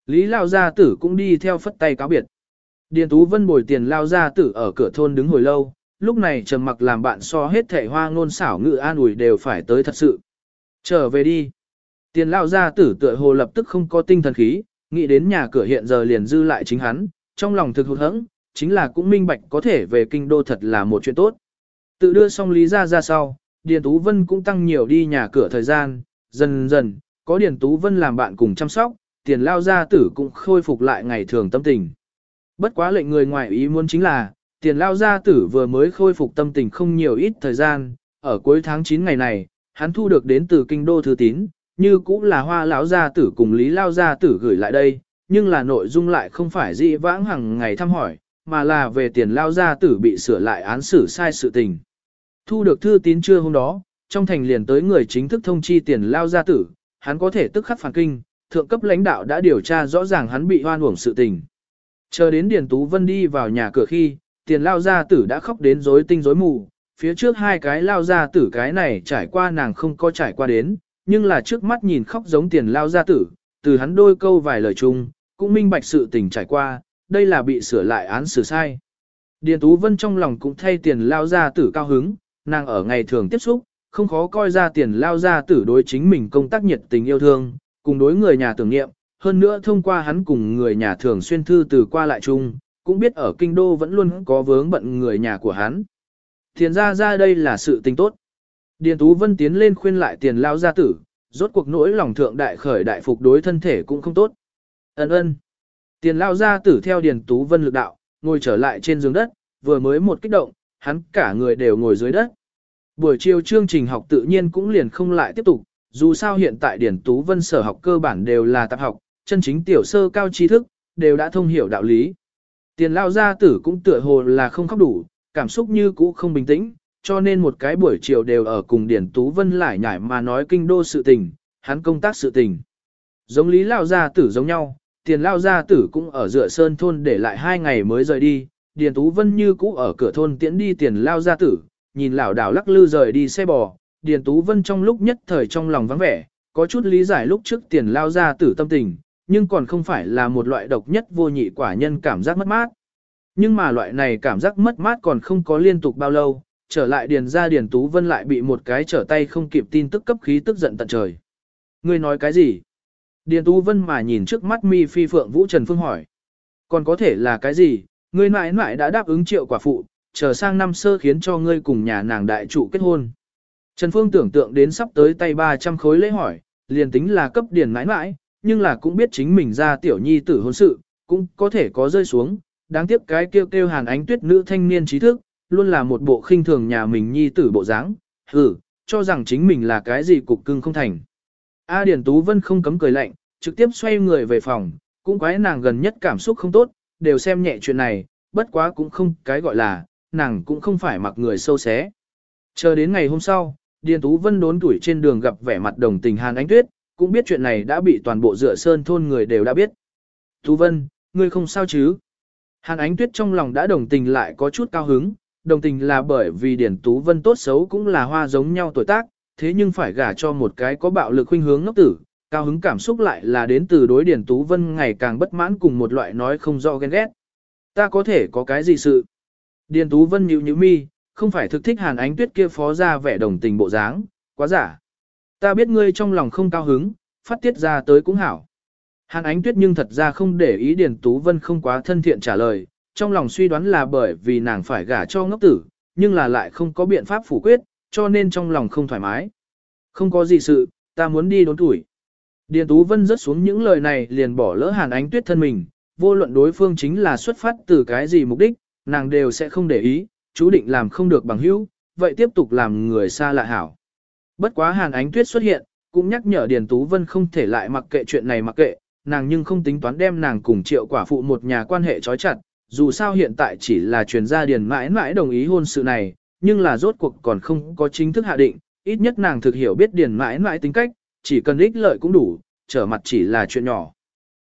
Speaker 1: Lý Lao Gia tử cũng đi theo phất tay cáo biệt. Điền Tú Vân bồi tiền Lao Gia tử ở cửa thôn đứng hồi lâu, lúc này trầm mặc làm bạn so hết thể hoa ngôn xảo ngự an ủi đều phải tới thật sự. Trở về đi. Tiền Lao Gia tử tựa hồ lập tức không có tinh thần khí, nghĩ đến nhà cửa hiện giờ liền dư lại chính hắn, trong lòng thực hụt hẫng, chính là cũng minh bạch có thể về kinh đô thật là một chuyện tốt. Tự đưa xong Lý Gia ra sau, Điền Tú Vân cũng tăng nhiều đi nhà cửa thời gian, dần dần, có Điền Tú Vân làm bạn cùng chăm sóc, tiền lao gia tử cũng khôi phục lại ngày thường tâm tình. Bất quá lệnh người ngoài ý muốn chính là, tiền lao gia tử vừa mới khôi phục tâm tình không nhiều ít thời gian, ở cuối tháng 9 ngày này, hắn thu được đến từ kinh đô thư tín, như cũng là hoa lão gia tử cùng lý lao gia tử gửi lại đây, nhưng là nội dung lại không phải dị vãng hàng ngày thăm hỏi, mà là về tiền lao gia tử bị sửa lại án xử sai sự tình. Thu được thư tín trưa hôm đó, trong thành liền tới người chính thức thông chi tiền lao gia tử, hắn có thể tức khắc phản kinh, thượng cấp lãnh đạo đã điều tra rõ ràng hắn bị hoan uổng sự tình. Chờ đến Điền Tú Vân đi vào nhà cửa khi, tiền lao gia tử đã khóc đến rối tinh rối mù, phía trước hai cái lao gia tử cái này trải qua nàng không có trải qua đến, nhưng là trước mắt nhìn khóc giống tiền lao gia tử, từ hắn đôi câu vài lời chung, cũng minh bạch sự tình trải qua, đây là bị sửa lại án xử sai. Điền Tú Vân trong lòng cũng thay tiền lao gia tử cao hứng, nàng ở ngày thường tiếp xúc, không khó coi ra tiền lao gia tử đối chính mình công tác nhiệt tình yêu thương, cùng đối người nhà tưởng niệm, hơn nữa thông qua hắn cùng người nhà thường xuyên thư từ qua lại chung, cũng biết ở kinh đô vẫn luôn có vướng bận người nhà của hắn. Tiền ra ra đây là sự tình tốt. Điền Tú Vân tiến lên khuyên lại tiền lao gia tử, rốt cuộc nỗi lòng thượng đại khởi đại phục đối thân thể cũng không tốt. Ấn ơn. Tiền lao gia tử theo Điền Tú Vân lực đạo, ngồi trở lại trên giường đất, vừa mới một kích động, hắn cả người đều ngồi dưới đất. Buổi chiều chương trình học tự nhiên cũng liền không lại tiếp tục, dù sao hiện tại Điển Tú Vân sở học cơ bản đều là tạp học, chân chính tiểu sơ cao tri thức, đều đã thông hiểu đạo lý. Tiền lao gia tử cũng tựa hồ là không khóc đủ, cảm xúc như cũ không bình tĩnh, cho nên một cái buổi chiều đều ở cùng Điển Tú Vân lại nhải mà nói kinh đô sự tình, hắn công tác sự tình. Giống lý lao gia tử giống nhau, tiền lao gia tử cũng ở dựa sơn thôn để lại hai ngày mới rời đi, Điền Tú Vân như cũ ở cửa thôn tiễn đi tiền lao gia tử, nhìn lão đảo lắc lư rời đi xe bò, Điền Tú Vân trong lúc nhất thời trong lòng vắng vẻ, có chút lý giải lúc trước tiền lao Gia tử tâm tình, nhưng còn không phải là một loại độc nhất vô nhị quả nhân cảm giác mất mát. Nhưng mà loại này cảm giác mất mát còn không có liên tục bao lâu, trở lại điền ra điền Tú Vân lại bị một cái trở tay không kịp tin tức cấp khí tức giận tận trời. Ngươi nói cái gì? Điền Tú Vân mà nhìn trước mắt mi phi phượng Vũ Trần Phương hỏi. Còn có thể là cái gì? Ngươi mãi mãi đã đáp ứng triệu quả phụ, chờ sang năm sơ khiến cho ngươi cùng nhà nàng đại trụ kết hôn. Trần Phương tưởng tượng đến sắp tới tay 300 khối lễ hỏi, liền tính là cấp điển mãi mãi, nhưng là cũng biết chính mình ra tiểu nhi tử hôn sự, cũng có thể có rơi xuống. Đáng tiếc cái kêu kêu hàn ánh tuyết nữ thanh niên trí thức, luôn là một bộ khinh thường nhà mình nhi tử bộ dáng, hử, cho rằng chính mình là cái gì cục cưng không thành. A Điển Tú Vân không cấm cười lạnh, trực tiếp xoay người về phòng, cũng quái nàng gần nhất cảm xúc không tốt, đều xem nhẹ chuyện này, bất quá cũng không cái gọi là, nàng cũng không phải mặc người sâu xé. Chờ đến ngày hôm sau, Điền Tú Vân đốn tuổi trên đường gặp vẻ mặt đồng tình Hàn Ánh Tuyết, cũng biết chuyện này đã bị toàn bộ dựa sơn thôn người đều đã biết. Tú Vân, ngươi không sao chứ? Hàn Ánh Tuyết trong lòng đã đồng tình lại có chút cao hứng, đồng tình là bởi vì Điền Tú Vân tốt xấu cũng là hoa giống nhau tuổi tác, thế nhưng phải gả cho một cái có bạo lực khuynh hướng ngốc tử, cao hứng cảm xúc lại là đến từ đối Điền Tú Vân ngày càng bất mãn cùng một loại nói không rõ ghen ghét. Ta có thể có cái gì sự? Điền Tú Vân nhíu nhíu mi, không phải thực thích Hàn Ánh Tuyết kia phó ra vẻ đồng tình bộ dáng, quá giả. Ta biết ngươi trong lòng không cao hứng, phát tiết ra tới cũng hảo. Hàn Ánh Tuyết nhưng thật ra không để ý Điền Tú Vân không quá thân thiện trả lời, trong lòng suy đoán là bởi vì nàng phải gả cho ngốc tử, nhưng là lại không có biện pháp phủ quyết, cho nên trong lòng không thoải mái. Không có gì sự, ta muốn đi đốn tuổi. Điền Tú Vân rớt xuống những lời này liền bỏ lỡ Hàn Ánh Tuyết thân mình, vô luận đối phương chính là xuất phát từ cái gì mục đích, nàng đều sẽ không để ý, chú định làm không được bằng hữu, vậy tiếp tục làm người xa lạ hảo. Bất quá Hàn Ánh Tuyết xuất hiện, cũng nhắc nhở Điền Tú Vân không thể lại mặc kệ chuyện này mặc kệ, nàng nhưng không tính toán đem nàng cùng triệu quả phụ một nhà quan hệ trói chặt, dù sao hiện tại chỉ là truyền gia Điền mãi mãi đồng ý hôn sự này, nhưng là rốt cuộc còn không có chính thức hạ định, ít nhất nàng thực hiểu biết Điền mãi mãi tính cách, chỉ cần ích lợi cũng đủ, trở mặt chỉ là chuyện nhỏ.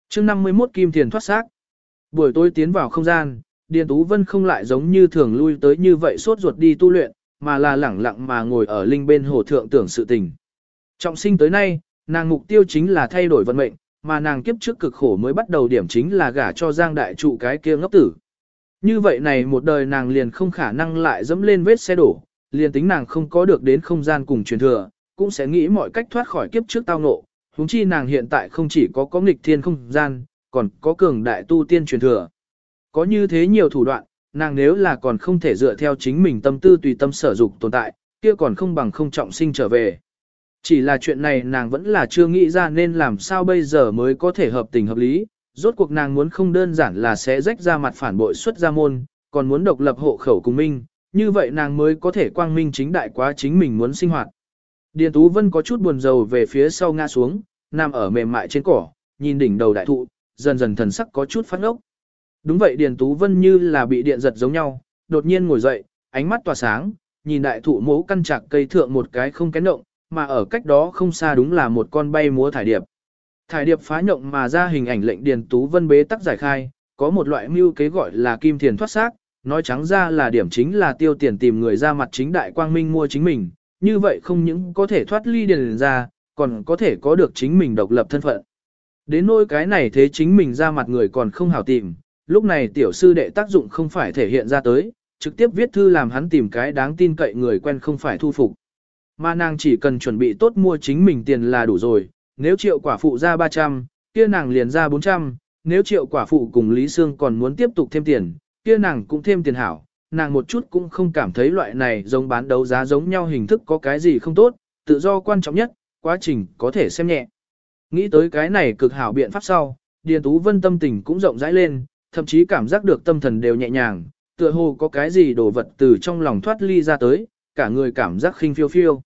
Speaker 1: chương 51 Kim Thiền thoát xác. Buổi tối tiến vào không gian, Điền Tú Vân không lại giống như thường lui tới như vậy sốt ruột đi tu luyện, mà là lẳng lặng mà ngồi ở linh bên hồ thượng tưởng sự tình. Trọng sinh tới nay, nàng mục tiêu chính là thay đổi vận mệnh, mà nàng kiếp trước cực khổ mới bắt đầu điểm chính là gả cho Giang đại trụ cái kia ngốc tử. Như vậy này một đời nàng liền không khả năng lại dẫm lên vết xe đổ, liền tính nàng không có được đến không gian cùng truyền thừa, cũng sẽ nghĩ mọi cách thoát khỏi kiếp trước tao ngộ. Huống chi nàng hiện tại không chỉ có có nghịch thiên không gian, còn có cường đại tu tiên truyền thừa. Có như thế nhiều thủ đoạn, nàng nếu là còn không thể dựa theo chính mình tâm tư tùy tâm sở dục tồn tại, kia còn không bằng không trọng sinh trở về. Chỉ là chuyện này nàng vẫn là chưa nghĩ ra nên làm sao bây giờ mới có thể hợp tình hợp lý, rốt cuộc nàng muốn không đơn giản là sẽ rách ra mặt phản bội xuất gia môn, còn muốn độc lập hộ khẩu cùng minh, như vậy nàng mới có thể quang minh chính đại quá chính mình muốn sinh hoạt. Điền Tú Vân có chút buồn rầu về phía sau ngã xuống, nằm ở mềm mại trên cỏ, nhìn đỉnh đầu đại thụ, dần dần thần sắc có chút phát ốc. Đúng vậy Điền Tú Vân như là bị điện giật giống nhau, đột nhiên ngồi dậy, ánh mắt tỏa sáng, nhìn đại thụ mố căn chạc cây thượng một cái không kén động, mà ở cách đó không xa đúng là một con bay múa thải điệp. Thải điệp phá nhộng mà ra hình ảnh lệnh Điền Tú Vân bế tắc giải khai, có một loại mưu kế gọi là kim thiền thoát xác, nói trắng ra là điểm chính là tiêu tiền tìm người ra mặt chính đại quang minh mua chính mình, như vậy không những có thể thoát ly điền ra, còn có thể có được chính mình độc lập thân phận. Đến nỗi cái này thế chính mình ra mặt người còn không hảo tìm, lúc này tiểu sư đệ tác dụng không phải thể hiện ra tới, trực tiếp viết thư làm hắn tìm cái đáng tin cậy người quen không phải thu phục. Mà nàng chỉ cần chuẩn bị tốt mua chính mình tiền là đủ rồi, nếu triệu quả phụ ra 300, kia nàng liền ra 400, nếu triệu quả phụ cùng Lý Sương còn muốn tiếp tục thêm tiền, kia nàng cũng thêm tiền hảo, nàng một chút cũng không cảm thấy loại này giống bán đấu giá giống nhau hình thức có cái gì không tốt, tự do quan trọng nhất, quá trình có thể xem nhẹ. Nghĩ tới cái này cực hảo biện pháp sau, Điền Tú Vân tâm tình cũng rộng rãi lên, thậm chí cảm giác được tâm thần đều nhẹ nhàng, tựa hồ có cái gì đồ vật từ trong lòng thoát ly ra tới, cả người cảm giác khinh phiêu phiêu.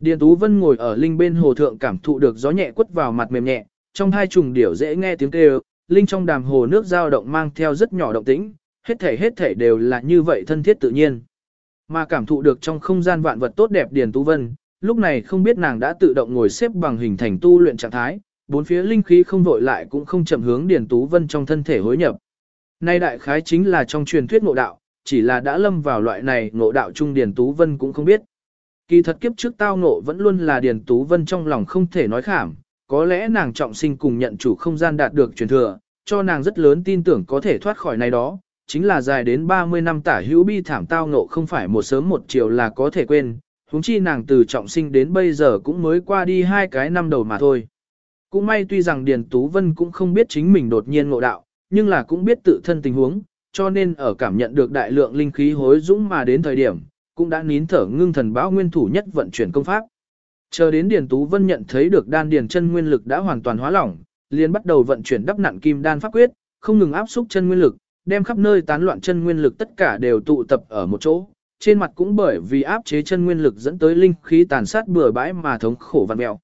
Speaker 1: Điền Tú Vân ngồi ở linh bên hồ thượng cảm thụ được gió nhẹ quất vào mặt mềm nhẹ, trong hai trùng điểu dễ nghe tiếng kêu, linh trong đàm hồ nước dao động mang theo rất nhỏ động tĩnh, hết thể hết thể đều là như vậy thân thiết tự nhiên. Mà cảm thụ được trong không gian vạn vật tốt đẹp Điền Tú Vân, lúc này không biết nàng đã tự động ngồi xếp bằng hình thành tu luyện trạng thái, bốn phía linh khí không vội lại cũng không chậm hướng Điền Tú Vân trong thân thể hối nhập. Nay đại khái chính là trong truyền thuyết ngộ đạo, chỉ là đã lâm vào loại này ngộ đạo trung Điền Tú Vân cũng không biết. Kỳ thật kiếp trước tao ngộ vẫn luôn là Điền Tú Vân trong lòng không thể nói khảm, có lẽ nàng trọng sinh cùng nhận chủ không gian đạt được truyền thừa, cho nàng rất lớn tin tưởng có thể thoát khỏi này đó, chính là dài đến 30 năm tả hữu bi thảm tao ngộ không phải một sớm một chiều là có thể quên, huống chi nàng từ trọng sinh đến bây giờ cũng mới qua đi hai cái năm đầu mà thôi. Cũng may tuy rằng Điền Tú Vân cũng không biết chính mình đột nhiên ngộ đạo, nhưng là cũng biết tự thân tình huống, cho nên ở cảm nhận được đại lượng linh khí hối dũng mà đến thời điểm, cũng đã nín thở ngưng thần bão nguyên thủ nhất vận chuyển công pháp. Chờ đến Điền Tú Vân nhận thấy được đan điền chân nguyên lực đã hoàn toàn hóa lỏng, liền bắt đầu vận chuyển đắp nặn kim đan pháp quyết, không ngừng áp xúc chân nguyên lực, đem khắp nơi tán loạn chân nguyên lực tất cả đều tụ tập ở một chỗ. Trên mặt cũng bởi vì áp chế chân nguyên lực dẫn tới linh khí tàn sát bừa bãi mà thống khổ vặn mèo.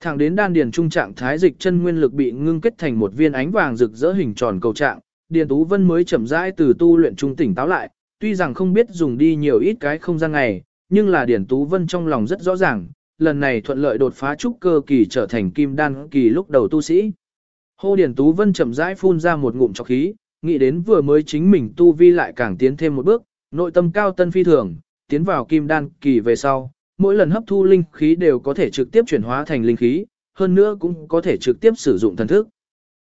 Speaker 1: Thẳng đến đan điền trung trạng thái dịch chân nguyên lực bị ngưng kết thành một viên ánh vàng rực rỡ hình tròn cầu trạng, Điền Tú Vân mới chậm rãi từ tu luyện trung tỉnh táo lại, tuy rằng không biết dùng đi nhiều ít cái không gian ngày, nhưng là Điền Tú Vân trong lòng rất rõ ràng, lần này thuận lợi đột phá trúc cơ kỳ trở thành kim đan kỳ lúc đầu tu sĩ. Hô Điền Tú Vân chậm rãi phun ra một ngụm trọc khí, nghĩ đến vừa mới chính mình tu vi lại càng tiến thêm một bước, nội tâm cao tân phi thường, tiến vào kim đan kỳ về sau, mỗi lần hấp thu linh khí đều có thể trực tiếp chuyển hóa thành linh khí, hơn nữa cũng có thể trực tiếp sử dụng thần thức.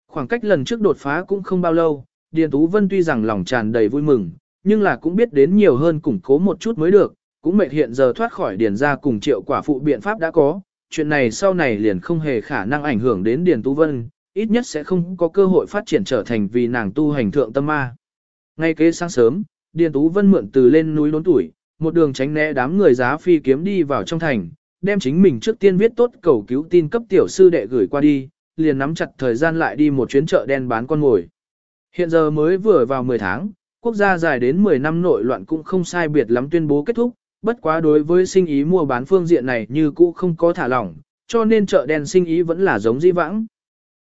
Speaker 1: Khoảng cách lần trước đột phá cũng không bao lâu, Điền Tú Vân tuy rằng lòng tràn đầy vui mừng, nhưng là cũng biết đến nhiều hơn củng cố một chút mới được, cũng mệt hiện giờ thoát khỏi điền ra cùng triệu quả phụ biện pháp đã có, chuyện này sau này liền không hề khả năng ảnh hưởng đến Điền Tú Vân, ít nhất sẽ không có cơ hội phát triển trở thành vì nàng tu hành thượng tâm ma. Ngay kế sáng sớm, Điền Tú Vân mượn từ lên núi đốn tuổi, một đường tránh né đám người giá phi kiếm đi vào trong thành, đem chính mình trước tiên viết tốt cầu cứu tin cấp tiểu sư đệ gửi qua đi, liền nắm chặt thời gian lại đi một chuyến chợ đen bán con ngồi. Hiện giờ mới vừa vào 10 tháng, quốc gia dài đến 10 năm nội loạn cũng không sai biệt lắm tuyên bố kết thúc, bất quá đối với sinh ý mua bán phương diện này như cũ không có thả lỏng, cho nên chợ đen sinh ý vẫn là giống di vãng.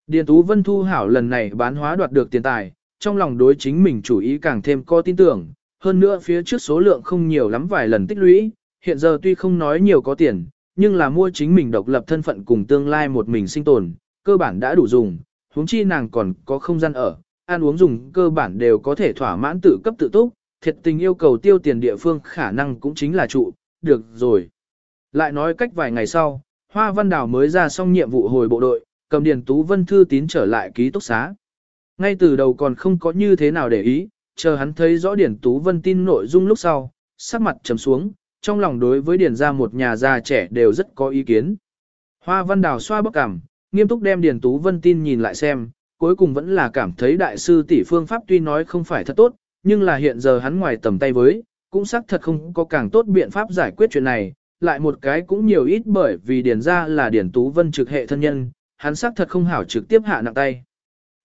Speaker 1: Điền Tú Vân thu hảo lần này bán hóa đoạt được tiền tài, trong lòng đối chính mình chủ ý càng thêm có tin tưởng, hơn nữa phía trước số lượng không nhiều lắm vài lần tích lũy, hiện giờ tuy không nói nhiều có tiền, nhưng là mua chính mình độc lập thân phận cùng tương lai một mình sinh tồn, cơ bản đã đủ dùng, huống chi nàng còn có không gian ở, ăn uống dùng cơ bản đều có thể thỏa mãn tự cấp tự túc, thiệt tình yêu cầu tiêu tiền địa phương khả năng cũng chính là trụ, được rồi. Lại nói cách vài ngày sau, Hoa Văn Đào mới ra xong nhiệm vụ hồi bộ đội, cầm Điền Tú Vân thư tín trở lại ký túc xá. Ngay từ đầu còn không có như thế nào để ý, chờ hắn thấy rõ Điền Tú Vân tin nội dung lúc sau, sắc mặt trầm xuống, trong lòng đối với Điền ra một nhà già trẻ đều rất có ý kiến. Hoa Văn Đào xoa bức cảm, nghiêm túc đem Điền Tú Vân tin nhìn lại xem, cuối cùng vẫn là cảm thấy đại sư tỷ phương pháp tuy nói không phải thật tốt, nhưng là hiện giờ hắn ngoài tầm tay với, cũng xác thật không có càng tốt biện pháp giải quyết chuyện này, lại một cái cũng nhiều ít bởi vì Điền ra là điển Tú Vân trực hệ thân nhân, hắn xác thật không hảo trực tiếp hạ nặng tay.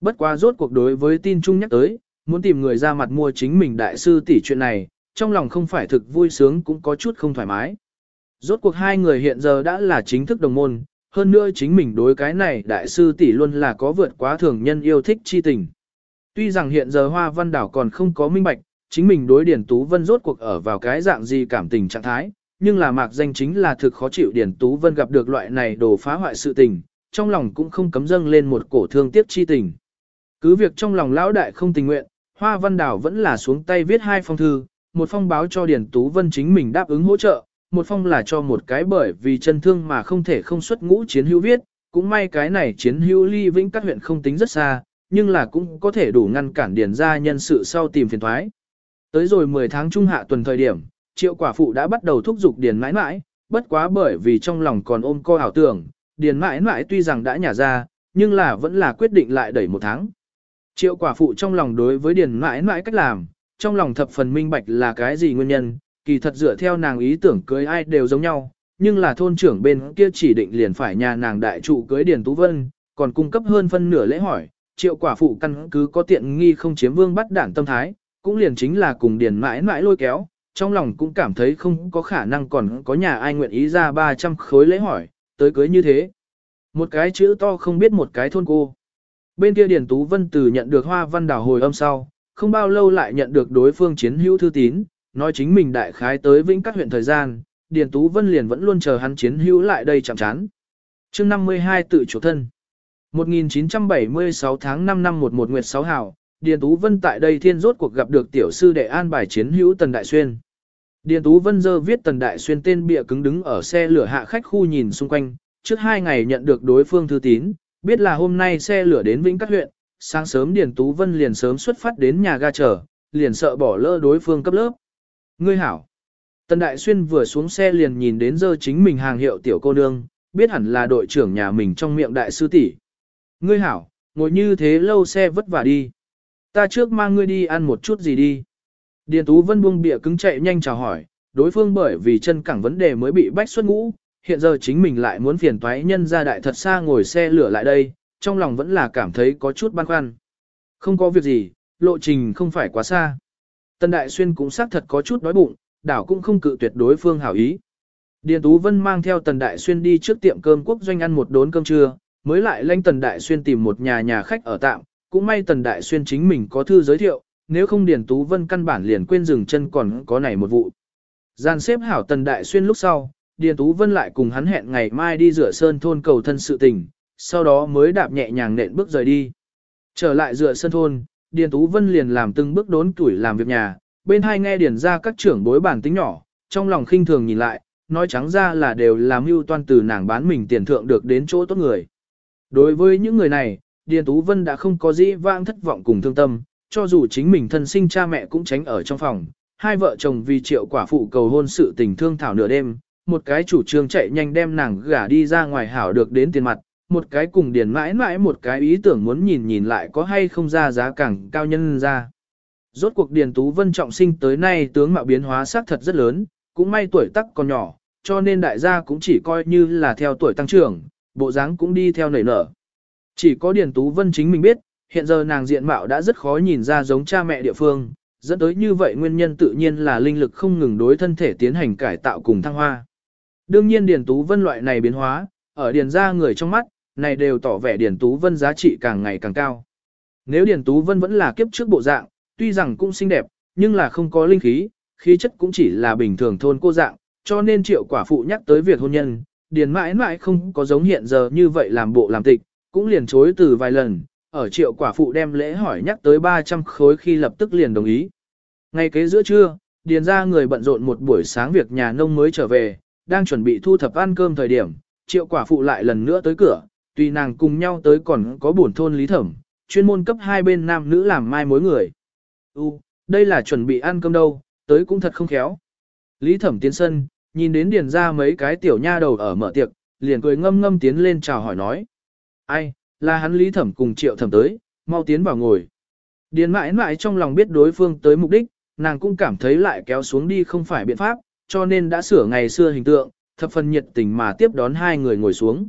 Speaker 1: Bất quá rốt cuộc đối với tin chung nhắc tới, muốn tìm người ra mặt mua chính mình đại sư tỷ chuyện này, trong lòng không phải thực vui sướng cũng có chút không thoải mái. Rốt cuộc hai người hiện giờ đã là chính thức đồng môn, hơn nữa chính mình đối cái này đại sư tỷ luôn là có vượt quá thường nhân yêu thích chi tình. Tuy rằng hiện giờ Hoa Văn Đảo còn không có minh bạch, chính mình đối Điển Tú Vân rốt cuộc ở vào cái dạng gì cảm tình trạng thái, nhưng là mạc danh chính là thực khó chịu Điển Tú Vân gặp được loại này đồ phá hoại sự tình, trong lòng cũng không cấm dâng lên một cổ thương tiếc chi tình. Cứ việc trong lòng lão đại không tình nguyện, Hoa Văn Đảo vẫn là xuống tay viết hai phong thư, một phong báo cho Điển Tú Vân chính mình đáp ứng hỗ trợ, một phong là cho một cái bởi vì chân thương mà không thể không xuất ngũ chiến hữu viết, cũng may cái này chiến hữu ly vĩnh các huyện không tính rất xa, nhưng là cũng có thể đủ ngăn cản điền ra nhân sự sau tìm phiền thoái. Tới rồi 10 tháng trung hạ tuần thời điểm, triệu quả phụ đã bắt đầu thúc giục điền mãi mãi, bất quá bởi vì trong lòng còn ôm co ảo tưởng, điền mãi mãi tuy rằng đã nhả ra, nhưng là vẫn là quyết định lại đẩy một tháng. Triệu quả phụ trong lòng đối với điền mãi mãi cách làm, trong lòng thập phần minh bạch là cái gì nguyên nhân, kỳ thật dựa theo nàng ý tưởng cưới ai đều giống nhau, nhưng là thôn trưởng bên kia chỉ định liền phải nhà nàng đại trụ cưới Điền Tú Vân, còn cung cấp hơn phân nửa lễ hỏi, triệu quả phụ căn cứ có tiện nghi không chiếm vương bắt đảng tâm thái, cũng liền chính là cùng Điền mãi mãi lôi kéo, trong lòng cũng cảm thấy không có khả năng còn có nhà ai nguyện ý ra 300 khối lễ hỏi, tới cưới như thế. Một cái chữ to không biết một cái thôn cô. Bên kia Điền Tú Vân từ nhận được hoa văn đảo hồi âm sau, không bao lâu lại nhận được đối phương chiến hữu thư tín, nói chính mình đại khái tới vĩnh các huyện thời gian, Điền Tú Vân liền vẫn luôn chờ hắn chiến hữu lại đây chạm chán. chương 52 tự chủ thân. 1976 tháng 5 năm 11 Nguyệt 6 hảo, Điền Tú Vân tại đây thiên rốt cuộc gặp được tiểu sư đệ an bài chiến hữu Tần Đại Xuyên. Điền Tú Vân dơ viết Tần Đại Xuyên tên bịa cứng đứng ở xe lửa hạ khách khu nhìn xung quanh, trước hai ngày nhận được đối phương thư tín, biết là hôm nay xe lửa đến Vĩnh Cát huyện, sáng sớm Điền Tú Vân liền sớm xuất phát đến nhà ga chờ, liền sợ bỏ lỡ đối phương cấp lớp. Ngươi hảo. Tần Đại Xuyên vừa xuống xe liền nhìn đến dơ chính mình hàng hiệu tiểu cô nương, biết hẳn là đội trưởng nhà mình trong miệng đại sư tỷ. Ngươi hảo, ngồi như thế lâu xe vất vả đi. Ta trước mang ngươi đi ăn một chút gì đi. Điền Tú Vân buông bịa cứng chạy nhanh chào hỏi, đối phương bởi vì chân cẳng vấn đề mới bị bách xuất ngũ, hiện giờ chính mình lại muốn phiền toái nhân ra đại thật xa ngồi xe lửa lại đây, trong lòng vẫn là cảm thấy có chút băn khoăn. Không có việc gì, lộ trình không phải quá xa. Tần Đại Xuyên cũng xác thật có chút đói bụng, đảo cũng không cự tuyệt đối phương hảo ý. Điền Tú Vân mang theo Tần Đại Xuyên đi trước tiệm cơm quốc doanh ăn một đốn cơm trưa, mới lại lanh Tần Đại Xuyên tìm một nhà nhà khách ở tạm, cũng may Tần Đại Xuyên chính mình có thư giới thiệu, nếu không Điền Tú Vân căn bản liền quên dừng chân còn có này một vụ. Gian xếp hảo Tần Đại Xuyên lúc sau, Điền Tú Vân lại cùng hắn hẹn ngày mai đi rửa sơn thôn cầu thân sự tình, sau đó mới đạp nhẹ nhàng nện bước rời đi. Trở lại rửa sơn thôn, Điền Tú Vân liền làm từng bước đốn tuổi làm việc nhà, bên hai nghe điền ra các trưởng bối bản tính nhỏ, trong lòng khinh thường nhìn lại, nói trắng ra là đều làm mưu toan từ nàng bán mình tiền thượng được đến chỗ tốt người. Đối với những người này, Điền Tú Vân đã không có gì vang thất vọng cùng thương tâm, cho dù chính mình thân sinh cha mẹ cũng tránh ở trong phòng, hai vợ chồng vì triệu quả phụ cầu hôn sự tình thương thảo nửa đêm, một cái chủ trương chạy nhanh đem nàng gả đi ra ngoài hảo được đến tiền mặt, một cái cùng điền mãi mãi một cái ý tưởng muốn nhìn nhìn lại có hay không ra giá càng cao nhân ra. Rốt cuộc Điền Tú Vân trọng sinh tới nay tướng mạo biến hóa xác thật rất lớn, cũng may tuổi tác còn nhỏ, cho nên đại gia cũng chỉ coi như là theo tuổi tăng trưởng, bộ dáng cũng đi theo nảy nở. Chỉ có Điền Tú Vân chính mình biết, hiện giờ nàng diện mạo đã rất khó nhìn ra giống cha mẹ địa phương, dẫn tới như vậy nguyên nhân tự nhiên là linh lực không ngừng đối thân thể tiến hành cải tạo cùng thăng hoa. Đương nhiên Điền Tú Vân loại này biến hóa, ở Điền gia người trong mắt, này đều tỏ vẻ Điền Tú Vân giá trị càng ngày càng cao. Nếu Điền Tú Vân vẫn là kiếp trước bộ dạng, tuy rằng cũng xinh đẹp, nhưng là không có linh khí, khí chất cũng chỉ là bình thường thôn cô dạng, cho nên triệu quả phụ nhắc tới việc hôn nhân, Điền mãi mãi không có giống hiện giờ như vậy làm bộ làm tịch, cũng liền chối từ vài lần, ở triệu quả phụ đem lễ hỏi nhắc tới 300 khối khi lập tức liền đồng ý. Ngay kế giữa trưa, điền ra người bận rộn một buổi sáng việc nhà nông mới trở về, đang chuẩn bị thu thập ăn cơm thời điểm, triệu quả phụ lại lần nữa tới cửa, tùy nàng cùng nhau tới còn có bổn thôn lý thẩm, chuyên môn cấp hai bên nam nữ làm mai mối người. U, đây là chuẩn bị ăn cơm đâu, tới cũng thật không khéo. Lý thẩm tiến sân, nhìn đến điền ra mấy cái tiểu nha đầu ở mở tiệc, liền cười ngâm ngâm tiến lên chào hỏi nói. Ai, là hắn lý thẩm cùng triệu thẩm tới, mau tiến vào ngồi. Điền mãi mãi trong lòng biết đối phương tới mục đích, nàng cũng cảm thấy lại kéo xuống đi không phải biện pháp, cho nên đã sửa ngày xưa hình tượng, thập phần nhiệt tình mà tiếp đón hai người ngồi xuống.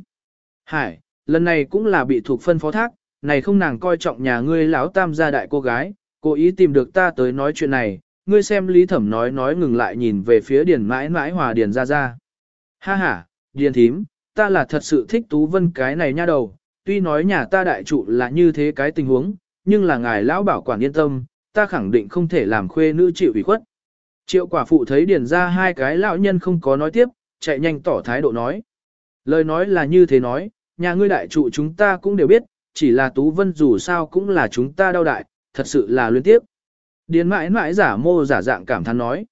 Speaker 1: Hải, lần này cũng là bị thuộc phân phó thác, này không nàng coi trọng nhà ngươi lão tam gia đại cô gái, cố ý tìm được ta tới nói chuyện này, ngươi xem lý thẩm nói nói ngừng lại nhìn về phía điền mãi mãi hòa điền ra ra. Ha ha, điền thím, ta là thật sự thích tú vân cái này nha đầu, tuy nói nhà ta đại trụ là như thế cái tình huống, nhưng là ngài lão bảo quản yên tâm, ta khẳng định không thể làm khuê nữ chịu ủy khuất. Triệu quả phụ thấy điền ra hai cái lão nhân không có nói tiếp, chạy nhanh tỏ thái độ nói. Lời nói là như thế nói, nhà ngươi đại trụ chúng ta cũng đều biết, chỉ là Tú Vân dù sao cũng là chúng ta đau đại, thật sự là luyến tiếp. Điền mãi mãi giả mô giả dạng cảm thán nói.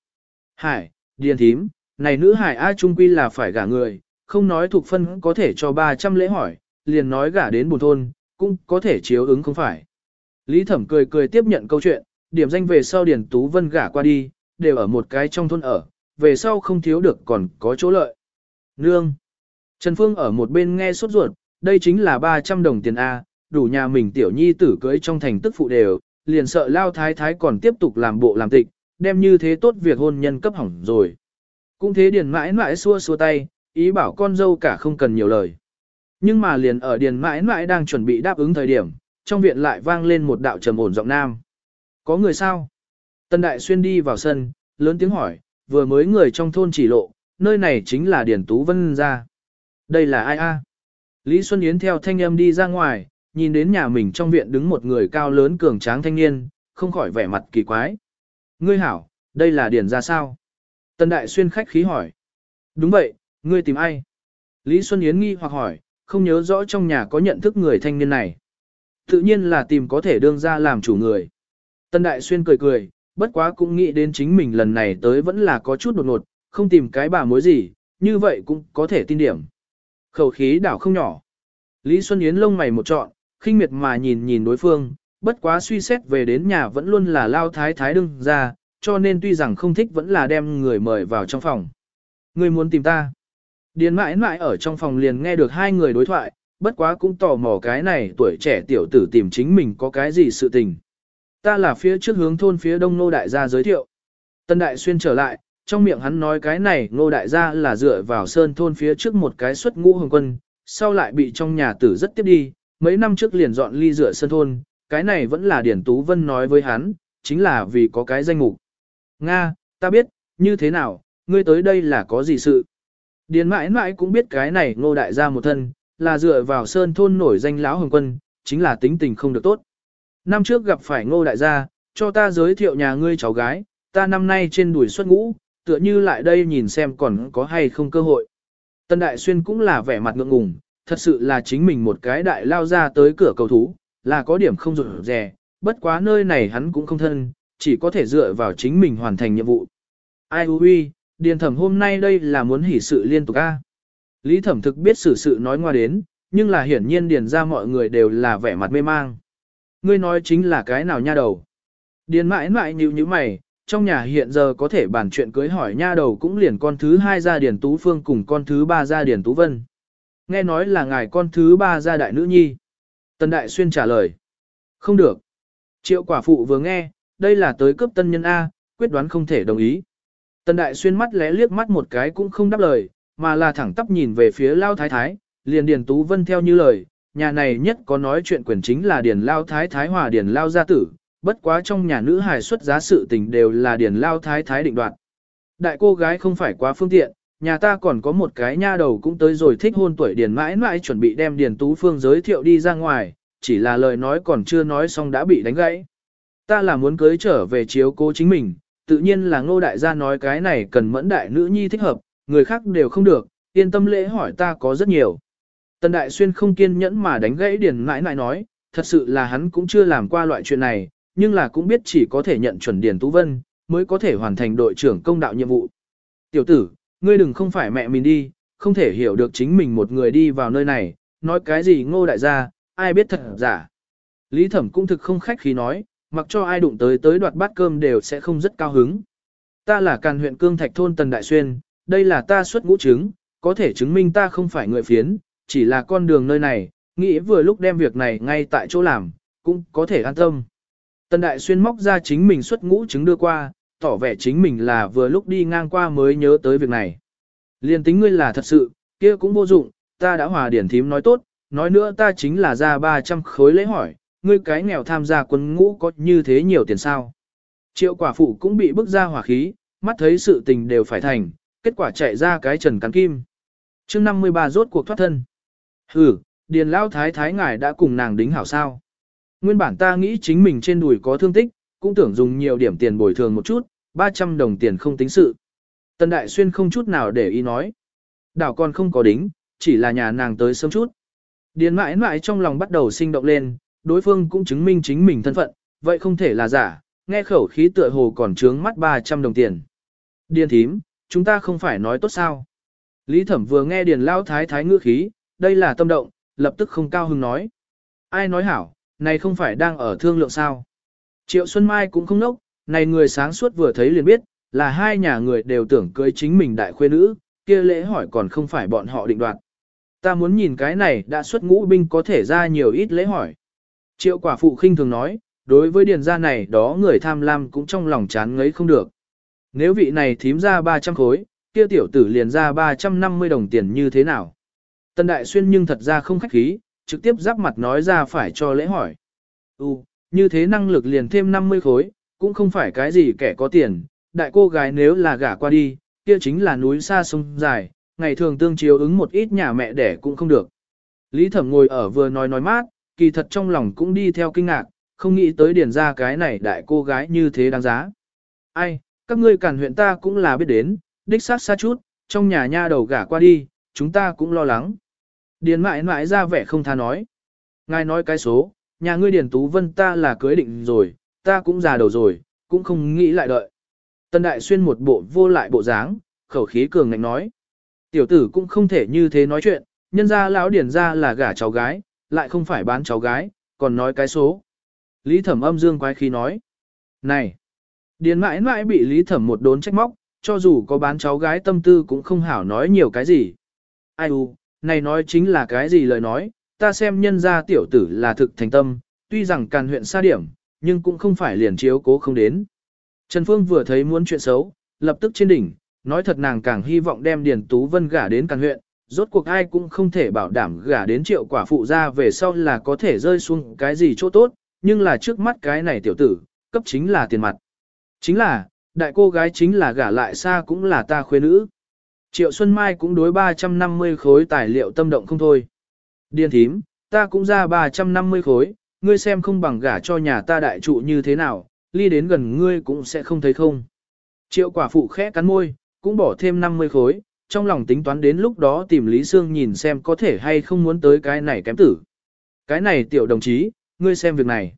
Speaker 1: Hải, điền thím, này nữ hải A trung quy là phải gả người, không nói thuộc phân có thể cho 300 lễ hỏi, liền nói gả đến buồn thôn, cũng có thể chiếu ứng không phải. Lý Thẩm cười cười tiếp nhận câu chuyện, điểm danh về sau Điền Tú Vân gả qua đi, đều ở một cái trong thôn ở, về sau không thiếu được còn có chỗ lợi. Nương. Trần Phương ở một bên nghe sốt ruột, đây chính là 300 đồng tiền A, đủ nhà mình tiểu nhi tử cưới trong thành tức phụ đều, liền sợ lao thái thái còn tiếp tục làm bộ làm tịch, đem như thế tốt việc hôn nhân cấp hỏng rồi. Cũng thế Điền mãi mãi xua xua tay, ý bảo con dâu cả không cần nhiều lời. Nhưng mà liền ở Điền mãi mãi đang chuẩn bị đáp ứng thời điểm, trong viện lại vang lên một đạo trầm ổn giọng nam. Có người sao? Tân Đại Xuyên đi vào sân, lớn tiếng hỏi, vừa mới người trong thôn chỉ lộ, nơi này chính là Điền Tú Vân ra. Đây là ai a? Lý Xuân Yến theo thanh âm đi ra ngoài, nhìn đến nhà mình trong viện đứng một người cao lớn cường tráng thanh niên, không khỏi vẻ mặt kỳ quái. Ngươi hảo, đây là điển ra sao? Tân Đại Xuyên khách khí hỏi. Đúng vậy, ngươi tìm ai? Lý Xuân Yến nghi hoặc hỏi, không nhớ rõ trong nhà có nhận thức người thanh niên này. Tự nhiên là tìm có thể đương ra làm chủ người. Tân Đại Xuyên cười cười, bất quá cũng nghĩ đến chính mình lần này tới vẫn là có chút đột ngột, không tìm cái bà mối gì, như vậy cũng có thể tin điểm. Khẩu khí đảo không nhỏ. Lý Xuân Yến lông mày một trọn, khinh miệt mà nhìn nhìn đối phương, bất quá suy xét về đến nhà vẫn luôn là lao thái thái đương ra, cho nên tuy rằng không thích vẫn là đem người mời vào trong phòng. Người muốn tìm ta. Điền mãi mãi ở trong phòng liền nghe được hai người đối thoại, bất quá cũng tò mò cái này tuổi trẻ tiểu tử tìm chính mình có cái gì sự tình. Ta là phía trước hướng thôn phía đông nô đại gia giới thiệu. Tân đại xuyên trở lại, trong miệng hắn nói cái này Ngô đại gia là dựa vào sơn thôn phía trước một cái xuất ngũ hồng quân, sau lại bị trong nhà tử rất tiếp đi, mấy năm trước liền dọn ly dựa sơn thôn, cái này vẫn là Điển Tú Vân nói với hắn, chính là vì có cái danh mục. Nga, ta biết, như thế nào, ngươi tới đây là có gì sự? Điền mãi mãi cũng biết cái này ngô đại gia một thân, là dựa vào sơn thôn nổi danh lão hồng quân, chính là tính tình không được tốt. Năm trước gặp phải ngô đại gia, cho ta giới thiệu nhà ngươi cháu gái, ta năm nay trên đuổi xuất ngũ, tựa như lại đây nhìn xem còn có hay không cơ hội. Tân Đại Xuyên cũng là vẻ mặt ngượng ngùng, thật sự là chính mình một cái đại lao ra tới cửa cầu thú, là có điểm không rụt rè, bất quá nơi này hắn cũng không thân, chỉ có thể dựa vào chính mình hoàn thành nhiệm vụ. Ai ui, điền thẩm hôm nay đây là muốn hỉ sự liên tục a. Lý thẩm thực biết xử sự nói ngoa đến, nhưng là hiển nhiên điền ra mọi người đều là vẻ mặt mê mang. Ngươi nói chính là cái nào nha đầu. Điền mãi mãi như như mày, trong nhà hiện giờ có thể bàn chuyện cưới hỏi nha đầu cũng liền con thứ hai gia Điền Tú Phương cùng con thứ ba gia Điền Tú Vân. Nghe nói là ngài con thứ ba gia đại nữ nhi. Tần Đại Xuyên trả lời. Không được. Triệu quả phụ vừa nghe, đây là tới cấp tân nhân A, quyết đoán không thể đồng ý. Tần Đại Xuyên mắt lé liếc mắt một cái cũng không đáp lời, mà là thẳng tắp nhìn về phía Lao Thái Thái, liền Điền Tú Vân theo như lời, nhà này nhất có nói chuyện quyền chính là Điền Lao Thái Thái hòa Điền Lao gia tử, bất quá trong nhà nữ hài xuất giá sự tình đều là Điền Lao Thái Thái định đoạt. Đại cô gái không phải quá phương tiện, nhà ta còn có một cái nha đầu cũng tới rồi thích hôn tuổi Điền mãi mãi chuẩn bị đem Điền Tú Phương giới thiệu đi ra ngoài, chỉ là lời nói còn chưa nói xong đã bị đánh gãy. Ta là muốn cưới trở về chiếu cố chính mình, tự nhiên là ngô đại gia nói cái này cần mẫn đại nữ nhi thích hợp, người khác đều không được, yên tâm lễ hỏi ta có rất nhiều. Tần Đại Xuyên không kiên nhẫn mà đánh gãy Điền mãi mãi nói, thật sự là hắn cũng chưa làm qua loại chuyện này, nhưng là cũng biết chỉ có thể nhận chuẩn Điền Tú Vân, mới có thể hoàn thành đội trưởng công đạo nhiệm vụ. Tiểu tử, ngươi đừng không phải mẹ mình đi, không thể hiểu được chính mình một người đi vào nơi này, nói cái gì ngô đại gia, ai biết thật giả. Lý thẩm cũng thực không khách khí nói, mặc cho ai đụng tới tới đoạt bát cơm đều sẽ không rất cao hứng. Ta là càn huyện cương thạch thôn Tần Đại Xuyên, đây là ta xuất ngũ chứng, có thể chứng minh ta không phải người phiến, chỉ là con đường nơi này, nghĩ vừa lúc đem việc này ngay tại chỗ làm, cũng có thể an tâm. Tần Đại Xuyên móc ra chính mình xuất ngũ chứng đưa qua, tỏ vẻ chính mình là vừa lúc đi ngang qua mới nhớ tới việc này. Liên tính ngươi là thật sự, kia cũng vô dụng, ta đã hòa điển thím nói tốt, nói nữa ta chính là ra 300 khối lễ hỏi, ngươi cái nghèo tham gia quân ngũ có như thế nhiều tiền sao. Triệu quả phụ cũng bị bức ra hỏa khí, mắt thấy sự tình đều phải thành, kết quả chạy ra cái trần cắn kim. chương 53 rốt cuộc thoát thân. Hừ, điền lao thái thái ngài đã cùng nàng đính hảo sao. Nguyên bản ta nghĩ chính mình trên đùi có thương tích, cũng tưởng dùng nhiều điểm tiền bồi thường một chút, 300 đồng tiền không tính sự. Tần Đại Xuyên không chút nào để ý nói. Đảo còn không có đính, chỉ là nhà nàng tới sớm chút. Điền mãi mãi trong lòng bắt đầu sinh động lên, đối phương cũng chứng minh chính mình thân phận, vậy không thể là giả, nghe khẩu khí tựa hồ còn trướng mắt 300 đồng tiền. Điền thím, chúng ta không phải nói tốt sao. Lý thẩm vừa nghe điền lao thái thái ngữ khí, đây là tâm động, lập tức không cao hứng nói. Ai nói hảo, này không phải đang ở thương lượng sao. Triệu Xuân Mai cũng không nốc, này người sáng suốt vừa thấy liền biết, là hai nhà người đều tưởng cưới chính mình đại khuê nữ, kia lễ hỏi còn không phải bọn họ định đoạt. Ta muốn nhìn cái này đã xuất ngũ binh có thể ra nhiều ít lễ hỏi. Triệu quả phụ khinh thường nói, đối với điền gia này đó người tham lam cũng trong lòng chán ngấy không được. Nếu vị này thím ra 300 khối, kia tiểu tử liền ra 350 đồng tiền như thế nào? Tân Đại Xuyên nhưng thật ra không khách khí, trực tiếp giáp mặt nói ra phải cho lễ hỏi. Ừ, như thế năng lực liền thêm 50 khối, cũng không phải cái gì kẻ có tiền, đại cô gái nếu là gả qua đi, kia chính là núi xa sông dài, ngày thường tương chiếu ứng một ít nhà mẹ đẻ cũng không được. Lý Thẩm ngồi ở vừa nói nói mát, kỳ thật trong lòng cũng đi theo kinh ngạc, không nghĩ tới điển ra cái này đại cô gái như thế đáng giá. Ai, các ngươi cản huyện ta cũng là biết đến, đích xác xa chút, trong nhà nha đầu gả qua đi, chúng ta cũng lo lắng. Điền mãi mãi ra vẻ không tha nói. Ngài nói cái số, nhà ngươi Điền Tú Vân ta là cưới định rồi, ta cũng già đầu rồi, cũng không nghĩ lại đợi. Tân Đại Xuyên một bộ vô lại bộ dáng, khẩu khí cường ngạnh nói. Tiểu tử cũng không thể như thế nói chuyện, nhân ra lão Điền ra là gả cháu gái, lại không phải bán cháu gái, còn nói cái số. Lý thẩm âm dương quái khí nói. Này! Điền mãi mãi bị lý thẩm một đốn trách móc, cho dù có bán cháu gái tâm tư cũng không hảo nói nhiều cái gì. Ai u, này nói chính là cái gì lời nói, ta xem nhân gia tiểu tử là thực thành tâm, tuy rằng càn huyện xa điểm, nhưng cũng không phải liền chiếu cố không đến. Trần Phương vừa thấy muốn chuyện xấu, lập tức trên đỉnh, nói thật nàng càng hy vọng đem Điền Tú Vân gả đến càn huyện, rốt cuộc ai cũng không thể bảo đảm gả đến triệu quả phụ ra về sau là có thể rơi xuống cái gì chỗ tốt, nhưng là trước mắt cái này tiểu tử, cấp chính là tiền mặt. Chính là, đại cô gái chính là gả lại xa cũng là ta khuê nữ. Triệu Xuân Mai cũng đối 350 khối tài liệu tâm động không thôi. Điên thím, ta cũng ra 350 khối, ngươi xem không bằng gả cho nhà ta đại trụ như thế nào, ly đến gần ngươi cũng sẽ không thấy không. Triệu quả phụ khẽ cắn môi, cũng bỏ thêm 50 khối, trong lòng tính toán đến lúc đó tìm Lý Sương nhìn xem có thể hay không muốn tới cái này kém tử. Cái này tiểu đồng chí, ngươi xem việc này.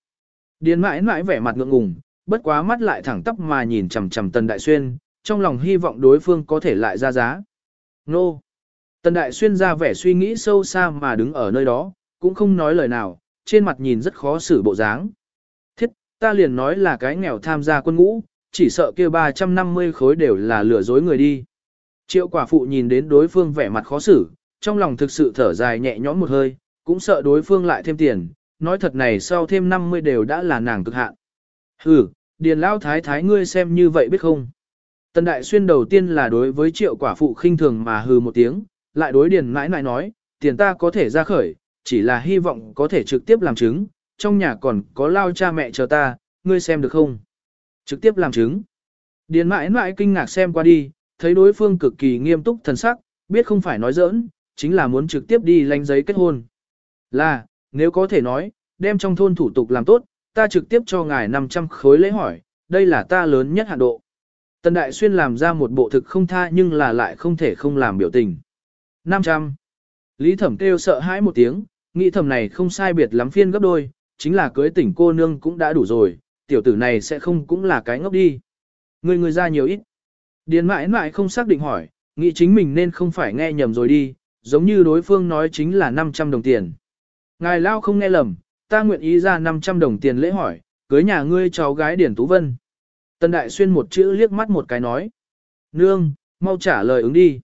Speaker 1: Điền mãi mãi vẻ mặt ngượng ngùng, bất quá mắt lại thẳng tắp mà nhìn chằm chằm Tần Đại Xuyên, trong lòng hy vọng đối phương có thể lại ra giá. Nô! Tần Đại Xuyên ra vẻ suy nghĩ sâu xa mà đứng ở nơi đó, cũng không nói lời nào, trên mặt nhìn rất khó xử bộ dáng. Thiết, ta liền nói là cái nghèo tham gia quân ngũ, chỉ sợ kia 350 khối đều là lừa dối người đi. Triệu quả phụ nhìn đến đối phương vẻ mặt khó xử, trong lòng thực sự thở dài nhẹ nhõm một hơi, cũng sợ đối phương lại thêm tiền, nói thật này sau thêm 50 đều đã là nàng cực hạn. Hừ, điền lao thái thái ngươi xem như vậy biết không? Tần Đại Xuyên đầu tiên là đối với triệu quả phụ khinh thường mà hừ một tiếng, lại đối điền mãi mãi nói, tiền ta có thể ra khởi, chỉ là hy vọng có thể trực tiếp làm chứng, trong nhà còn có lao cha mẹ chờ ta, ngươi xem được không? Trực tiếp làm chứng. Điền mãi mãi kinh ngạc xem qua đi, thấy đối phương cực kỳ nghiêm túc thần sắc, biết không phải nói giỡn, chính là muốn trực tiếp đi lanh giấy kết hôn. Là, nếu có thể nói, đem trong thôn thủ tục làm tốt, ta trực tiếp cho ngài 500 khối lễ hỏi, đây là ta lớn nhất hạn độ. Tần Đại Xuyên làm ra một bộ thực không tha nhưng là lại không thể không làm biểu tình. 500. Lý Thẩm kêu sợ hãi một tiếng, nghĩ thầm này không sai biệt lắm phiên gấp đôi, chính là cưới tỉnh cô nương cũng đã đủ rồi, tiểu tử này sẽ không cũng là cái ngốc đi. Người người ra nhiều ít. Điền mãi mãi không xác định hỏi, nghĩ chính mình nên không phải nghe nhầm rồi đi, giống như đối phương nói chính là 500 đồng tiền. Ngài Lao không nghe lầm, ta nguyện ý ra 500 đồng tiền lễ hỏi, cưới nhà ngươi cháu gái Điển Tú Vân. Tần Đại Xuyên một chữ liếc mắt một cái nói. Nương, mau trả lời ứng đi.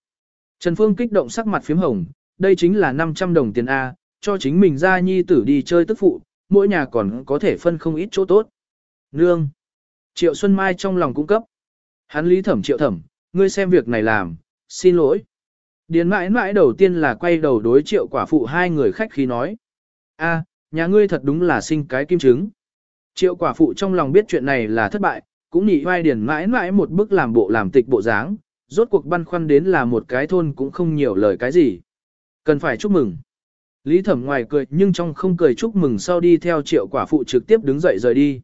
Speaker 1: Trần Phương kích động sắc mặt phím hồng, đây chính là 500 đồng tiền A, cho chính mình ra nhi tử đi chơi tức phụ, mỗi nhà còn có thể phân không ít chỗ tốt. Nương. Triệu Xuân Mai trong lòng cung cấp. Hắn lý thẩm triệu thẩm, ngươi xem việc này làm, xin lỗi. Điền mãi mãi đầu tiên là quay đầu đối triệu quả phụ hai người khách khí nói. a nhà ngươi thật đúng là sinh cái kim trứng. Triệu quả phụ trong lòng biết chuyện này là thất bại, cũng nhị vai điển mãi mãi một bức làm bộ làm tịch bộ dáng, rốt cuộc băn khoăn đến là một cái thôn cũng không nhiều lời cái gì. Cần phải chúc mừng. Lý thẩm ngoài cười nhưng trong không cười chúc mừng sau đi theo triệu quả phụ trực tiếp đứng dậy rời đi.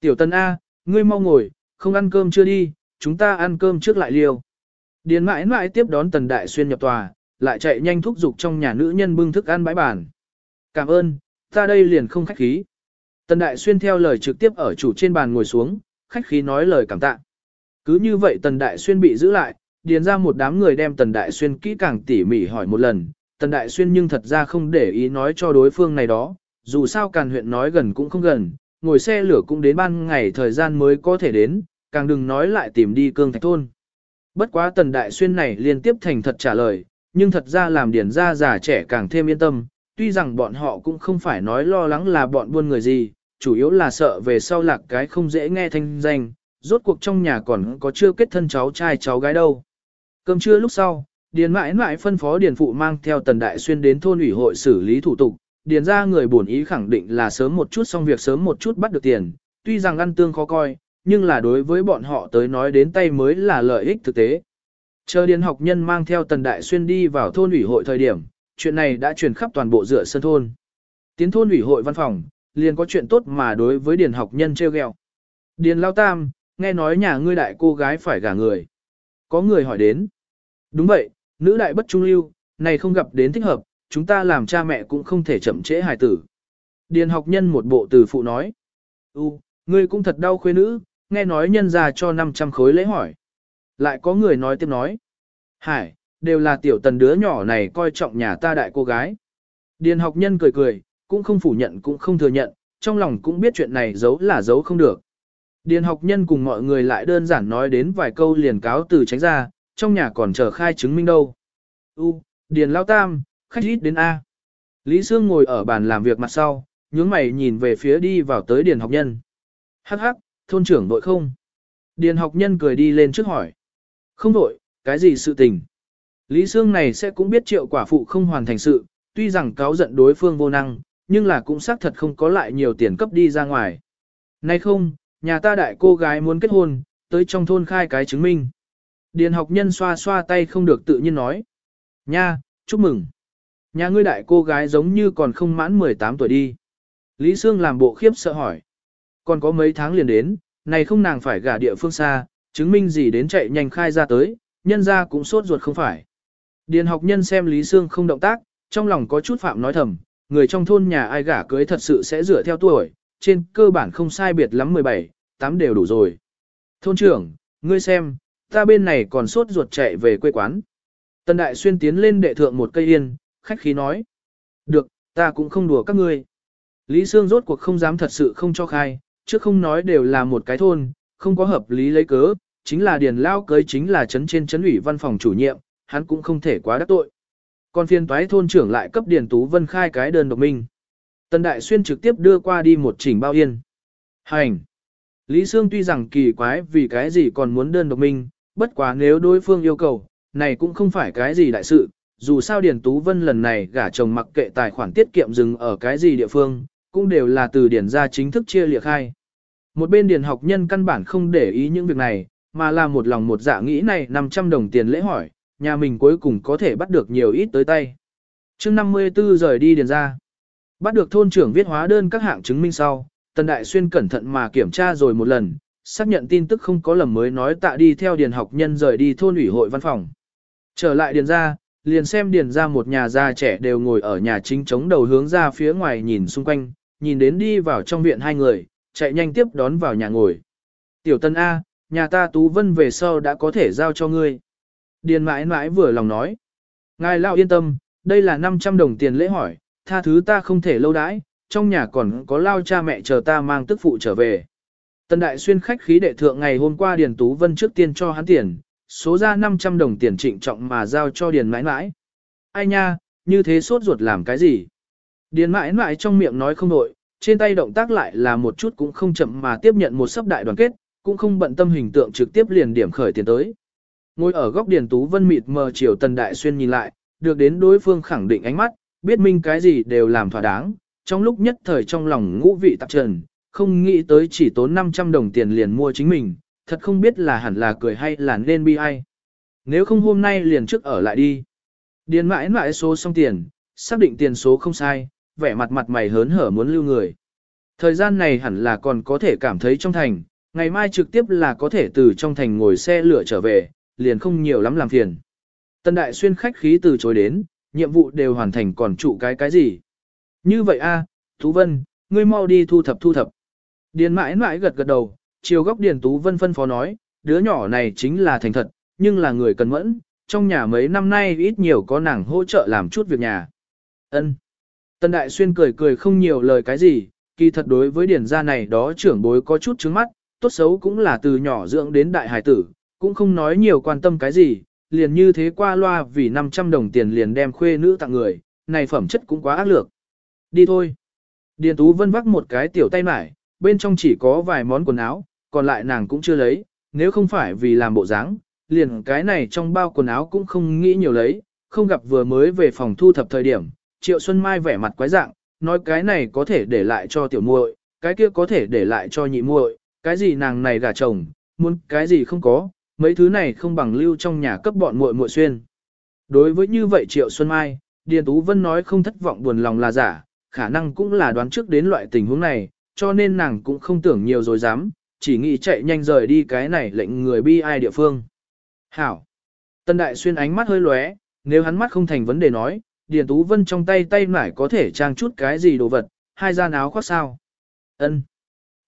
Speaker 1: Tiểu tân A, ngươi mau ngồi, không ăn cơm chưa đi, chúng ta ăn cơm trước lại liêu. Điền mãi mãi tiếp đón tần đại xuyên nhập tòa, lại chạy nhanh thúc giục trong nhà nữ nhân bưng thức ăn bãi bàn. Cảm ơn, ta đây liền không khách khí. Tần đại xuyên theo lời trực tiếp ở chủ trên bàn ngồi xuống, khách khí nói lời cảm tạ. Cứ như vậy tần đại xuyên bị giữ lại, điền ra một đám người đem tần đại xuyên kỹ càng tỉ mỉ hỏi một lần. Tần đại xuyên nhưng thật ra không để ý nói cho đối phương này đó, dù sao càn huyện nói gần cũng không gần, ngồi xe lửa cũng đến ban ngày thời gian mới có thể đến, càng đừng nói lại tìm đi cương thạch thôn. Bất quá tần đại xuyên này liên tiếp thành thật trả lời, nhưng thật ra làm Điền ra già trẻ càng thêm yên tâm, tuy rằng bọn họ cũng không phải nói lo lắng là bọn buôn người gì, chủ yếu là sợ về sau lạc cái không dễ nghe thanh danh, rốt cuộc trong nhà còn có chưa kết thân cháu trai cháu gái đâu. Cơm trưa lúc sau, Điền mãi mãi phân phó Điền phụ mang theo Tần Đại Xuyên đến thôn ủy hội xử lý thủ tục, Điền ra người buồn ý khẳng định là sớm một chút xong việc sớm một chút bắt được tiền, tuy rằng ăn tương khó coi, nhưng là đối với bọn họ tới nói đến tay mới là lợi ích thực tế. Chờ Điền học nhân mang theo Tần Đại Xuyên đi vào thôn ủy hội thời điểm, chuyện này đã truyền khắp toàn bộ dựa sân thôn. Tiến thôn ủy hội văn phòng, liền có chuyện tốt mà đối với Điền học nhân treo ghẹo. Điền Lao Tam, nghe nói nhà ngươi đại cô gái phải gả người. Có người hỏi đến. Đúng vậy, nữ đại bất trung lưu, này không gặp đến thích hợp, chúng ta làm cha mẹ cũng không thể chậm trễ hài tử. Điền học nhân một bộ từ phụ nói. U, ngươi cũng thật đau khuê nữ, nghe nói nhân ra cho 500 khối lễ hỏi. Lại có người nói tiếp nói. Hải, đều là tiểu tần đứa nhỏ này coi trọng nhà ta đại cô gái. Điền học nhân cười cười, cũng không phủ nhận cũng không thừa nhận, trong lòng cũng biết chuyện này giấu là giấu không được. Điền học nhân cùng mọi người lại đơn giản nói đến vài câu liền cáo từ tránh ra, trong nhà còn chờ khai chứng minh đâu. U, Điền Lao Tam, khách ít đến A. Lý Sương ngồi ở bàn làm việc mặt sau, nhướng mày nhìn về phía đi vào tới Điền học nhân. Hắc hắc, thôn trưởng đội không? Điền học nhân cười đi lên trước hỏi. Không đội, cái gì sự tình? Lý Sương này sẽ cũng biết triệu quả phụ không hoàn thành sự, tuy rằng cáo giận đối phương vô năng, nhưng là cũng xác thật không có lại nhiều tiền cấp đi ra ngoài. Nay không, nhà ta đại cô gái muốn kết hôn, tới trong thôn khai cái chứng minh. Điền học nhân xoa xoa tay không được tự nhiên nói. Nha, chúc mừng. Nhà ngươi đại cô gái giống như còn không mãn 18 tuổi đi. Lý Sương làm bộ khiếp sợ hỏi. Còn có mấy tháng liền đến, này không nàng phải gả địa phương xa, chứng minh gì đến chạy nhanh khai ra tới, nhân ra cũng sốt ruột không phải. Điền học nhân xem Lý Sương không động tác, trong lòng có chút phạm nói thầm, người trong thôn nhà ai gả cưới thật sự sẽ rửa theo tuổi, trên cơ bản không sai biệt lắm 17, 8 đều đủ rồi. Thôn trưởng, ngươi xem, ta bên này còn sốt ruột chạy về quê quán. Tần Đại Xuyên tiến lên đệ thượng một cây yên, khách khí nói. Được, ta cũng không đùa các ngươi. Lý Sương rốt cuộc không dám thật sự không cho khai, chứ không nói đều là một cái thôn, không có hợp lý lấy cớ, chính là điền lao cưới chính là chấn trên chấn ủy văn phòng chủ nhiệm, hắn cũng không thể quá đắc tội. Còn phiên toái thôn trưởng lại cấp điền tú vân khai cái đơn độc minh. Tần Đại Xuyên trực tiếp đưa qua đi một chỉnh bao yên. Hành! Lý Sương tuy rằng kỳ quái vì cái gì còn muốn đơn độc minh, bất quá nếu đối phương yêu cầu, này cũng không phải cái gì đại sự, dù sao Điền Tú Vân lần này gả chồng mặc kệ tài khoản tiết kiệm dừng ở cái gì địa phương, cũng đều là từ điển ra chính thức chia liệt khai. Một bên điền học nhân căn bản không để ý những việc này, mà là một lòng một dạ nghĩ này 500 đồng tiền lễ hỏi, nhà mình cuối cùng có thể bắt được nhiều ít tới tay. Trước 54 rời đi điền ra. Bắt được thôn trưởng viết hóa đơn các hạng chứng minh sau, Tần Đại Xuyên cẩn thận mà kiểm tra rồi một lần, xác nhận tin tức không có lầm mới nói tạ đi theo điền học nhân rời đi thôn ủy hội văn phòng. Trở lại điền ra, liền xem điền ra một nhà già trẻ đều ngồi ở nhà chính chống đầu hướng ra phía ngoài nhìn xung quanh, nhìn đến đi vào trong viện hai người, chạy nhanh tiếp đón vào nhà ngồi. Tiểu tân A, nhà ta Tú Vân về sau đã có thể giao cho ngươi. Điền mãi mãi vừa lòng nói. Ngài lão yên tâm, đây là 500 đồng tiền lễ hỏi, tha thứ ta không thể lâu đãi, trong nhà còn có lao cha mẹ chờ ta mang tức phụ trở về. Tần Đại Xuyên khách khí đệ thượng ngày hôm qua Điền Tú Vân trước tiên cho hắn tiền, số ra 500 đồng tiền trịnh trọng mà giao cho Điền mãi mãi. Ai nha, như thế sốt ruột làm cái gì? Điền mãi mãi trong miệng nói không nội, trên tay động tác lại là một chút cũng không chậm mà tiếp nhận một sấp đại đoàn kết, cũng không bận tâm hình tượng trực tiếp liền điểm khởi tiền tới. Ngồi ở góc Điền Tú Vân mịt mờ chiều Tần Đại Xuyên nhìn lại, được đến đối phương khẳng định ánh mắt, biết minh cái gì đều làm thỏa đáng, trong lúc nhất thời trong lòng ngũ vị tạp trần, không nghĩ tới chỉ tốn 500 đồng tiền liền mua chính mình, thật không biết là hẳn là cười hay là nên bi ai. Nếu không hôm nay liền trước ở lại đi. Điền mãi mãi số xong tiền, xác định tiền số không sai, vẻ mặt mặt mày hớn hở muốn lưu người. Thời gian này hẳn là còn có thể cảm thấy trong thành, ngày mai trực tiếp là có thể từ trong thành ngồi xe lửa trở về, liền không nhiều lắm làm phiền. Tân đại xuyên khách khí từ chối đến, nhiệm vụ đều hoàn thành còn trụ cái cái gì. Như vậy a, Tú Vân, ngươi mau đi thu thập thu thập. Điền mãi mãi gật gật đầu, chiều góc Điền Tú Vân phân phó nói, đứa nhỏ này chính là thành thật, nhưng là người cần mẫn, trong nhà mấy năm nay ít nhiều có nàng hỗ trợ làm chút việc nhà. Ân. Tân Đại Xuyên cười cười không nhiều lời cái gì, kỳ thật đối với điển gia này đó trưởng bối có chút trứng mắt, tốt xấu cũng là từ nhỏ dưỡng đến đại hải tử, cũng không nói nhiều quan tâm cái gì, liền như thế qua loa vì 500 đồng tiền liền đem khuê nữ tặng người, này phẩm chất cũng quá ác lược. Đi thôi. Điền Tú Vân vắc một cái tiểu tay mải, bên trong chỉ có vài món quần áo, còn lại nàng cũng chưa lấy, nếu không phải vì làm bộ dáng, liền cái này trong bao quần áo cũng không nghĩ nhiều lấy, không gặp vừa mới về phòng thu thập thời điểm, Triệu Xuân Mai vẻ mặt quái dạng, nói cái này có thể để lại cho tiểu muội, cái kia có thể để lại cho nhị muội, cái gì nàng này gả chồng, muốn cái gì không có, mấy thứ này không bằng lưu trong nhà cấp bọn muội muội xuyên. Đối với như vậy Triệu Xuân Mai, Điền Tú Vân nói không thất vọng buồn lòng là giả, khả năng cũng là đoán trước đến loại tình huống này, cho nên nàng cũng không tưởng nhiều rồi dám, chỉ nghĩ chạy nhanh rời đi cái này lệnh người bi ai địa phương. Hảo! Tân Đại Xuyên ánh mắt hơi lóe, nếu hắn mắt không thành vấn đề nói, Điền Tú Vân trong tay tay mải có thể trang chút cái gì đồ vật, hai gian áo khoác sao. Ân.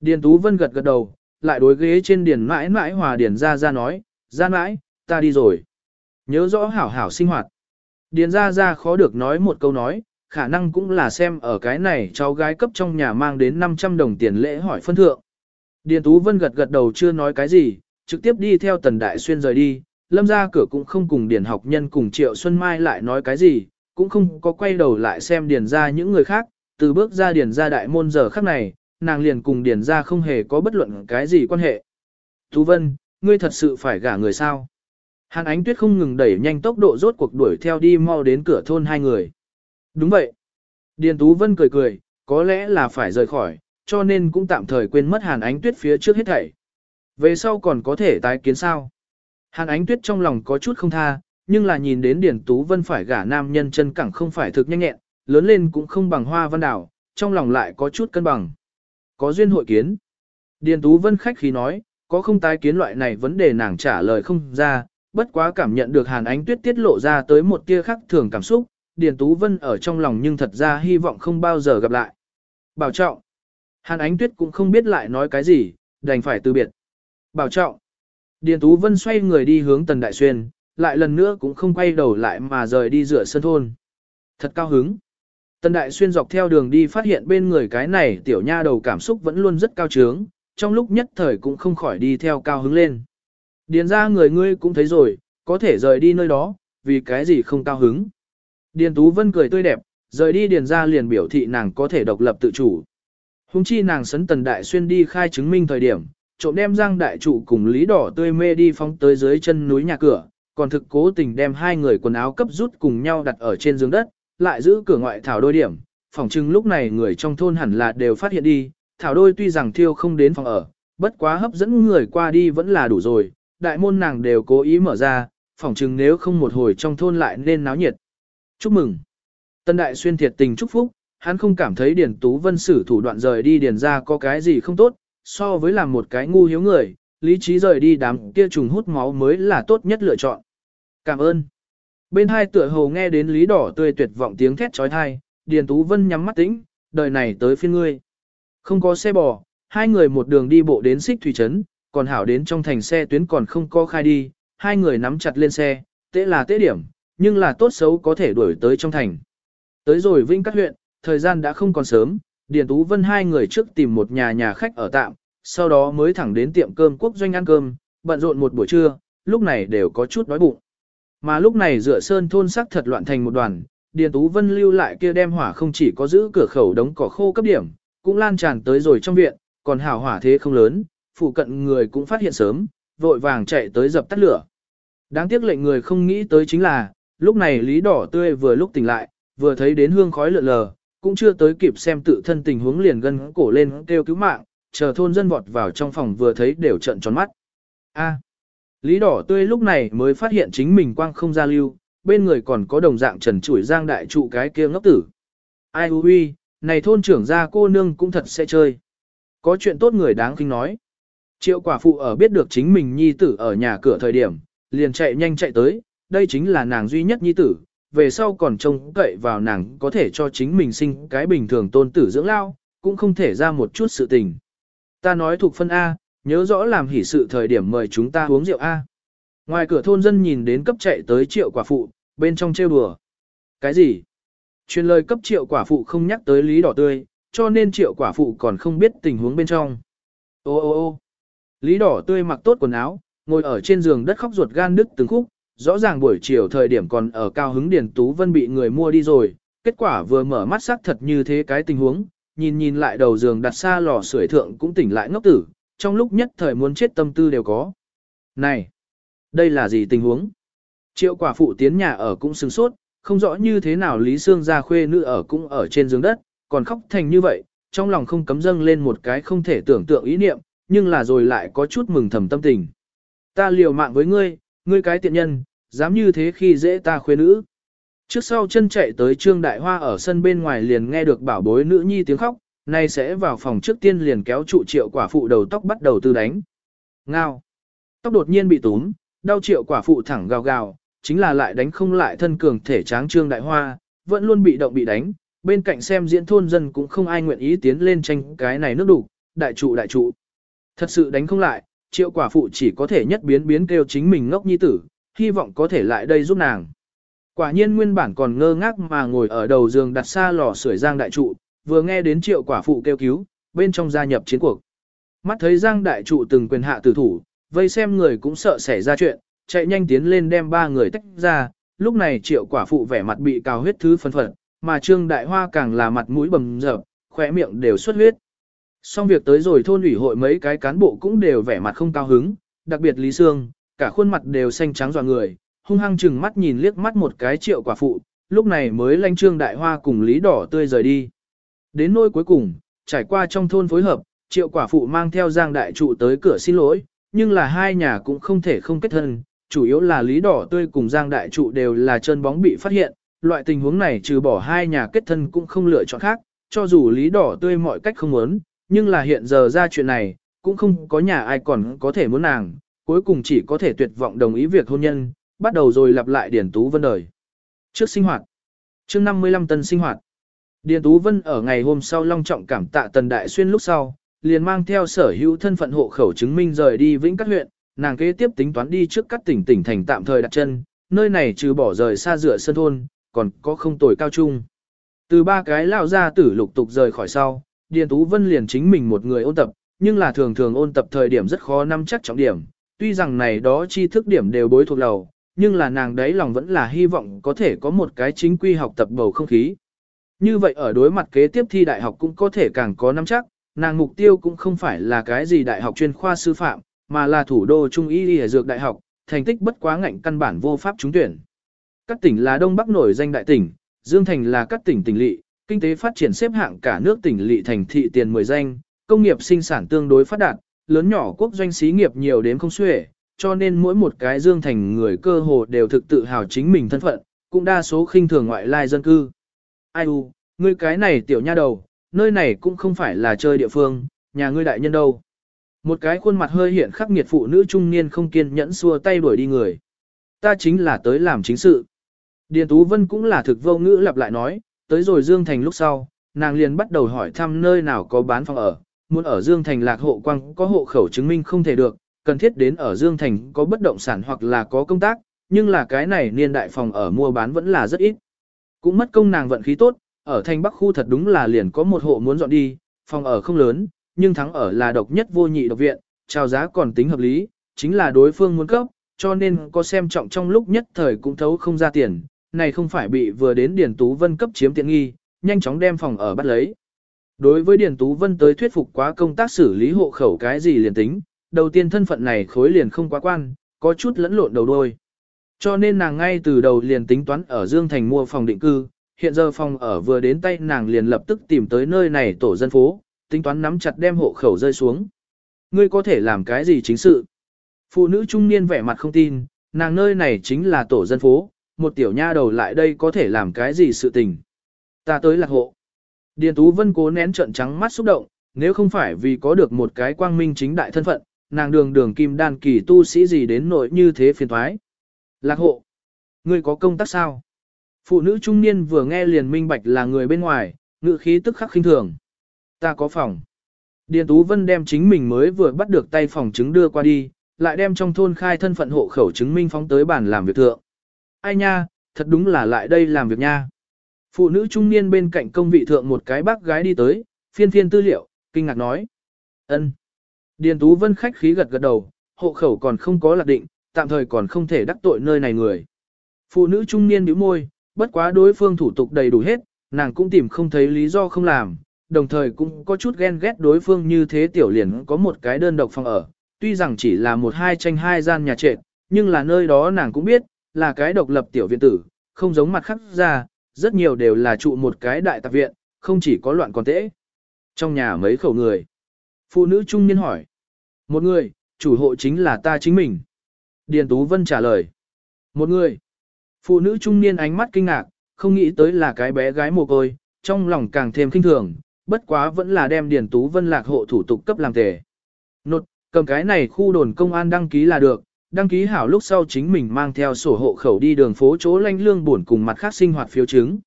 Speaker 1: Điền Tú Vân gật gật đầu, lại đối ghế trên điền mãi mãi hòa điền ra ra nói, ra mãi, ta đi rồi. Nhớ rõ hảo hảo sinh hoạt. Điền ra ra khó được nói một câu nói, khả năng cũng là xem ở cái này cháu gái cấp trong nhà mang đến 500 đồng tiền lễ hỏi phân thượng. Điền Tú Vân gật gật đầu chưa nói cái gì, trực tiếp đi theo Tần Đại Xuyên rời đi, lâm ra cửa cũng không cùng Điền học nhân cùng Triệu Xuân Mai lại nói cái gì, cũng không có quay đầu lại xem Điền ra những người khác, từ bước ra Điền ra đại môn giờ khắc này, nàng liền cùng Điền ra không hề có bất luận cái gì quan hệ. Tú Vân, ngươi thật sự phải gả người sao? Hàn ánh tuyết không ngừng đẩy nhanh tốc độ rốt cuộc đuổi theo đi mau đến cửa thôn hai người. Đúng vậy. Điền Tú Vân cười cười, có lẽ là phải rời khỏi, cho nên cũng tạm thời quên mất Hàn Ánh Tuyết phía trước hết thảy. Về sau còn có thể tái kiến sao? Hàn Ánh Tuyết trong lòng có chút không tha, nhưng là nhìn đến Điền Tú Vân phải gả nam nhân chân cẳng không phải thực nhanh nhẹn, lớn lên cũng không bằng hoa văn đảo, trong lòng lại có chút cân bằng. Có duyên hội kiến. Điền Tú Vân khách khí nói, có không tái kiến loại này vấn đề nàng trả lời không ra, bất quá cảm nhận được Hàn Ánh Tuyết tiết lộ ra tới một tia khác thường cảm xúc, Điền Tú Vân ở trong lòng nhưng thật ra hy vọng không bao giờ gặp lại. Bảo trọng. Hàn Ánh Tuyết cũng không biết lại nói cái gì, đành phải từ biệt. Bảo trọng. Điền Tú Vân xoay người đi hướng Tần Đại Xuyên, lại lần nữa cũng không quay đầu lại mà rời đi rửa sân thôn. Thật cao hứng. Tần Đại Xuyên dọc theo đường đi phát hiện bên người cái này tiểu nha đầu cảm xúc vẫn luôn rất cao trướng, trong lúc nhất thời cũng không khỏi đi theo cao hứng lên. Điền ra người ngươi cũng thấy rồi, có thể rời đi nơi đó, vì cái gì không cao hứng. Điền Tú Vân cười tươi đẹp, rời đi điền ra liền biểu thị nàng có thể độc lập tự chủ. Hùng chi nàng sấn tần đại xuyên đi khai chứng minh thời điểm, trộm đem Giang Đại Trụ cùng Lý Đỏ tươi mê đi phóng tới dưới chân núi nhà cửa, còn thực cố tình đem hai người quần áo cấp rút cùng nhau đặt ở trên giường đất, lại giữ cửa ngoại thảo đôi điểm. Phòng trưng lúc này người trong thôn hẳn là đều phát hiện đi, thảo đôi tuy rằng thiêu không đến phòng ở, bất quá hấp dẫn người qua đi vẫn là đủ rồi, đại môn nàng đều cố ý mở ra, phòng trưng nếu không một hồi trong thôn lại nên náo nhiệt. Chúc mừng! Tân đại xuyên thiệt tình chúc phúc, hắn không cảm thấy Điền Tú Vân sử thủ đoạn rời đi Điền ra có cái gì không tốt, so với làm một cái ngu hiếu người, lý trí rời đi đám kia trùng hút máu mới là tốt nhất lựa chọn. Cảm ơn. Bên hai tựa hồ nghe đến lý đỏ tươi tuyệt vọng tiếng thét trói thai, Điền Tú Vân nhắm mắt tĩnh, đời này tới phiên ngươi. Không có xe bò, hai người một đường đi bộ đến xích thủy trấn, còn hảo đến trong thành xe tuyến còn không có khai đi, hai người nắm chặt lên xe, tế là tế điểm, nhưng là tốt xấu có thể đuổi tới trong thành. Tới rồi Vinh Cát huyện, thời gian đã không còn sớm, Điền Tú Vân hai người trước tìm một nhà nhà khách ở tạm, sau đó mới thẳng đến tiệm cơm quốc doanh ăn cơm, bận rộn một buổi trưa, lúc này đều có chút đói bụng. Mà lúc này dựa sơn thôn sắc thật loạn thành một đoàn, Điền Tú Vân lưu lại kia đem hỏa không chỉ có giữ cửa khẩu đống cỏ khô cấp điểm, cũng lan tràn tới rồi trong viện, còn hào hỏa thế không lớn, phụ cận người cũng phát hiện sớm, vội vàng chạy tới dập tắt lửa. Đáng tiếc lệnh người không nghĩ tới chính là, lúc này Lý Đỏ Tươi vừa lúc tỉnh lại, vừa thấy đến hương khói lượn lờ, cũng chưa tới kịp xem tự thân tình huống liền gân cổ lên kêu cứu mạng, chờ thôn dân vọt vào trong phòng vừa thấy đều trợn tròn mắt. A. Lý đỏ tươi lúc này mới phát hiện chính mình quang không ra lưu, bên người còn có đồng dạng trần chủi giang đại trụ cái kia ngốc tử. Ai hư huy, này thôn trưởng gia cô nương cũng thật sẽ chơi. Có chuyện tốt người đáng kinh nói. Triệu quả phụ ở biết được chính mình nhi tử ở nhà cửa thời điểm, liền chạy nhanh chạy tới, đây chính là nàng duy nhất nhi tử, về sau còn trông cậy vào nàng có thể cho chính mình sinh cái bình thường tôn tử dưỡng lao, cũng không thể ra một chút sự tình. Ta nói thuộc phân A, nhớ rõ làm hỷ sự thời điểm mời chúng ta uống rượu A. Ngoài cửa thôn dân nhìn đến cấp chạy tới triệu quả phụ, bên trong trêu đùa. Cái gì? Truyền lời cấp triệu quả phụ không nhắc tới lý đỏ tươi, cho nên triệu quả phụ còn không biết tình huống bên trong. Ô ô ô lý đỏ tươi mặc tốt quần áo, ngồi ở trên giường đất khóc ruột gan đứt từng khúc, rõ ràng buổi chiều thời điểm còn ở cao hứng Điền Tú Vân bị người mua đi rồi, kết quả vừa mở mắt sắc thật như thế cái tình huống, nhìn nhìn lại đầu giường đặt xa lò sưởi thượng cũng tỉnh lại ngốc tử, trong lúc nhất thời muốn chết tâm tư đều có. Này, đây là gì tình huống? Triệu quả phụ tiến nhà ở cũng sừng sốt, không rõ như thế nào Lý Sương gia khuê nữ ở cũng ở trên giường đất, còn khóc thành như vậy, trong lòng không cấm dâng lên một cái không thể tưởng tượng ý niệm, nhưng là rồi lại có chút mừng thầm tâm tình. Ta liều mạng với ngươi, ngươi cái tiện nhân, dám như thế khi dễ ta khuê nữ. Trước sau chân chạy tới Trương Đại Hoa ở sân bên ngoài liền nghe được bảo bối nữ nhi tiếng khóc, nay sẽ vào phòng trước tiên liền kéo trụ triệu quả phụ đầu tóc bắt đầu tư đánh. Ngao. Tóc đột nhiên bị túm, đau triệu quả phụ thẳng gào gào, chính là lại đánh không lại thân cường thể tráng Trương Đại Hoa, vẫn luôn bị động bị đánh, bên cạnh xem diễn thôn dân cũng không ai nguyện ý tiến lên tranh cái này nước đủ, đại trụ đại trụ. Thật sự đánh không lại, triệu quả phụ chỉ có thể nhất biến biến kêu chính mình ngốc nhi tử, hy vọng có thể lại đây giúp nàng. Quả nhiên nguyên bản còn ngơ ngác mà ngồi ở đầu giường đặt xa lò sưởi giang đại trụ, vừa nghe đến triệu quả phụ kêu cứu, bên trong gia nhập chiến cuộc. Mắt thấy giang đại trụ từng quyền hạ tử thủ, vây xem người cũng sợ xảy ra chuyện, chạy nhanh tiến lên đem ba người tách ra, lúc này triệu quả phụ vẻ mặt bị cào huyết thứ phân phận, mà trương đại hoa càng là mặt mũi bầm dập, khỏe miệng đều xuất huyết. Xong việc tới rồi thôn ủy hội mấy cái cán bộ cũng đều vẻ mặt không cao hứng, đặc biệt Lý Sương, cả khuôn mặt đều xanh trắng dọa người, hung hăng chừng mắt nhìn liếc mắt một cái triệu quả phụ, lúc này mới lanh trương đại hoa cùng Lý Đỏ tươi rời đi. Đến nôi cuối cùng, trải qua trong thôn phối hợp, triệu quả phụ mang theo giang đại trụ tới cửa xin lỗi, nhưng là hai nhà cũng không thể không kết thân, chủ yếu là Lý Đỏ tươi cùng giang đại trụ đều là chân bóng bị phát hiện, loại tình huống này trừ bỏ hai nhà kết thân cũng không lựa chọn khác, cho dù Lý Đỏ tươi mọi cách không muốn, nhưng là hiện giờ ra chuyện này, cũng không có nhà ai còn có thể muốn nàng, cuối cùng chỉ có thể tuyệt vọng đồng ý việc hôn nhân, bắt đầu rồi lặp lại điển Tú Vân đời. Trước sinh hoạt, trước 55 tân sinh hoạt, Điền Tú Vân ở ngày hôm sau long trọng cảm tạ Tần Đại Xuyên lúc sau, liền mang theo sở hữu thân phận hộ khẩu chứng minh rời đi Vĩnh Cát huyện, nàng kế tiếp tính toán đi trước các tỉnh tỉnh thành tạm thời đặt chân, nơi này trừ bỏ rời xa dựa sân thôn, còn có không tồi cao trung. Từ ba cái lao ra tử lục tục rời khỏi sau, Điền Tú Vân liền chính mình một người ôn tập, nhưng là thường thường ôn tập thời điểm rất khó nắm chắc trọng điểm, tuy rằng này đó tri thức điểm đều bối thuộc đầu nhưng là nàng đấy lòng vẫn là hy vọng có thể có một cái chính quy học tập bầu không khí. Như vậy ở đối mặt kế tiếp thi đại học cũng có thể càng có nắm chắc, nàng mục tiêu cũng không phải là cái gì đại học chuyên khoa sư phạm, mà là thủ đô Trung y y dược đại học, thành tích bất quá ngạnh căn bản vô pháp trúng tuyển. Các tỉnh là Đông Bắc nổi danh đại tỉnh, Dương Thành là các tỉnh tỉnh lỵ, kinh tế phát triển xếp hạng cả nước tỉnh lỵ thành thị tiền 10 danh, công nghiệp sinh sản tương đối phát đạt, lớn nhỏ quốc doanh xí nghiệp nhiều đến không xuể, cho nên mỗi một cái Dương Thành người cơ hồ đều thực tự hào chính mình thân phận, cũng đa số khinh thường ngoại lai dân cư. Ai u, ngươi cái này tiểu nha đầu, nơi này cũng không phải là chơi địa phương, nhà ngươi đại nhân đâu. Một cái khuôn mặt hơi hiện khắc nghiệt phụ nữ trung niên không kiên nhẫn xua tay đuổi đi người. Ta chính là tới làm chính sự. Điền Tú Vân cũng là thực vô ngữ lặp lại nói, tới rồi Dương Thành lúc sau, nàng liền bắt đầu hỏi thăm nơi nào có bán phòng ở, muốn ở Dương Thành lạc hộ quang có hộ khẩu chứng minh không thể được, cần thiết đến ở Dương Thành có bất động sản hoặc là có công tác, nhưng là cái này niên đại phòng ở mua bán vẫn là rất ít. Cũng mất công nàng vận khí tốt, ở thành Bắc khu thật đúng là liền có một hộ muốn dọn đi, phòng ở không lớn, nhưng thắng ở là độc nhất vô nhị độc viện, chào giá còn tính hợp lý, chính là đối phương muốn cấp, cho nên có xem trọng trong lúc nhất thời cũng thấu không ra tiền, này không phải bị vừa đến Điền Tú Vân cấp chiếm tiện nghi, nhanh chóng đem phòng ở bắt lấy. Đối với Điền Tú Vân tới thuyết phục quá công tác xử lý hộ khẩu cái gì liền tính, đầu tiên thân phận này khối liền không quá quan, có chút lẫn lộn đầu đôi. Cho nên nàng ngay từ đầu liền tính toán ở Dương Thành mua phòng định cư, hiện giờ phòng ở vừa đến tay nàng liền lập tức tìm tới nơi này tổ dân phố, tính toán nắm chặt đem hộ khẩu rơi xuống. Ngươi có thể làm cái gì chính sự? Phụ nữ trung niên vẻ mặt không tin, nàng nơi này chính là tổ dân phố, một tiểu nha đầu lại đây có thể làm cái gì sự tình. Ta tới lạc hộ. Điền Tú Vân cố nén trận trắng mắt xúc động, nếu không phải vì có được một cái quang minh chính đại thân phận, nàng đường đường kim đan kỳ tu sĩ gì đến nội như thế phiền thoái. Lạc hộ. Ngươi có công tác sao? Phụ nữ trung niên vừa nghe liền minh bạch là người bên ngoài, ngự khí tức khắc khinh thường. Ta có phòng. Điền Tú Vân đem chính mình mới vừa bắt được tay phòng chứng đưa qua đi, lại đem trong thôn khai thân phận hộ khẩu chứng minh phóng tới bàn làm việc thượng. Ai nha, thật đúng là lại đây làm việc nha. Phụ nữ trung niên bên cạnh công vị thượng một cái bác gái đi tới, phiên phiên tư liệu, kinh ngạc nói. ân. Điền Tú Vân khách khí gật gật đầu, hộ khẩu còn không có lạc định, tạm thời còn không thể đắc tội nơi này người. Phụ nữ trung niên nhíu môi, bất quá đối phương thủ tục đầy đủ hết, nàng cũng tìm không thấy lý do không làm, đồng thời cũng có chút ghen ghét đối phương như thế tiểu liền có một cái đơn độc phòng ở, tuy rằng chỉ là một hai tranh hai gian nhà trệt, nhưng là nơi đó nàng cũng biết, là cái độc lập tiểu viện tử, không giống mặt khác ra, rất nhiều đều là trụ một cái đại tạp viện, không chỉ có loạn còn tễ. Trong nhà mấy khẩu người. Phụ nữ trung niên hỏi. Một người, chủ hộ chính là ta chính mình. Điền Tú Vân trả lời. Một người. Phụ nữ trung niên ánh mắt kinh ngạc, không nghĩ tới là cái bé gái mồ côi, trong lòng càng thêm kinh thường, bất quá vẫn là đem Điền Tú Vân lạc hộ thủ tục cấp làm tề. Nột, cầm cái này khu đồn công an đăng ký là được, đăng ký hảo lúc sau chính mình mang theo sổ hộ khẩu đi đường phố chỗ lanh lương buồn cùng mặt khác sinh hoạt phiếu chứng.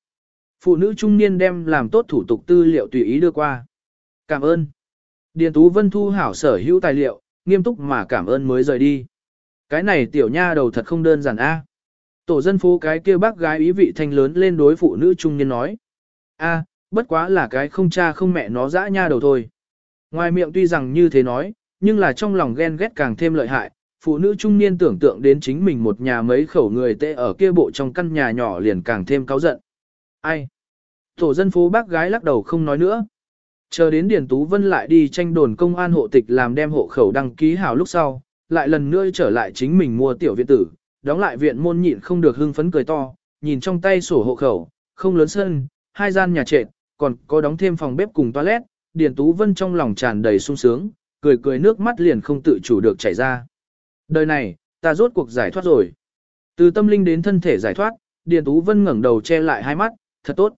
Speaker 1: Phụ nữ trung niên đem làm tốt thủ tục tư liệu tùy ý đưa qua. Cảm ơn. Điền Tú Vân thu hảo sở hữu tài liệu, nghiêm túc mà cảm ơn mới rời đi. Cái này tiểu nha đầu thật không đơn giản a. Tổ dân phố cái kia bác gái ý vị thanh lớn lên đối phụ nữ trung niên nói. a, bất quá là cái không cha không mẹ nó dã nha đầu thôi. Ngoài miệng tuy rằng như thế nói, nhưng là trong lòng ghen ghét càng thêm lợi hại, phụ nữ trung niên tưởng tượng đến chính mình một nhà mấy khẩu người tệ ở kia bộ trong căn nhà nhỏ liền càng thêm cáu giận. Ai? Tổ dân phố bác gái lắc đầu không nói nữa. Chờ đến Điền Tú Vân lại đi tranh đồn công an hộ tịch làm đem hộ khẩu đăng ký hảo lúc sau, lại lần nữa trở lại chính mình mua tiểu viện tử, đóng lại viện môn nhịn không được hưng phấn cười to, nhìn trong tay sổ hộ khẩu, không lớn sân, hai gian nhà trệt, còn có đóng thêm phòng bếp cùng toilet, Điền Tú Vân trong lòng tràn đầy sung sướng, cười cười nước mắt liền không tự chủ được chảy ra. Đời này, ta rốt cuộc giải thoát rồi. Từ tâm linh đến thân thể giải thoát, Điền Tú Vân ngẩng đầu che lại hai mắt, thật tốt.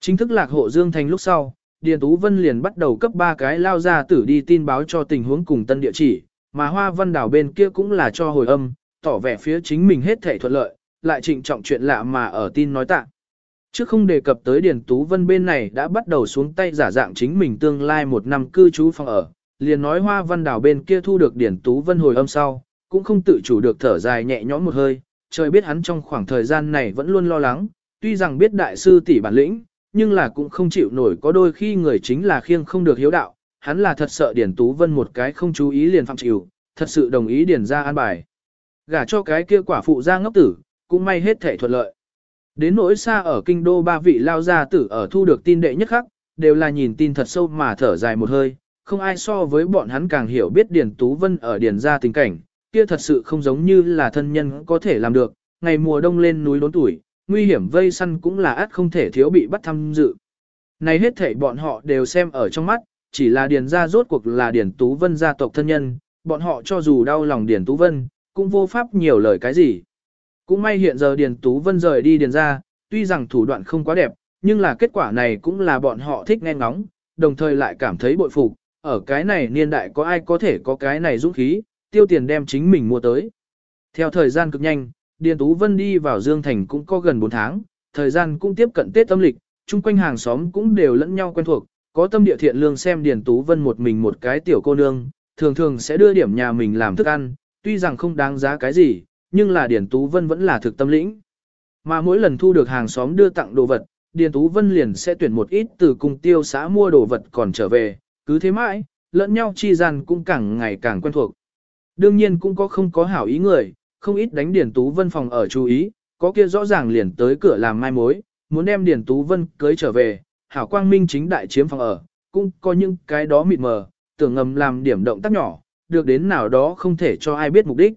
Speaker 1: Chính thức lạc hộ Dương Thành lúc sau, Điền Tú Vân liền bắt đầu cấp ba cái lao ra tử đi tin báo cho tình huống cùng tân địa chỉ, mà Hoa Văn Đảo bên kia cũng là cho hồi âm, tỏ vẻ phía chính mình hết thể thuận lợi, lại trịnh trọng chuyện lạ mà ở tin nói tạ. Trước không đề cập tới Điền Tú Vân bên này đã bắt đầu xuống tay giả dạng chính mình tương lai một năm cư trú phòng ở, liền nói Hoa Văn Đảo bên kia thu được Điền Tú Vân hồi âm sau, cũng không tự chủ được thở dài nhẹ nhõm một hơi, trời biết hắn trong khoảng thời gian này vẫn luôn lo lắng, tuy rằng biết đại sư tỷ bản lĩnh, nhưng là cũng không chịu nổi có đôi khi người chính là khiêng không được hiếu đạo, hắn là thật sợ điển Tú Vân một cái không chú ý liền phạm chịu, thật sự đồng ý điển ra an bài. Gả cho cái kia quả phụ ra ngốc tử, cũng may hết thể thuận lợi. Đến nỗi xa ở kinh đô ba vị lao gia tử ở thu được tin đệ nhất khắc, đều là nhìn tin thật sâu mà thở dài một hơi, không ai so với bọn hắn càng hiểu biết Điền Tú Vân ở Điền gia tình cảnh, kia thật sự không giống như là thân nhân có thể làm được, ngày mùa đông lên núi đốn tuổi, nguy hiểm vây săn cũng là át không thể thiếu bị bắt tham dự. Này hết thảy bọn họ đều xem ở trong mắt, chỉ là Điền gia rốt cuộc là Điền Tú Vân gia tộc thân nhân, bọn họ cho dù đau lòng Điền Tú Vân, cũng vô pháp nhiều lời cái gì. Cũng may hiện giờ Điền Tú Vân rời đi Điền gia, tuy rằng thủ đoạn không quá đẹp, nhưng là kết quả này cũng là bọn họ thích nghe ngóng, đồng thời lại cảm thấy bội phục, ở cái này niên đại có ai có thể có cái này dũng khí, tiêu tiền đem chính mình mua tới. Theo thời gian cực nhanh, Điền Tú Vân đi vào Dương Thành cũng có gần 4 tháng, thời gian cũng tiếp cận Tết âm lịch, chung quanh hàng xóm cũng đều lẫn nhau quen thuộc, có tâm địa thiện lương xem Điền Tú Vân một mình một cái tiểu cô nương, thường thường sẽ đưa điểm nhà mình làm thức ăn, tuy rằng không đáng giá cái gì, nhưng là Điền Tú Vân vẫn là thực tâm lĩnh. Mà mỗi lần thu được hàng xóm đưa tặng đồ vật, Điền Tú Vân liền sẽ tuyển một ít từ cung tiêu xã mua đồ vật còn trở về, cứ thế mãi, lẫn nhau chi gian cũng càng ngày càng quen thuộc. Đương nhiên cũng có không có hảo ý người, không ít đánh Điền Tú Vân phòng ở chú ý, có kia rõ ràng liền tới cửa làm mai mối, muốn đem Điền Tú Vân cưới trở về, hảo quang minh chính đại chiếm phòng ở, cũng có những cái đó mịt mờ, tưởng ngầm làm điểm động tác nhỏ, được đến nào đó không thể cho ai biết mục đích.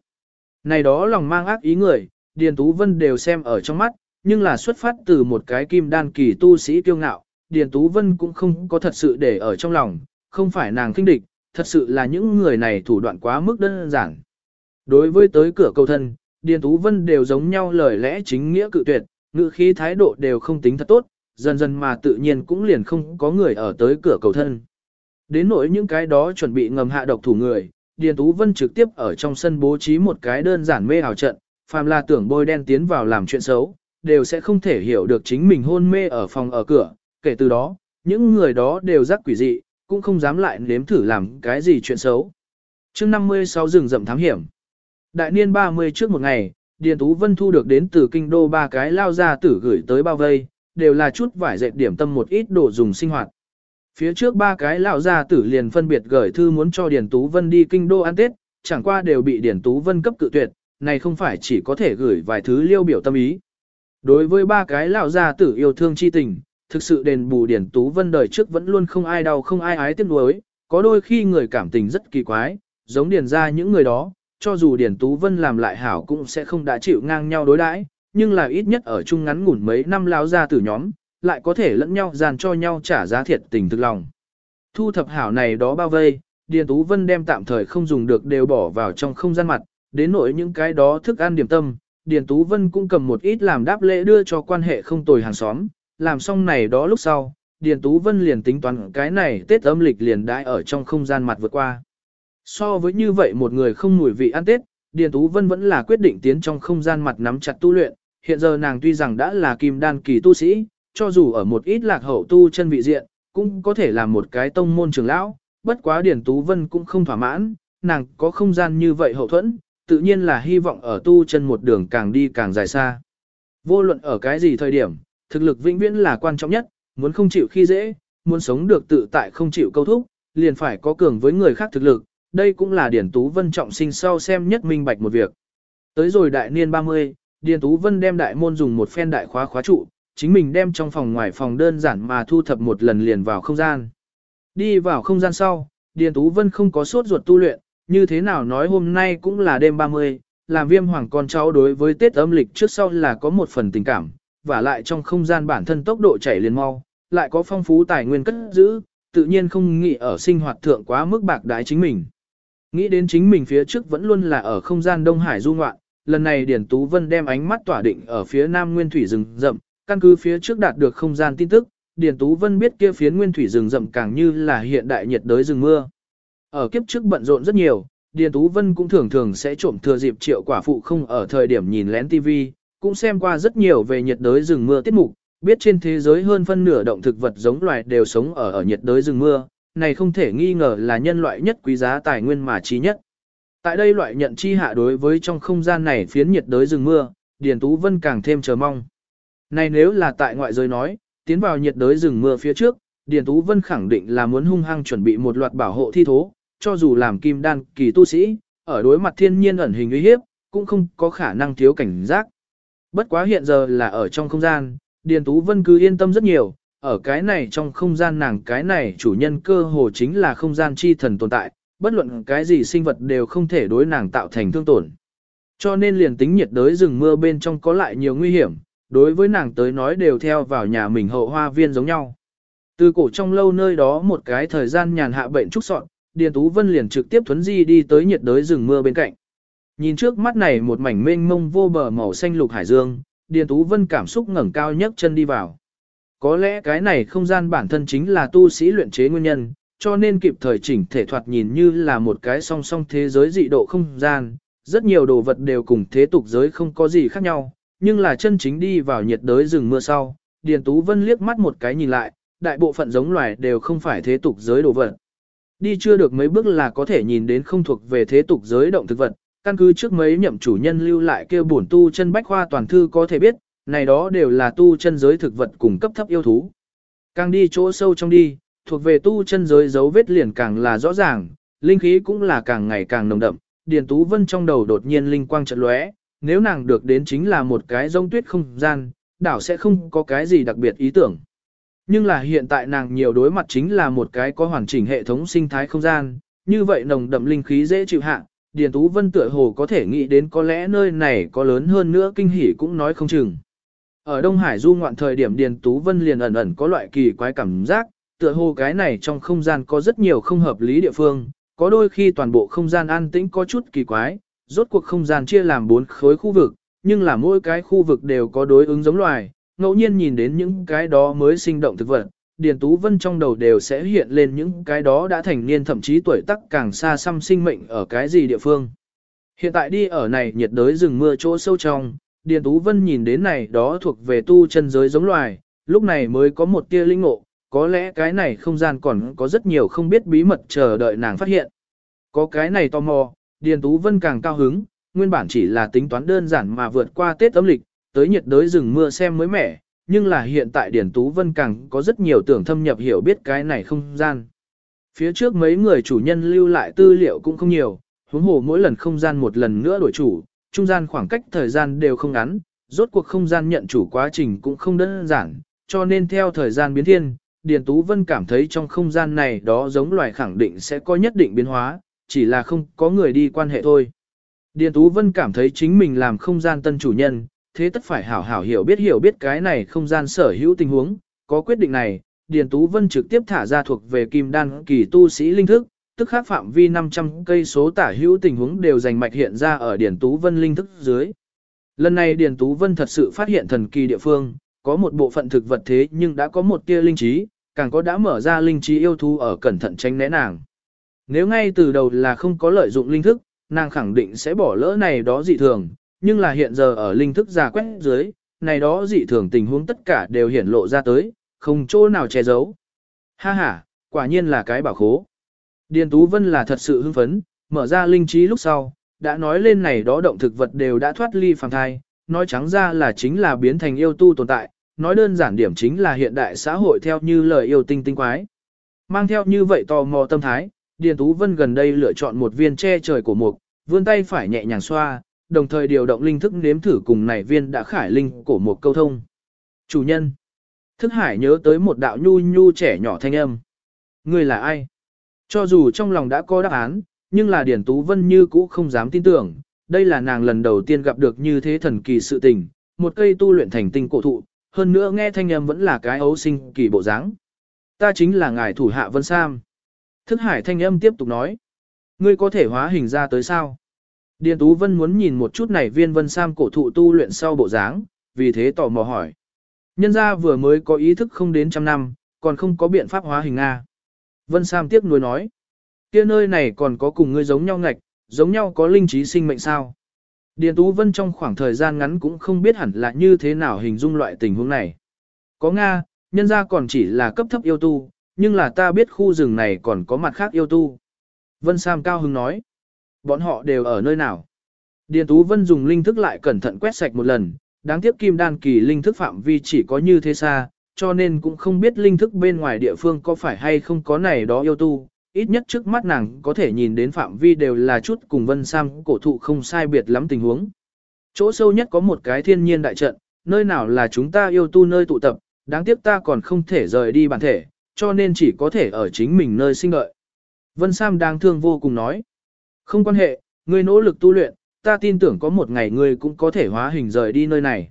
Speaker 1: Này đó lòng mang ác ý người, Điền Tú Vân đều xem ở trong mắt, nhưng là xuất phát từ một cái kim đan kỳ tu sĩ kiêu ngạo, Điền Tú Vân cũng không có thật sự để ở trong lòng, không phải nàng kinh địch, thật sự là những người này thủ đoạn quá mức đơn giản. Đối với tới cửa cầu thân, Điền Tú Vân đều giống nhau lời lẽ chính nghĩa cự tuyệt, ngữ khí thái độ đều không tính thật tốt, dần dần mà tự nhiên cũng liền không có người ở tới cửa cầu thân. Đến nỗi những cái đó chuẩn bị ngầm hạ độc thủ người, Điền Tú Vân trực tiếp ở trong sân bố trí một cái đơn giản mê ảo trận, phàm là tưởng bôi đen tiến vào làm chuyện xấu, đều sẽ không thể hiểu được chính mình hôn mê ở phòng ở cửa, kể từ đó, những người đó đều rắc quỷ dị, cũng không dám lại nếm thử làm cái gì chuyện xấu. Trước 56 rừng rậm thám hiểm. Đại niên 30 trước một ngày, Điền Tú Vân thu được đến từ kinh đô ba cái lao ra tử gửi tới bao vây, đều là chút vải dệt điểm tâm một ít đồ dùng sinh hoạt. Phía trước ba cái lão gia tử liền phân biệt gửi thư muốn cho Điền Tú Vân đi kinh đô ăn Tết, chẳng qua đều bị Điền Tú Vân cấp cự tuyệt, này không phải chỉ có thể gửi vài thứ liêu biểu tâm ý. Đối với ba cái lão gia tử yêu thương chi tình, thực sự đền bù Điền Tú Vân đời trước vẫn luôn không ai đau không ai ái tiếc nuối, có đôi khi người cảm tình rất kỳ quái, giống Điền ra những người đó, cho dù Điền Tú Vân làm lại hảo cũng sẽ không đã chịu ngang nhau đối đãi, nhưng là ít nhất ở chung ngắn ngủn mấy năm lao ra tử nhóm, lại có thể lẫn nhau dàn cho nhau trả giá thiệt tình thực lòng. Thu thập hảo này đó bao vây, Điền Tú Vân đem tạm thời không dùng được đều bỏ vào trong không gian mặt, đến nỗi những cái đó thức ăn điểm tâm, Điền Tú Vân cũng cầm một ít làm đáp lễ đưa cho quan hệ không tồi hàng xóm, làm xong này đó lúc sau, Điền Tú Vân liền tính toán cái này Tết âm lịch liền đãi ở trong không gian mặt vượt qua. So với như vậy một người không mùi vị ăn Tết, Điền Tú Vân vẫn là quyết định tiến trong không gian mặt nắm chặt tu luyện, hiện giờ nàng tuy rằng đã là kim đan kỳ tu sĩ, cho dù ở một ít lạc hậu tu chân vị diện, cũng có thể làm một cái tông môn trưởng lão, bất quá điển Tú Vân cũng không thỏa mãn, nàng có không gian như vậy hậu thuẫn, tự nhiên là hy vọng ở tu chân một đường càng đi càng dài xa. Vô luận ở cái gì thời điểm, thực lực vĩnh viễn là quan trọng nhất, muốn không chịu khi dễ, muốn sống được tự tại không chịu câu thúc, liền phải có cường với người khác thực lực, đây cũng là điển Tú Vân trọng sinh sau xem nhất minh bạch một việc. Tới rồi đại niên 30, Điền Tú Vân đem đại môn dùng một phen đại khóa khóa trụ, chính mình đem trong phòng ngoài phòng đơn giản mà thu thập một lần liền vào không gian. Đi vào không gian sau, Điền Tú Vân không có sốt ruột tu luyện, như thế nào nói hôm nay cũng là đêm 30, làm viêm hoàng con cháu đối với Tết âm lịch trước sau là có một phần tình cảm, và lại trong không gian bản thân tốc độ chảy liền mau, lại có phong phú tài nguyên cất giữ, tự nhiên không nghĩ ở sinh hoạt thượng quá mức bạc đái chính mình. Nghĩ đến chính mình phía trước vẫn luôn là ở không gian Đông Hải du ngoạn, lần này Điền Tú Vân đem ánh mắt tỏa định ở phía nam nguyên thủy rừng rậm, căn cứ phía trước đạt được không gian tin tức, Điền Tú Vân biết kia phía nguyên thủy rừng rậm càng như là hiện đại nhiệt đới rừng mưa. Ở kiếp trước bận rộn rất nhiều, Điền Tú Vân cũng thường thường sẽ trộm thừa dịp triệu quả phụ không ở thời điểm nhìn lén TV, cũng xem qua rất nhiều về nhiệt đới rừng mưa tiết mục, biết trên thế giới hơn phân nửa động thực vật giống loài đều sống ở ở nhiệt đới rừng mưa, này không thể nghi ngờ là nhân loại nhất quý giá tài nguyên mà trí nhất. Tại đây loại nhận chi hạ đối với trong không gian này phiến nhiệt đới rừng mưa, Điền Tú Vân càng thêm chờ mong. Này nếu là tại ngoại giới nói, tiến vào nhiệt đới rừng mưa phía trước, Điền Tú Vân khẳng định là muốn hung hăng chuẩn bị một loạt bảo hộ thi thố, cho dù làm kim đan kỳ tu sĩ, ở đối mặt thiên nhiên ẩn hình uy hiếp, cũng không có khả năng thiếu cảnh giác. Bất quá hiện giờ là ở trong không gian, Điền Tú Vân cứ yên tâm rất nhiều, ở cái này trong không gian nàng cái này chủ nhân cơ hồ chính là không gian chi thần tồn tại, bất luận cái gì sinh vật đều không thể đối nàng tạo thành thương tổn. Cho nên liền tính nhiệt đới rừng mưa bên trong có lại nhiều nguy hiểm, đối với nàng tới nói đều theo vào nhà mình hậu hoa viên giống nhau. Từ cổ trong lâu nơi đó một cái thời gian nhàn hạ bệnh trúc sọn, Điền Tú Vân liền trực tiếp thuấn di đi tới nhiệt đới rừng mưa bên cạnh. Nhìn trước mắt này một mảnh mênh mông vô bờ màu xanh lục hải dương, Điền Tú Vân cảm xúc ngẩng cao nhấc chân đi vào. Có lẽ cái này không gian bản thân chính là tu sĩ luyện chế nguyên nhân, cho nên kịp thời chỉnh thể thoạt nhìn như là một cái song song thế giới dị độ không gian, rất nhiều đồ vật đều cùng thế tục giới không có gì khác nhau, nhưng là chân chính đi vào nhiệt đới rừng mưa sau, Điền Tú Vân liếc mắt một cái nhìn lại, đại bộ phận giống loài đều không phải thế tục giới đồ vật. Đi chưa được mấy bước là có thể nhìn đến không thuộc về thế tục giới động thực vật, căn cứ trước mấy nhậm chủ nhân lưu lại kêu bổn tu chân bách khoa toàn thư có thể biết, này đó đều là tu chân giới thực vật cùng cấp thấp yêu thú. Càng đi chỗ sâu trong đi, thuộc về tu chân giới dấu vết liền càng là rõ ràng, linh khí cũng là càng ngày càng nồng đậm, Điền Tú Vân trong đầu đột nhiên linh quang chợt lóe, nếu nàng được đến chính là một cái rông tuyết không gian, đảo sẽ không có cái gì đặc biệt ý tưởng. Nhưng là hiện tại nàng nhiều đối mặt chính là một cái có hoàn chỉnh hệ thống sinh thái không gian, như vậy nồng đậm linh khí dễ chịu hạ, Điền Tú Vân tựa hồ có thể nghĩ đến có lẽ nơi này có lớn hơn nữa kinh hỉ cũng nói không chừng. Ở Đông Hải du ngoạn thời điểm Điền Tú Vân liền ẩn ẩn có loại kỳ quái cảm giác, tựa hồ cái này trong không gian có rất nhiều không hợp lý địa phương, có đôi khi toàn bộ không gian an tĩnh có chút kỳ quái, rốt cuộc không gian chia làm bốn khối khu vực, nhưng là mỗi cái khu vực đều có đối ứng giống loài, ngẫu nhiên nhìn đến những cái đó mới sinh động thực vật, Điền Tú Vân trong đầu đều sẽ hiện lên những cái đó đã thành niên thậm chí tuổi tác càng xa xăm sinh mệnh ở cái gì địa phương. Hiện tại đi ở này nhiệt đới rừng mưa chỗ sâu trong, Điền Tú Vân nhìn đến này đó thuộc về tu chân giới giống loài, lúc này mới có một tia linh ngộ, có lẽ cái này không gian còn có rất nhiều không biết bí mật chờ đợi nàng phát hiện. Có cái này tò mò, Điền Tú Vân càng cao hứng, nguyên bản chỉ là tính toán đơn giản mà vượt qua Tết âm lịch, tới nhiệt đới rừng mưa xem mới mẻ, nhưng là hiện tại Điền Tú Vân càng có rất nhiều tưởng thâm nhập hiểu biết cái này không gian. Phía trước mấy người chủ nhân lưu lại tư liệu cũng không nhiều, huống hồ mỗi lần không gian một lần nữa đổi chủ, trung gian khoảng cách thời gian đều không ngắn, rốt cuộc không gian nhận chủ quá trình cũng không đơn giản, cho nên theo thời gian biến thiên, Điền Tú Vân cảm thấy trong không gian này đó giống loài khẳng định sẽ có nhất định biến hóa, chỉ là không có người đi quan hệ thôi. Điền Tú Vân cảm thấy chính mình làm không gian tân chủ nhân, thế tất phải hảo hảo hiểu biết hiểu biết cái này không gian sở hữu tình huống, có quyết định này, Điền Tú Vân trực tiếp thả ra thuộc về kim đan kỳ tu sĩ linh thức, tức khác phạm vi 500 cây số tả hữu tình huống đều dành mạch hiện ra ở Điền Tú Vân linh thức dưới. Lần này Điền Tú Vân thật sự phát hiện thần kỳ địa phương, có một bộ phận thực vật thế nhưng đã có một tia linh trí, càng có đã mở ra linh trí yêu thú ở cẩn thận tránh né nàng. Nếu ngay từ đầu là không có lợi dụng linh thức, nàng khẳng định sẽ bỏ lỡ này đó dị thường, nhưng là hiện giờ ở linh thức giả quét dưới, này đó dị thường tình huống tất cả đều hiển lộ ra tới, không chỗ nào che giấu. Ha ha, quả nhiên là cái bảo khố. Điền Tú Vân là thật sự hưng phấn, mở ra linh trí lúc sau, đã nói lên này đó động thực vật đều đã thoát ly phàm thai, nói trắng ra là chính là biến thành yêu tu tồn tại, nói đơn giản điểm chính là hiện đại xã hội theo như lời yêu tinh tinh quái. Mang theo như vậy tò mò tâm thái, Điền Tú Vân gần đây lựa chọn một viên che trời của mục, vươn tay phải nhẹ nhàng xoa, đồng thời điều động linh thức nếm thử cùng này viên đã khải linh cổ mục câu thông. Chủ nhân. Thức hải nhớ tới một đạo nhu nhu trẻ nhỏ thanh âm. Người là ai? Cho dù trong lòng đã có đáp án, nhưng là Điền Tú Vân như cũ không dám tin tưởng, đây là nàng lần đầu tiên gặp được như thế thần kỳ sự tình, một cây tu luyện thành tinh cổ thụ, hơn nữa nghe thanh âm vẫn là cái ấu sinh kỳ bộ dáng. Ta chính là ngài thủ hạ Vân Sam. Thức hải thanh âm tiếp tục nói. Ngươi có thể hóa hình ra tới sao? Điền Tú Vân muốn nhìn một chút này viên Vân Sam cổ thụ tu luyện sau bộ dáng, vì thế tò mò hỏi. Nhân gia vừa mới có ý thức không đến trăm năm, còn không có biện pháp hóa hình Nga. Vân Sam tiếc nuối nói. kia nơi này còn có cùng ngươi giống nhau ngạch, giống nhau có linh trí sinh mệnh sao? Điền Tú Vân trong khoảng thời gian ngắn cũng không biết hẳn là như thế nào hình dung loại tình huống này. Có Nga, nhân ra còn chỉ là cấp thấp yêu tu, nhưng là ta biết khu rừng này còn có mặt khác yêu tu. Vân Sam cao hứng nói. Bọn họ đều ở nơi nào? Điền Tú Vân dùng linh thức lại cẩn thận quét sạch một lần, đáng tiếc kim đan kỳ linh thức phạm vi chỉ có như thế xa, cho nên cũng không biết linh thức bên ngoài địa phương có phải hay không có này đó yêu tu, ít nhất trước mắt nàng có thể nhìn đến phạm vi đều là chút cùng vân sam cổ thụ không sai biệt lắm tình huống. Chỗ sâu nhất có một cái thiên nhiên đại trận, nơi nào là chúng ta yêu tu nơi tụ tập, đáng tiếc ta còn không thể rời đi bản thể, cho nên chỉ có thể ở chính mình nơi sinh lợi. Vân Sam đang thương vô cùng nói. Không quan hệ, ngươi nỗ lực tu luyện, ta tin tưởng có một ngày ngươi cũng có thể hóa hình rời đi nơi này.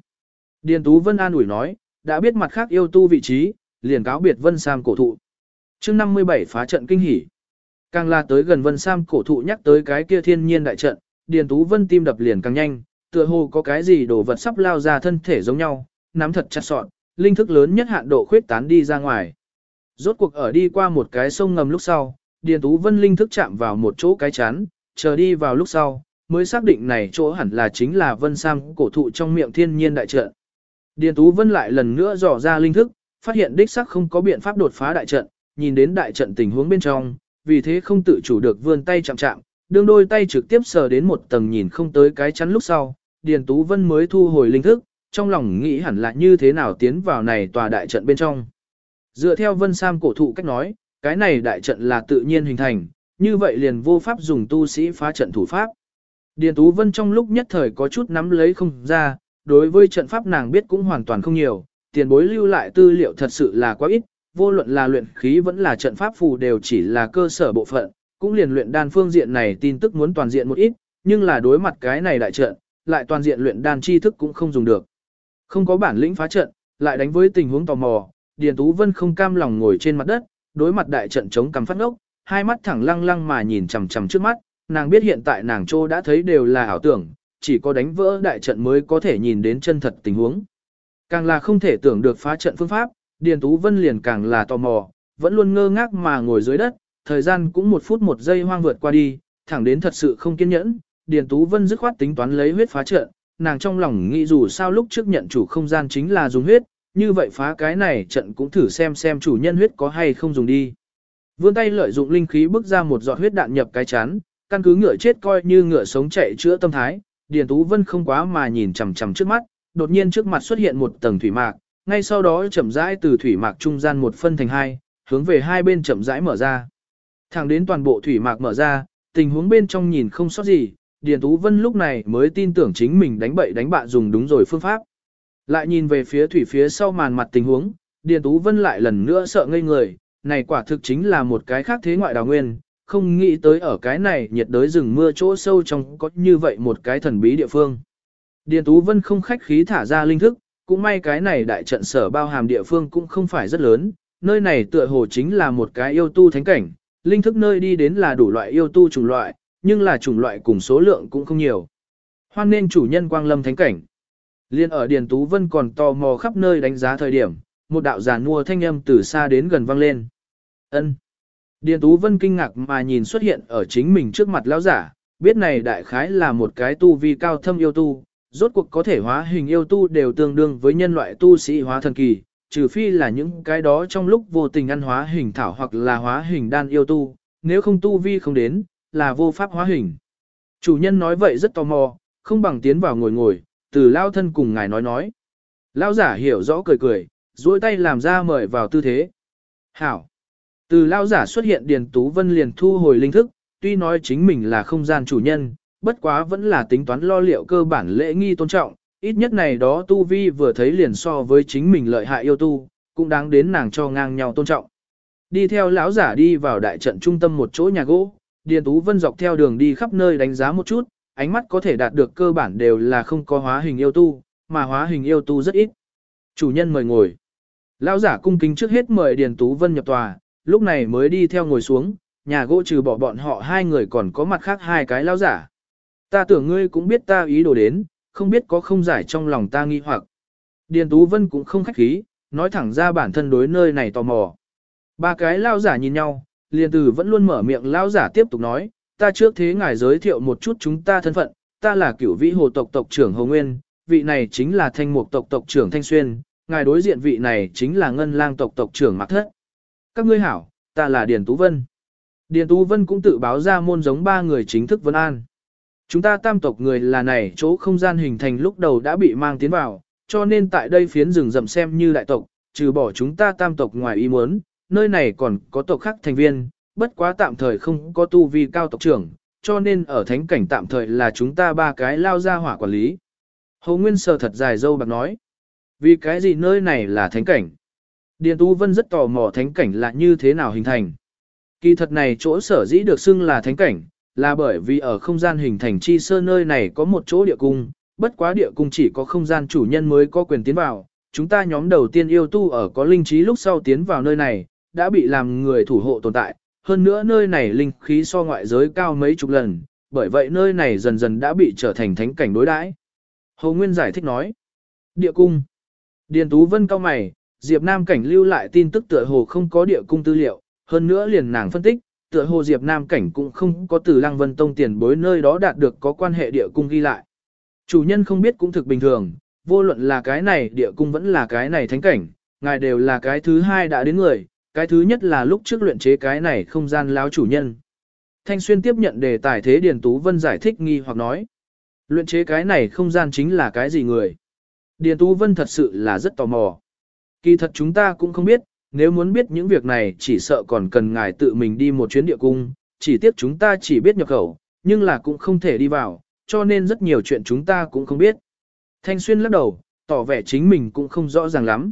Speaker 1: Điền Tú Vân an ủi nói, đã biết mặt khác yêu tu vị trí, liền cáo biệt Vân Sam cổ thụ. chương 57 phá trận kinh hỉ. Càng là tới gần Vân Sam cổ thụ nhắc tới cái kia thiên nhiên đại trận, Điền Tú Vân tim đập liền càng nhanh, tựa hồ có cái gì đồ vật sắp lao ra thân thể giống nhau, nắm thật chặt sọn, linh thức lớn nhất hạn độ khuyết tán đi ra ngoài. Rốt cuộc ở đi qua một cái sông ngầm lúc sau, Điền Tú Vân linh thức chạm vào một chỗ cái chán, chờ đi vào lúc sau, mới xác định này chỗ hẳn là chính là Vân Sam cổ thụ trong miệng thiên nhiên đại trận. Điền Tú Vân lại lần nữa dò ra linh thức, phát hiện đích sắc không có biện pháp đột phá đại trận, nhìn đến đại trận tình huống bên trong, vì thế không tự chủ được vươn tay chạm chạm, đương đôi tay trực tiếp sờ đến một tầng nhìn không tới cái chắn lúc sau, Điền Tú Vân mới thu hồi linh thức, trong lòng nghĩ hẳn là như thế nào tiến vào này tòa đại trận bên trong. Dựa theo Vân Sam cổ thụ cách nói, cái này đại trận là tự nhiên hình thành, như vậy liền vô pháp dùng tu sĩ phá trận thủ pháp. Điền Tú Vân trong lúc nhất thời có chút nắm lấy không ra, đối với trận pháp nàng biết cũng hoàn toàn không nhiều, tiền bối lưu lại tư liệu thật sự là quá ít, vô luận là luyện khí vẫn là trận pháp phù đều chỉ là cơ sở bộ phận, cũng liền luyện đan phương diện này tin tức muốn toàn diện một ít, nhưng là đối mặt cái này đại trận, lại toàn diện luyện đan chi thức cũng không dùng được. Không có bản lĩnh phá trận, lại đánh với tình huống tò mò, Điền Tú Vân không cam lòng ngồi trên mặt đất, đối mặt đại trận chống cằm phát ngốc, hai mắt thẳng lăng lăng mà nhìn chằm chằm trước mắt, nàng biết hiện tại nàng trô đã thấy đều là ảo tưởng, chỉ có đánh vỡ đại trận mới có thể nhìn đến chân thật tình huống. Càng là không thể tưởng được phá trận phương pháp, Điền Tú Vân liền càng là tò mò, vẫn luôn ngơ ngác mà ngồi dưới đất, thời gian cũng một phút một giây hoang vượt qua đi, thẳng đến thật sự không kiên nhẫn, Điền Tú Vân dứt khoát tính toán lấy huyết phá trận, nàng trong lòng nghĩ dù sao lúc trước nhận chủ không gian chính là dùng huyết, như vậy phá cái này trận cũng thử xem xem chủ nhân huyết có hay không dùng đi. Vươn tay lợi dụng linh khí bước ra một giọt huyết đạn nhập cái chán, căn cứ ngựa chết coi như ngựa sống chạy chữa tâm thái, Điền Tú Vân không quá mà nhìn chằm chằm trước mắt, đột nhiên trước mặt xuất hiện một tầng thủy mạc, ngay sau đó chậm rãi từ thủy mạc trung gian một phân thành hai, hướng về hai bên chậm rãi mở ra. Thẳng đến toàn bộ thủy mạc mở ra, tình huống bên trong nhìn không sót gì, Điền Tú Vân lúc này mới tin tưởng chính mình đánh bậy đánh bạ dùng đúng rồi phương pháp. Lại nhìn về phía thủy phía sau màn mặt tình huống, Điền Tú Vân lại lần nữa sợ ngây người, này quả thực chính là một cái khác thế ngoại đào nguyên, không nghĩ tới ở cái này nhiệt đới rừng mưa chỗ sâu trong có như vậy một cái thần bí địa phương. Điền Tú Vân không khách khí thả ra linh thức, cũng may cái này đại trận sở bao hàm địa phương cũng không phải rất lớn, nơi này tựa hồ chính là một cái yêu tu thánh cảnh, linh thức nơi đi đến là đủ loại yêu tu chủng loại, nhưng là chủng loại cùng số lượng cũng không nhiều. Hoan nên chủ nhân quang lâm thánh cảnh. Liên ở Điền Tú Vân còn tò mò khắp nơi đánh giá thời điểm, một đạo giả mua thanh âm từ xa đến gần vang lên. Ân. Điền Tú Vân kinh ngạc mà nhìn xuất hiện ở chính mình trước mặt lão giả, biết này đại khái là một cái tu vi cao thâm yêu tu, rốt cuộc có thể hóa hình yêu tu đều tương đương với nhân loại tu sĩ hóa thần kỳ, trừ phi là những cái đó trong lúc vô tình ăn hóa hình thảo hoặc là hóa hình đan yêu tu, nếu không tu vi không đến, là vô pháp hóa hình. Chủ nhân nói vậy rất tò mò, không bằng tiến vào ngồi ngồi, từ lao thân cùng ngài nói nói. Lao giả hiểu rõ cười cười, duỗi tay làm ra mời vào tư thế. Hảo. Từ lao giả xuất hiện Điền Tú Vân liền thu hồi linh thức, tuy nói chính mình là không gian chủ nhân, bất quá vẫn là tính toán lo liệu cơ bản lễ nghi tôn trọng, ít nhất này đó tu vi vừa thấy liền so với chính mình lợi hại yêu tu, cũng đáng đến nàng cho ngang nhau tôn trọng. Đi theo lão giả đi vào đại trận trung tâm một chỗ nhà gỗ, Điền Tú Vân dọc theo đường đi khắp nơi đánh giá một chút, ánh mắt có thể đạt được cơ bản đều là không có hóa hình yêu tu, mà hóa hình yêu tu rất ít. Chủ nhân mời ngồi. Lão giả cung kính trước hết mời Điền Tú Vân nhập tòa, lúc này mới đi theo ngồi xuống, nhà gỗ trừ bỏ bọn họ hai người còn có mặt khác hai cái lão giả. Ta tưởng ngươi cũng biết ta ý đồ đến, không biết có không giải trong lòng ta nghi hoặc. Điền Tú Vân cũng không khách khí, nói thẳng ra bản thân đối nơi này tò mò. Ba cái lão giả nhìn nhau, liền từ vẫn luôn mở miệng lão giả tiếp tục nói, ta trước thế ngài giới thiệu một chút chúng ta thân phận, ta là cửu vĩ hồ tộc tộc trưởng Hồ Nguyên, vị này chính là thanh mục tộc tộc trưởng Thanh Xuyên, ngài đối diện vị này chính là ngân lang tộc tộc trưởng Mạc Thất. Các ngươi hảo, ta là Điền Tú Vân. Điền Tú Vân cũng tự báo ra môn giống ba người chính thức Vân An. Chúng ta tam tộc người là này chỗ không gian hình thành lúc đầu đã bị mang tiến vào, cho nên tại đây phiến rừng rậm xem như đại tộc, trừ bỏ chúng ta tam tộc ngoài ý muốn, nơi này còn có tộc khác thành viên, bất quá tạm thời không có tu vi cao tộc trưởng, cho nên ở thánh cảnh tạm thời là chúng ta ba cái lao ra hỏa quản lý. Hồ Nguyên sờ thật dài dâu bạc nói, vì cái gì nơi này là thánh cảnh? Điền Tú Vân rất tò mò thánh cảnh là như thế nào hình thành. Kỳ thật này chỗ sở dĩ được xưng là thánh cảnh, là bởi vì ở không gian hình thành chi sơ nơi này có một chỗ địa cung, bất quá địa cung chỉ có không gian chủ nhân mới có quyền tiến vào. Chúng ta nhóm đầu tiên yêu tu ở có linh trí lúc sau tiến vào nơi này, đã bị làm người thủ hộ tồn tại, hơn nữa nơi này linh khí so ngoại giới cao mấy chục lần, bởi vậy nơi này dần dần đã bị trở thành thánh cảnh đối đãi. Hồ Nguyên giải thích nói, địa cung. Điền Tú Vân cao mày, Diệp Nam cảnh lưu lại tin tức tựa hồ không có địa cung tư liệu, hơn nữa liền nàng phân tích, tựa hồ Diệp Nam cảnh cũng không có từ Lăng Vân Tông tiền bối nơi đó đạt được có quan hệ địa cung ghi lại. Chủ nhân không biết cũng thực bình thường, vô luận là cái này địa cung vẫn là cái này thánh cảnh, ngài đều là cái thứ hai đã đến người, cái thứ nhất là lúc trước luyện chế cái này không gian láo chủ nhân. Thanh Xuyên tiếp nhận đề tài thế Điền Tú Vân giải thích nghi hoặc nói. Luyện chế cái này không gian chính là cái gì người? Điền Tú Vân thật sự là rất tò mò. Kỳ thật chúng ta cũng không biết, nếu muốn biết những việc này chỉ sợ còn cần ngài tự mình đi một chuyến địa cung, chỉ tiếc chúng ta chỉ biết nhập khẩu, nhưng là cũng không thể đi vào, cho nên rất nhiều chuyện chúng ta cũng không biết. Thanh Xuyên lắc đầu, tỏ vẻ chính mình cũng không rõ ràng lắm.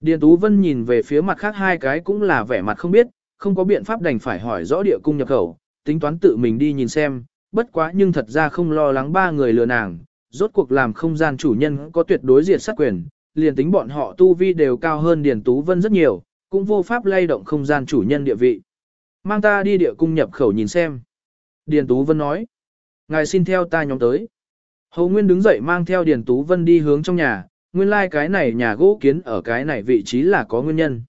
Speaker 1: Điền Tú Vân nhìn về phía mặt khác hai cái cũng là vẻ mặt không biết, không có biện pháp đành phải hỏi rõ địa cung nhập khẩu, tính toán tự mình đi nhìn xem, bất quá nhưng thật ra không lo lắng ba người lừa nàng, rốt cuộc làm không gian chủ nhân có tuyệt đối diệt sát quyền, liền tính bọn họ tu vi đều cao hơn Điền Tú Vân rất nhiều, cũng vô pháp lay động không gian chủ nhân địa vị. Mang ta đi địa cung nhập khẩu nhìn xem. Điền Tú Vân nói, ngài xin theo ta nhóm tới. Hầu Nguyên đứng dậy mang theo Điền Tú Vân đi hướng trong nhà, nguyên lai like cái này nhà gỗ kiến ở cái này vị trí là có nguyên nhân.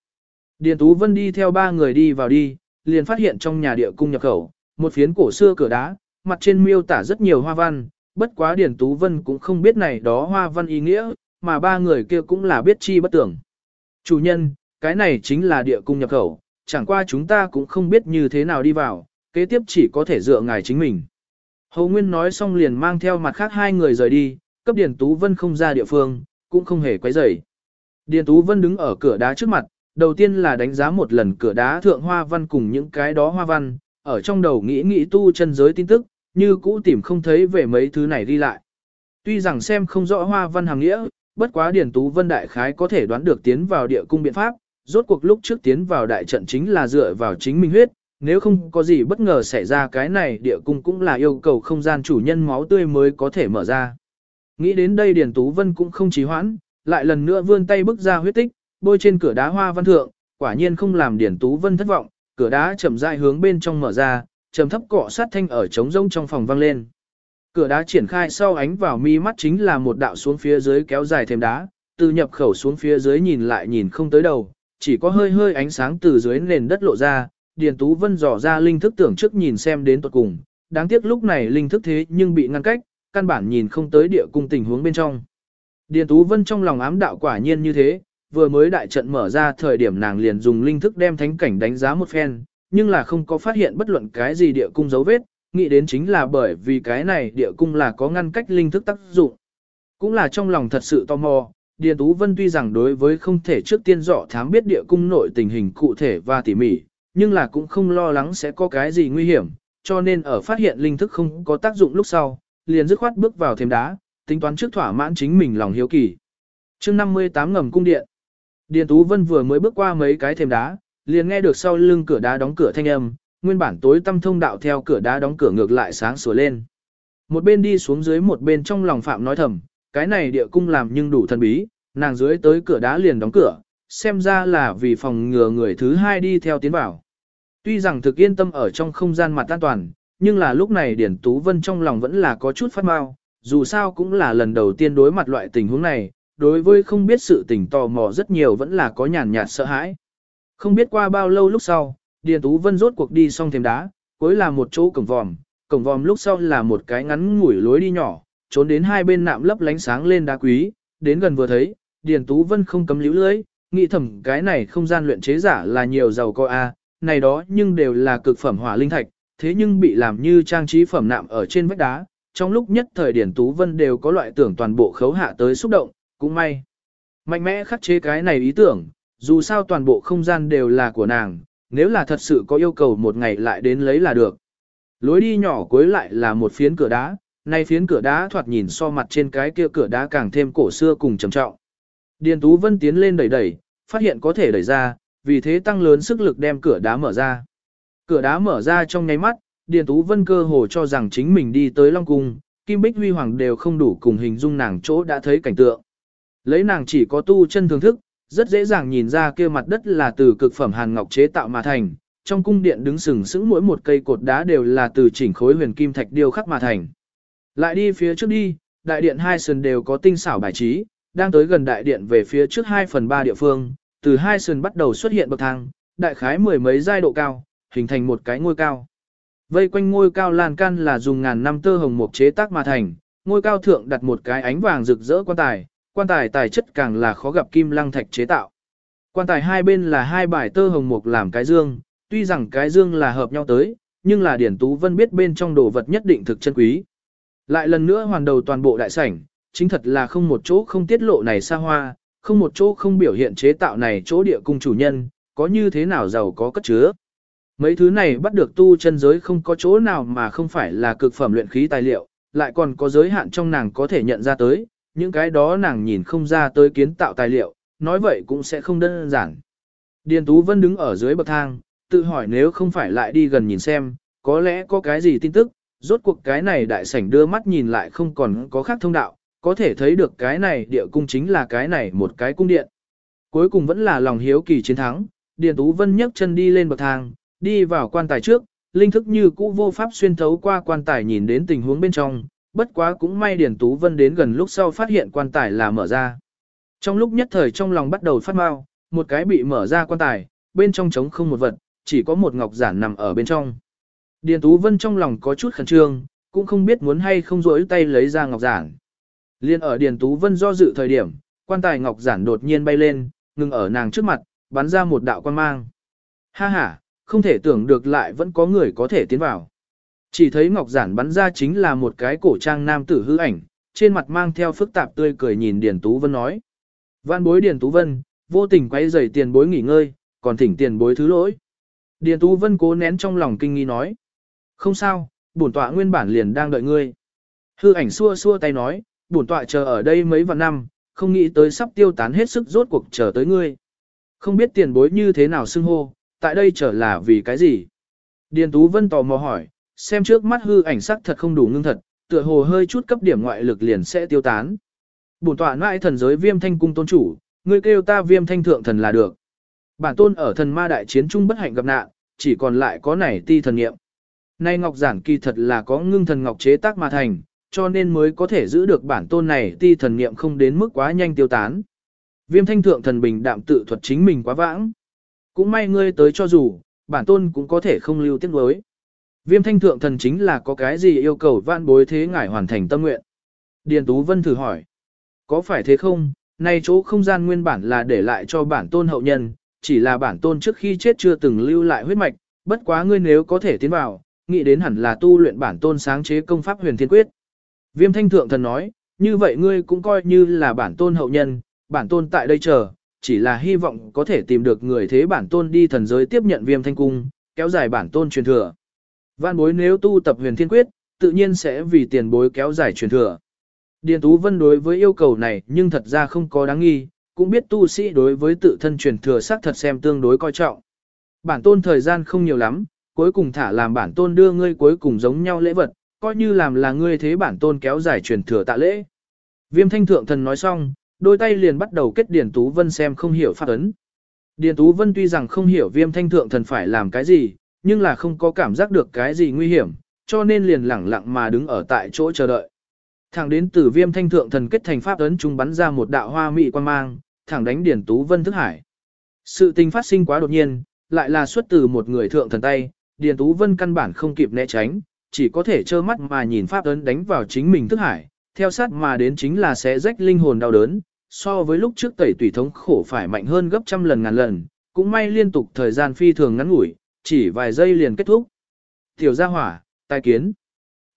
Speaker 1: Điền Tú Vân đi theo ba người đi vào đi, liền phát hiện trong nhà địa cung nhập khẩu, một phiến cổ xưa cửa đá, mặt trên miêu tả rất nhiều hoa văn, bất quá Điền Tú Vân cũng không biết này đó hoa văn ý nghĩa, mà ba người kia cũng là biết chi bất tưởng. Chủ nhân, cái này chính là địa cung nhập khẩu, chẳng qua chúng ta cũng không biết như thế nào đi vào, kế tiếp chỉ có thể dựa ngài chính mình. Hầu Nguyên nói xong liền mang theo mặt khác hai người rời đi, cấp Điền Tú Vân không ra địa phương, cũng không hề quấy rầy. Điền Tú Vân đứng ở cửa đá trước mặt, đầu tiên là đánh giá một lần cửa đá thượng hoa văn cùng những cái đó hoa văn, ở trong đầu nghĩ nghĩ tu chân giới tin tức, như cũ tìm không thấy về mấy thứ này đi lại. Tuy rằng xem không rõ hoa văn hàng nghĩa, bất quá Điền Tú Vân đại khái có thể đoán được tiến vào địa cung biện pháp, rốt cuộc lúc trước tiến vào đại trận chính là dựa vào chính minh huyết, nếu không có gì bất ngờ xảy ra cái này địa cung cũng là yêu cầu không gian chủ nhân máu tươi mới có thể mở ra. Nghĩ đến đây Điền Tú Vân cũng không trì hoãn, lại lần nữa vươn tay bước ra huyết tích, bôi trên cửa đá hoa văn thượng, quả nhiên không làm Điền Tú Vân thất vọng, cửa đá chậm rãi hướng bên trong mở ra, trầm thấp cọ sát thanh ở trống rỗng trong phòng vang lên. Cửa đá triển khai sau ánh vào mi mắt chính là một đạo xuống phía dưới kéo dài thêm đá, từ nhập khẩu xuống phía dưới nhìn lại nhìn không tới đầu, chỉ có hơi hơi ánh sáng từ dưới nền đất lộ ra, Điền Tú Vân dò ra linh thức tưởng trước nhìn xem đến tuột cùng, đáng tiếc lúc này linh thức thế nhưng bị ngăn cách, căn bản nhìn không tới địa cung tình huống bên trong. Điền Tú Vân trong lòng ám đạo quả nhiên như thế, vừa mới đại trận mở ra thời điểm nàng liền dùng linh thức đem thánh cảnh đánh giá một phen, nhưng là không có phát hiện bất luận cái gì địa cung dấu vết, nghĩ đến chính là bởi vì cái này địa cung là có ngăn cách linh thức tác dụng. Cũng là trong lòng thật sự tò mò, Điền Tú Vân tuy rằng đối với không thể trước tiên dọ thám biết địa cung nội tình hình cụ thể và tỉ mỉ, nhưng là cũng không lo lắng sẽ có cái gì nguy hiểm, cho nên ở phát hiện linh thức không có tác dụng lúc sau, liền dứt khoát bước vào thêm đá, tính toán trước thỏa mãn chính mình lòng hiếu kỳ. chương 58 ngầm cung điện. Điền Tú Vân vừa mới bước qua mấy cái thêm đá, liền nghe được sau lưng cửa đá đóng cửa thanh âm, nguyên bản tối tâm thông đạo theo cửa đá đóng cửa ngược lại sáng sủa lên. Một bên đi xuống dưới một bên trong lòng phạm nói thầm, cái này địa cung làm nhưng đủ thần bí, nàng dưới tới cửa đá liền đóng cửa, xem ra là vì phòng ngừa người thứ hai đi theo tiến vào. Tuy rằng thực yên tâm ở trong không gian mặt an toàn, nhưng là lúc này Điển Tú Vân trong lòng vẫn là có chút phát mau, dù sao cũng là lần đầu tiên đối mặt loại tình huống này, đối với không biết sự tình tò mò rất nhiều vẫn là có nhàn nhạt sợ hãi. Không biết qua bao lâu lúc sau, Điền Tú Vân rốt cuộc đi xong thềm đá, cuối là một chỗ cổng vòm, cổng vòm lúc sau là một cái ngắn ngủi lối đi nhỏ, trốn đến hai bên nạm lấp lánh sáng lên đá quý, đến gần vừa thấy, Điền Tú Vân không cấm liễu lưới, nghĩ thầm cái này không gian luyện chế giả là nhiều giàu có a, này đó nhưng đều là cực phẩm hỏa linh thạch, thế nhưng bị làm như trang trí phẩm nạm ở trên vách đá, trong lúc nhất thời Điền Tú Vân đều có loại tưởng toàn bộ khấu hạ tới xúc động, cũng may. Mạnh mẽ khắc chế cái này ý tưởng, dù sao toàn bộ không gian đều là của nàng, nếu là thật sự có yêu cầu một ngày lại đến lấy là được. Lối đi nhỏ cuối lại là một phiến cửa đá, nay phiến cửa đá thoạt nhìn so mặt trên cái kia cửa đá càng thêm cổ xưa cùng trầm trọng. Điền Tú Vân tiến lên đẩy đẩy, phát hiện có thể đẩy ra, vì thế tăng lớn sức lực đem cửa đá mở ra. Cửa đá mở ra trong nháy mắt, Điền Tú Vân cơ hồ cho rằng chính mình đi tới Long Cung, Kim Bích Huy Hoàng đều không đủ cùng hình dung nàng chỗ đã thấy cảnh tượng. Lấy nàng chỉ có tu chân thường thức, rất dễ dàng nhìn ra kia mặt đất là từ cực phẩm hàn ngọc chế tạo mà thành, trong cung điện đứng sừng sững mỗi một cây cột đá đều là từ chỉnh khối huyền kim thạch điêu khắc mà thành. Lại đi phía trước đi, đại điện hai sườn đều có tinh xảo bài trí, đang tới gần đại điện về phía trước 2 phần 3 địa phương, từ hai sườn bắt đầu xuất hiện bậc thang, đại khái mười mấy giai độ cao, hình thành một cái ngôi cao. Vây quanh ngôi cao lan can là dùng ngàn năm tơ hồng mục chế tác mà thành, ngôi cao thượng đặt một cái ánh vàng rực rỡ quan tài, quan tài tài chất càng là khó gặp kim lăng thạch chế tạo. Quan tài hai bên là hai bài tơ hồng mục làm cái dương, tuy rằng cái dương là hợp nhau tới, nhưng là Điển Tú Vân biết bên trong đồ vật nhất định thực chân quý. Lại lần nữa hoàn đầu toàn bộ đại sảnh, chính thật là không một chỗ không tiết lộ này xa hoa, không một chỗ không biểu hiện chế tạo này chỗ địa cung chủ nhân, có như thế nào giàu có cất chứa. Mấy thứ này bắt được tu chân giới không có chỗ nào mà không phải là cực phẩm luyện khí tài liệu, lại còn có giới hạn trong nàng có thể nhận ra tới, những cái đó nàng nhìn không ra tới kiến tạo tài liệu, nói vậy cũng sẽ không đơn giản. Điền Tú Vân đứng ở dưới bậc thang, tự hỏi nếu không phải lại đi gần nhìn xem, có lẽ có cái gì tin tức, rốt cuộc cái này đại sảnh đưa mắt nhìn lại không còn có khác thông đạo, có thể thấy được cái này địa cung chính là cái này một cái cung điện. Cuối cùng vẫn là lòng hiếu kỳ chiến thắng, Điền Tú Vân nhấc chân đi lên bậc thang, đi vào quan tài trước, linh thức như cũ vô pháp xuyên thấu qua quan tài nhìn đến tình huống bên trong, bất quá cũng may Điền Tú Vân đến gần lúc sau phát hiện quan tài là mở ra. Trong lúc nhất thời trong lòng bắt đầu phát mau, một cái bị mở ra quan tài, bên trong trống không một vật, chỉ có một ngọc giản nằm ở bên trong. Điền Tú Vân trong lòng có chút khẩn trương, cũng không biết muốn hay không rỗi tay lấy ra ngọc giản. Liên ở Điền Tú Vân do dự thời điểm, quan tài ngọc giản đột nhiên bay lên, ngừng ở nàng trước mặt, bắn ra một đạo quan mang. Ha ha, không thể tưởng được lại vẫn có người có thể tiến vào. Chỉ thấy ngọc giản bắn ra chính là một cái cổ trang nam tử hư ảnh, trên mặt mang theo phức tạp tươi cười nhìn Điền Tú Vân nói. Vạn bối Điền Tú Vân, vô tình quay rầy tiền bối nghỉ ngơi, còn thỉnh tiền bối thứ lỗi. Điền Tú Vân cố nén trong lòng kinh nghi nói. Không sao, bổn tọa nguyên bản liền đang đợi ngươi. Hư ảnh xua xua tay nói, bổn tọa chờ ở đây mấy vạn năm, không nghĩ tới sắp tiêu tán hết sức rốt cuộc chờ tới ngươi. Không biết tiền bối như thế nào xưng hô, tại đây trở là vì cái gì? Điền Tú Vân tò mò hỏi, xem trước mắt hư ảnh sắc thật không đủ ngưng thật, tựa hồ hơi chút cấp điểm ngoại lực liền sẽ tiêu tán. Bổn tọa ngoại thần giới viêm thanh cung tôn chủ, ngươi kêu ta viêm thanh thượng thần là được. Bản tôn ở thần ma đại chiến trung bất hạnh gặp nạn, chỉ còn lại có này ti thần nghiệm. Nay ngọc giản kỳ thật là có ngưng thần ngọc chế tác mà thành, cho nên mới có thể giữ được bản tôn này ti thần niệm không đến mức quá nhanh tiêu tán. Viêm thanh thượng thần bình đạm tự thuật chính mình quá vãng. Cũng may ngươi tới cho dù, bản tôn cũng có thể không lưu tiếc đối. Viêm thanh thượng thần chính là có cái gì yêu cầu vạn bối thế ngải hoàn thành tâm nguyện. Điền Tú Vân thử hỏi. Có phải thế không, nay chỗ không gian nguyên bản là để lại cho bản tôn hậu nhân, chỉ là bản tôn trước khi chết chưa từng lưu lại huyết mạch, bất quá ngươi nếu có thể tiến vào, nghĩ đến hẳn là tu luyện bản tôn sáng chế công pháp huyền thiên quyết. Viêm thanh thượng thần nói, như vậy ngươi cũng coi như là bản tôn hậu nhân, bản tôn tại đây chờ, chỉ là hy vọng có thể tìm được người thế bản tôn đi thần giới tiếp nhận viêm thanh cung, kéo dài bản tôn truyền thừa. Văn bối nếu tu tập huyền thiên quyết, tự nhiên sẽ vì tiền bối kéo dài truyền thừa. Điền Tú Vân đối với yêu cầu này nhưng thật ra không có đáng nghi, cũng biết tu sĩ đối với tự thân truyền thừa xác thật xem tương đối coi trọng. Bản tôn thời gian không nhiều lắm, cuối cùng thả làm bản tôn đưa ngươi cuối cùng giống nhau lễ vật, coi như làm là ngươi thế bản tôn kéo dài truyền thừa tạ lễ. Viêm thanh thượng thần nói xong, đôi tay liền bắt đầu kết Điền Tú Vân xem không hiểu pháp ấn. Điền Tú Vân tuy rằng không hiểu viêm thanh thượng thần phải làm cái gì, nhưng là không có cảm giác được cái gì nguy hiểm, cho nên liền lẳng lặng mà đứng ở tại chỗ chờ đợi. Thẳng đến từ viêm thanh thượng thần kết thành pháp ấn trung bắn ra một đạo hoa mị quan mang, thẳng đánh Điền Tú Vân thức hải. Sự tình phát sinh quá đột nhiên, lại là xuất từ một người thượng thần tay, Điền Tú Vân căn bản không kịp né tránh, chỉ có thể trơ mắt mà nhìn pháp ấn đánh vào chính mình thức hải, theo sát mà đến chính là sẽ rách linh hồn đau đớn, so với lúc trước tẩy Tủy thống khổ phải mạnh hơn gấp trăm lần ngàn lần, cũng may liên tục thời gian phi thường ngắn ngủi, chỉ vài giây liền kết thúc. Tiểu gia hỏa, tai kiến.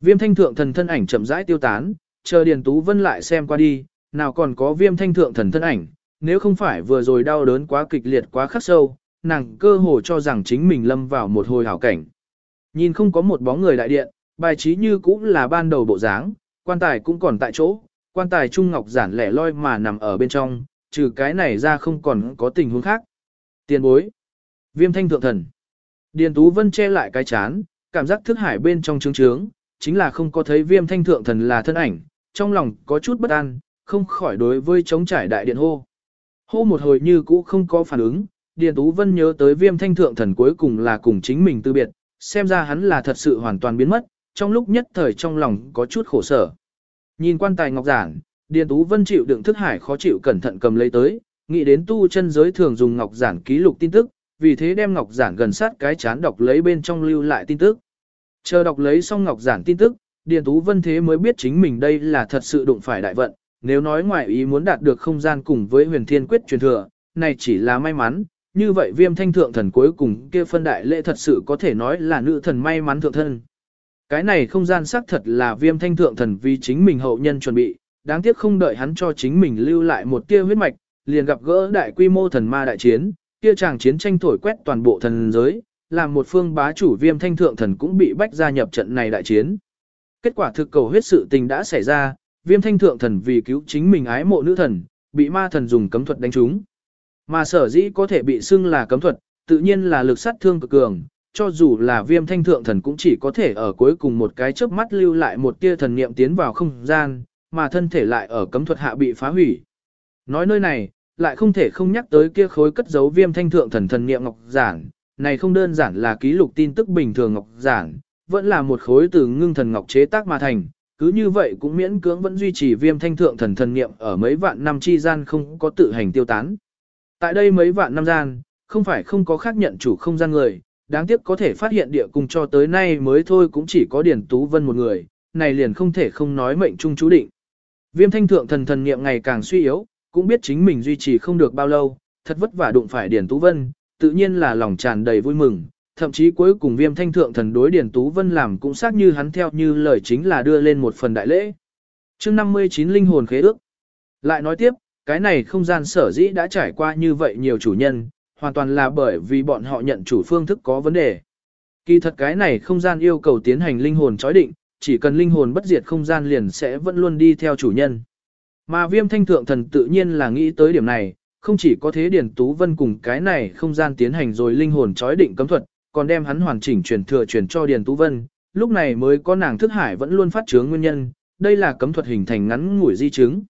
Speaker 1: Viêm thanh thượng thần thân ảnh chậm rãi tiêu tán, chờ Điền Tú Vân lại xem qua đi, nào còn có viêm thanh thượng thần thân ảnh, nếu không phải vừa rồi đau đớn quá kịch liệt quá khắc sâu, nàng cơ hồ cho rằng chính mình lâm vào một hồi hảo cảnh. Nhìn không có một bóng người đại điện, bài trí như cũng là ban đầu bộ dáng, quan tài cũng còn tại chỗ, quan tài trung ngọc giản lẻ loi mà nằm ở bên trong, trừ cái này ra không còn có tình huống khác. Tiền bối. Viêm thanh thượng thần. Điền Tú Vân che lại cái chán, cảm giác thức hải bên trong trướng trướng, chính là không có thấy viêm thanh thượng thần là thân ảnh, trong lòng có chút bất an, không khỏi đối với chống trải đại điện hô. Hô một hồi như cũ không có phản ứng, Điền Tú Vân nhớ tới viêm thanh thượng thần cuối cùng là cùng chính mình tư biệt, xem ra hắn là thật sự hoàn toàn biến mất, trong lúc nhất thời trong lòng có chút khổ sở. Nhìn quan tài ngọc giản, Điền Tú Vân chịu đựng thức hải khó chịu cẩn thận cầm lấy tới, nghĩ đến tu chân giới thường dùng ngọc giản ký lục tin tức, vì thế đem ngọc giản gần sát cái chán đọc lấy bên trong lưu lại tin tức. Chờ đọc lấy xong ngọc giản tin tức, Điền Tú Vân thế mới biết chính mình đây là thật sự đụng phải đại vận, nếu nói ngoại ý muốn đạt được không gian cùng với huyền thiên quyết truyền thừa, này chỉ là may mắn, như vậy viêm thanh thượng thần cuối cùng kia phân đại lễ thật sự có thể nói là nữ thần may mắn thượng thân. Cái này không gian xác thật là viêm thanh thượng thần vì chính mình hậu nhân chuẩn bị, đáng tiếc không đợi hắn cho chính mình lưu lại một tia huyết mạch, liền gặp gỡ đại quy mô thần ma đại chiến, kia chàng chiến tranh thổi quét toàn bộ thần giới, làm một phương bá chủ viêm thanh thượng thần cũng bị bách gia nhập trận này đại chiến. Kết quả thực cầu huyết sự tình đã xảy ra, viêm thanh thượng thần vì cứu chính mình ái mộ nữ thần, bị ma thần dùng cấm thuật đánh trúng. Mà sở dĩ có thể bị xưng là cấm thuật, tự nhiên là lực sát thương cực cường, cho dù là viêm thanh thượng thần cũng chỉ có thể ở cuối cùng một cái chớp mắt lưu lại một tia thần niệm tiến vào không gian, mà thân thể lại ở cấm thuật hạ bị phá hủy. Nói nơi này, lại không thể không nhắc tới kia khối cất giấu viêm thanh thượng thần thần niệm ngọc giản, này không đơn giản là ký lục tin tức bình thường ngọc giản, vẫn là một khối từ ngưng thần ngọc chế tác mà thành, cứ như vậy cũng miễn cưỡng vẫn duy trì viêm thanh thượng thần thần niệm ở mấy vạn năm chi gian không có tự hành tiêu tán. Tại đây mấy vạn năm gian, không phải không có khác nhận chủ không gian người, đáng tiếc có thể phát hiện địa cung cho tới nay mới thôi cũng chỉ có Điển Tú Vân một người, này liền không thể không nói mệnh trung chú định. Viêm thanh thượng thần thần niệm ngày càng suy yếu, cũng biết chính mình duy trì không được bao lâu, thật vất vả đụng phải Điền Tú Vân, tự nhiên là lòng tràn đầy vui mừng, thậm chí cuối cùng viêm thanh thượng thần đối Điền Tú Vân làm cũng xác như hắn theo như lời chính là đưa lên một phần đại lễ. chương 59 linh hồn khế ước. Lại nói tiếp, cái này không gian sở dĩ đã trải qua như vậy nhiều chủ nhân, hoàn toàn là bởi vì bọn họ nhận chủ phương thức có vấn đề. Kỳ thật cái này không gian yêu cầu tiến hành linh hồn chói định, chỉ cần linh hồn bất diệt không gian liền sẽ vẫn luôn đi theo chủ nhân. Mà viêm thanh thượng thần tự nhiên là nghĩ tới điểm này, không chỉ có thế Điền Tú Vân cùng cái này không gian tiến hành rồi linh hồn chói định cấm thuật, còn đem hắn hoàn chỉnh truyền thừa truyền cho Điền Tú Vân, lúc này mới có nàng thức hải vẫn luôn phát chướng nguyên nhân, đây là cấm thuật hình thành ngắn ngủi di chứng.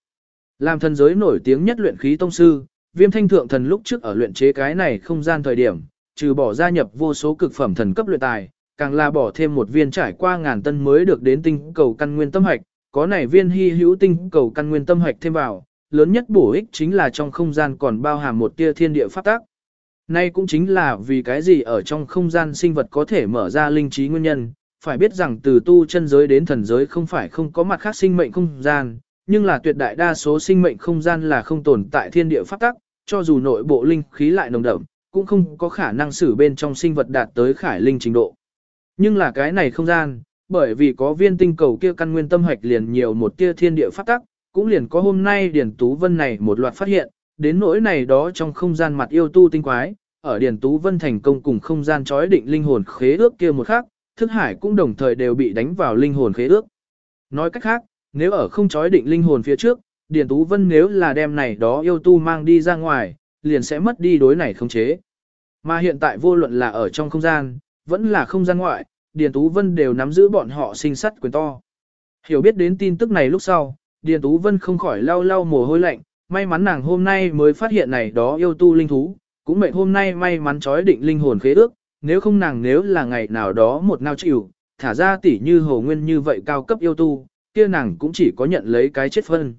Speaker 1: Làm thần giới nổi tiếng nhất luyện khí tông sư, viêm thanh thượng thần lúc trước ở luyện chế cái này không gian thời điểm, trừ bỏ gia nhập vô số cực phẩm thần cấp luyện tài, càng là bỏ thêm một viên trải qua ngàn tân mới được đến tinh cầu căn nguyên tâm hạch, có này viên hy hữu tinh cầu căn nguyên tâm hạch thêm vào, lớn nhất bổ ích chính là trong không gian còn bao hàm một tia thiên địa pháp tác. Nay cũng chính là vì cái gì ở trong không gian sinh vật có thể mở ra linh trí nguyên nhân, phải biết rằng từ tu chân giới đến thần giới không phải không có mặt khác sinh mệnh không gian, nhưng là tuyệt đại đa số sinh mệnh không gian là không tồn tại thiên địa pháp tắc, cho dù nội bộ linh khí lại nồng đậm, cũng không có khả năng xử bên trong sinh vật đạt tới khải linh trình độ. Nhưng là cái này không gian, bởi vì có viên tinh cầu kia căn nguyên tâm hạch liền nhiều một tia thiên địa phát tắc, cũng liền có hôm nay Điền Tú Vân này một loạt phát hiện, đến nỗi này đó trong không gian mặt yêu tu tinh quái, ở Điền Tú Vân thành công cùng không gian chói định linh hồn khế ước kia một khác, thức hải cũng đồng thời đều bị đánh vào linh hồn khế ước. Nói cách khác, nếu ở không chói định linh hồn phía trước, Điền Tú Vân nếu là đem này đó yêu tu mang đi ra ngoài, liền sẽ mất đi đối này không chế. Mà hiện tại vô luận là ở trong không gian, vẫn là không gian ngoại, Điền Tú Vân đều nắm giữ bọn họ sinh sắt quyền to. Hiểu biết đến tin tức này lúc sau, Điền Tú Vân không khỏi lau lau mồ hôi lạnh, may mắn nàng hôm nay mới phát hiện này đó yêu tu linh thú, cũng mệnh hôm nay may mắn chói định linh hồn khế ước, nếu không nàng nếu là ngày nào đó một nào chịu, thả ra tỉ như hồ nguyên như vậy cao cấp yêu tu, kia nàng cũng chỉ có nhận lấy cái chết phân.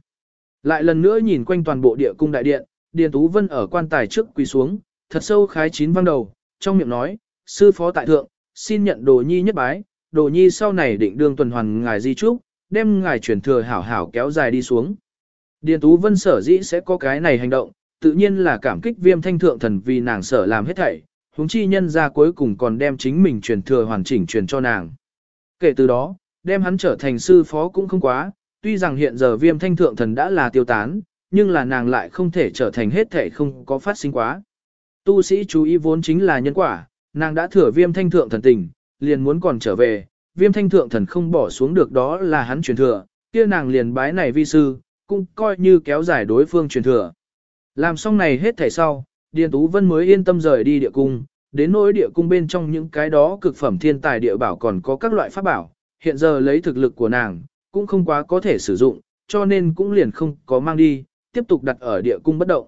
Speaker 1: Lại lần nữa nhìn quanh toàn bộ địa cung đại điện, Điền Tú Vân ở quan tài trước quỳ xuống, thật sâu khái chín văng đầu, trong miệng nói, sư phó tại thượng, xin nhận đồ nhi nhất bái, đồ nhi sau này định đương tuần hoàn ngài di trúc, đem ngài chuyển thừa hảo hảo kéo dài đi xuống. Điền Tú Vân sở dĩ sẽ có cái này hành động, tự nhiên là cảm kích viêm thanh thượng thần vì nàng sở làm hết thảy, huống chi nhân ra cuối cùng còn đem chính mình truyền thừa hoàn chỉnh truyền cho nàng. Kể từ đó, đem hắn trở thành sư phó cũng không quá, tuy rằng hiện giờ viêm thanh thượng thần đã là tiêu tán, nhưng là nàng lại không thể trở thành hết thảy không có phát sinh quá. Tu sĩ chú ý vốn chính là nhân quả, nàng đã thừa viêm thanh thượng thần tình, liền muốn còn trở về, viêm thanh thượng thần không bỏ xuống được đó là hắn truyền thừa, kia nàng liền bái này vi sư, cũng coi như kéo dài đối phương truyền thừa. Làm xong này hết thảy sau, Điền Tú Vân mới yên tâm rời đi địa cung, đến nỗi địa cung bên trong những cái đó cực phẩm thiên tài địa bảo còn có các loại pháp bảo, hiện giờ lấy thực lực của nàng, cũng không quá có thể sử dụng, cho nên cũng liền không có mang đi, tiếp tục đặt ở địa cung bất động.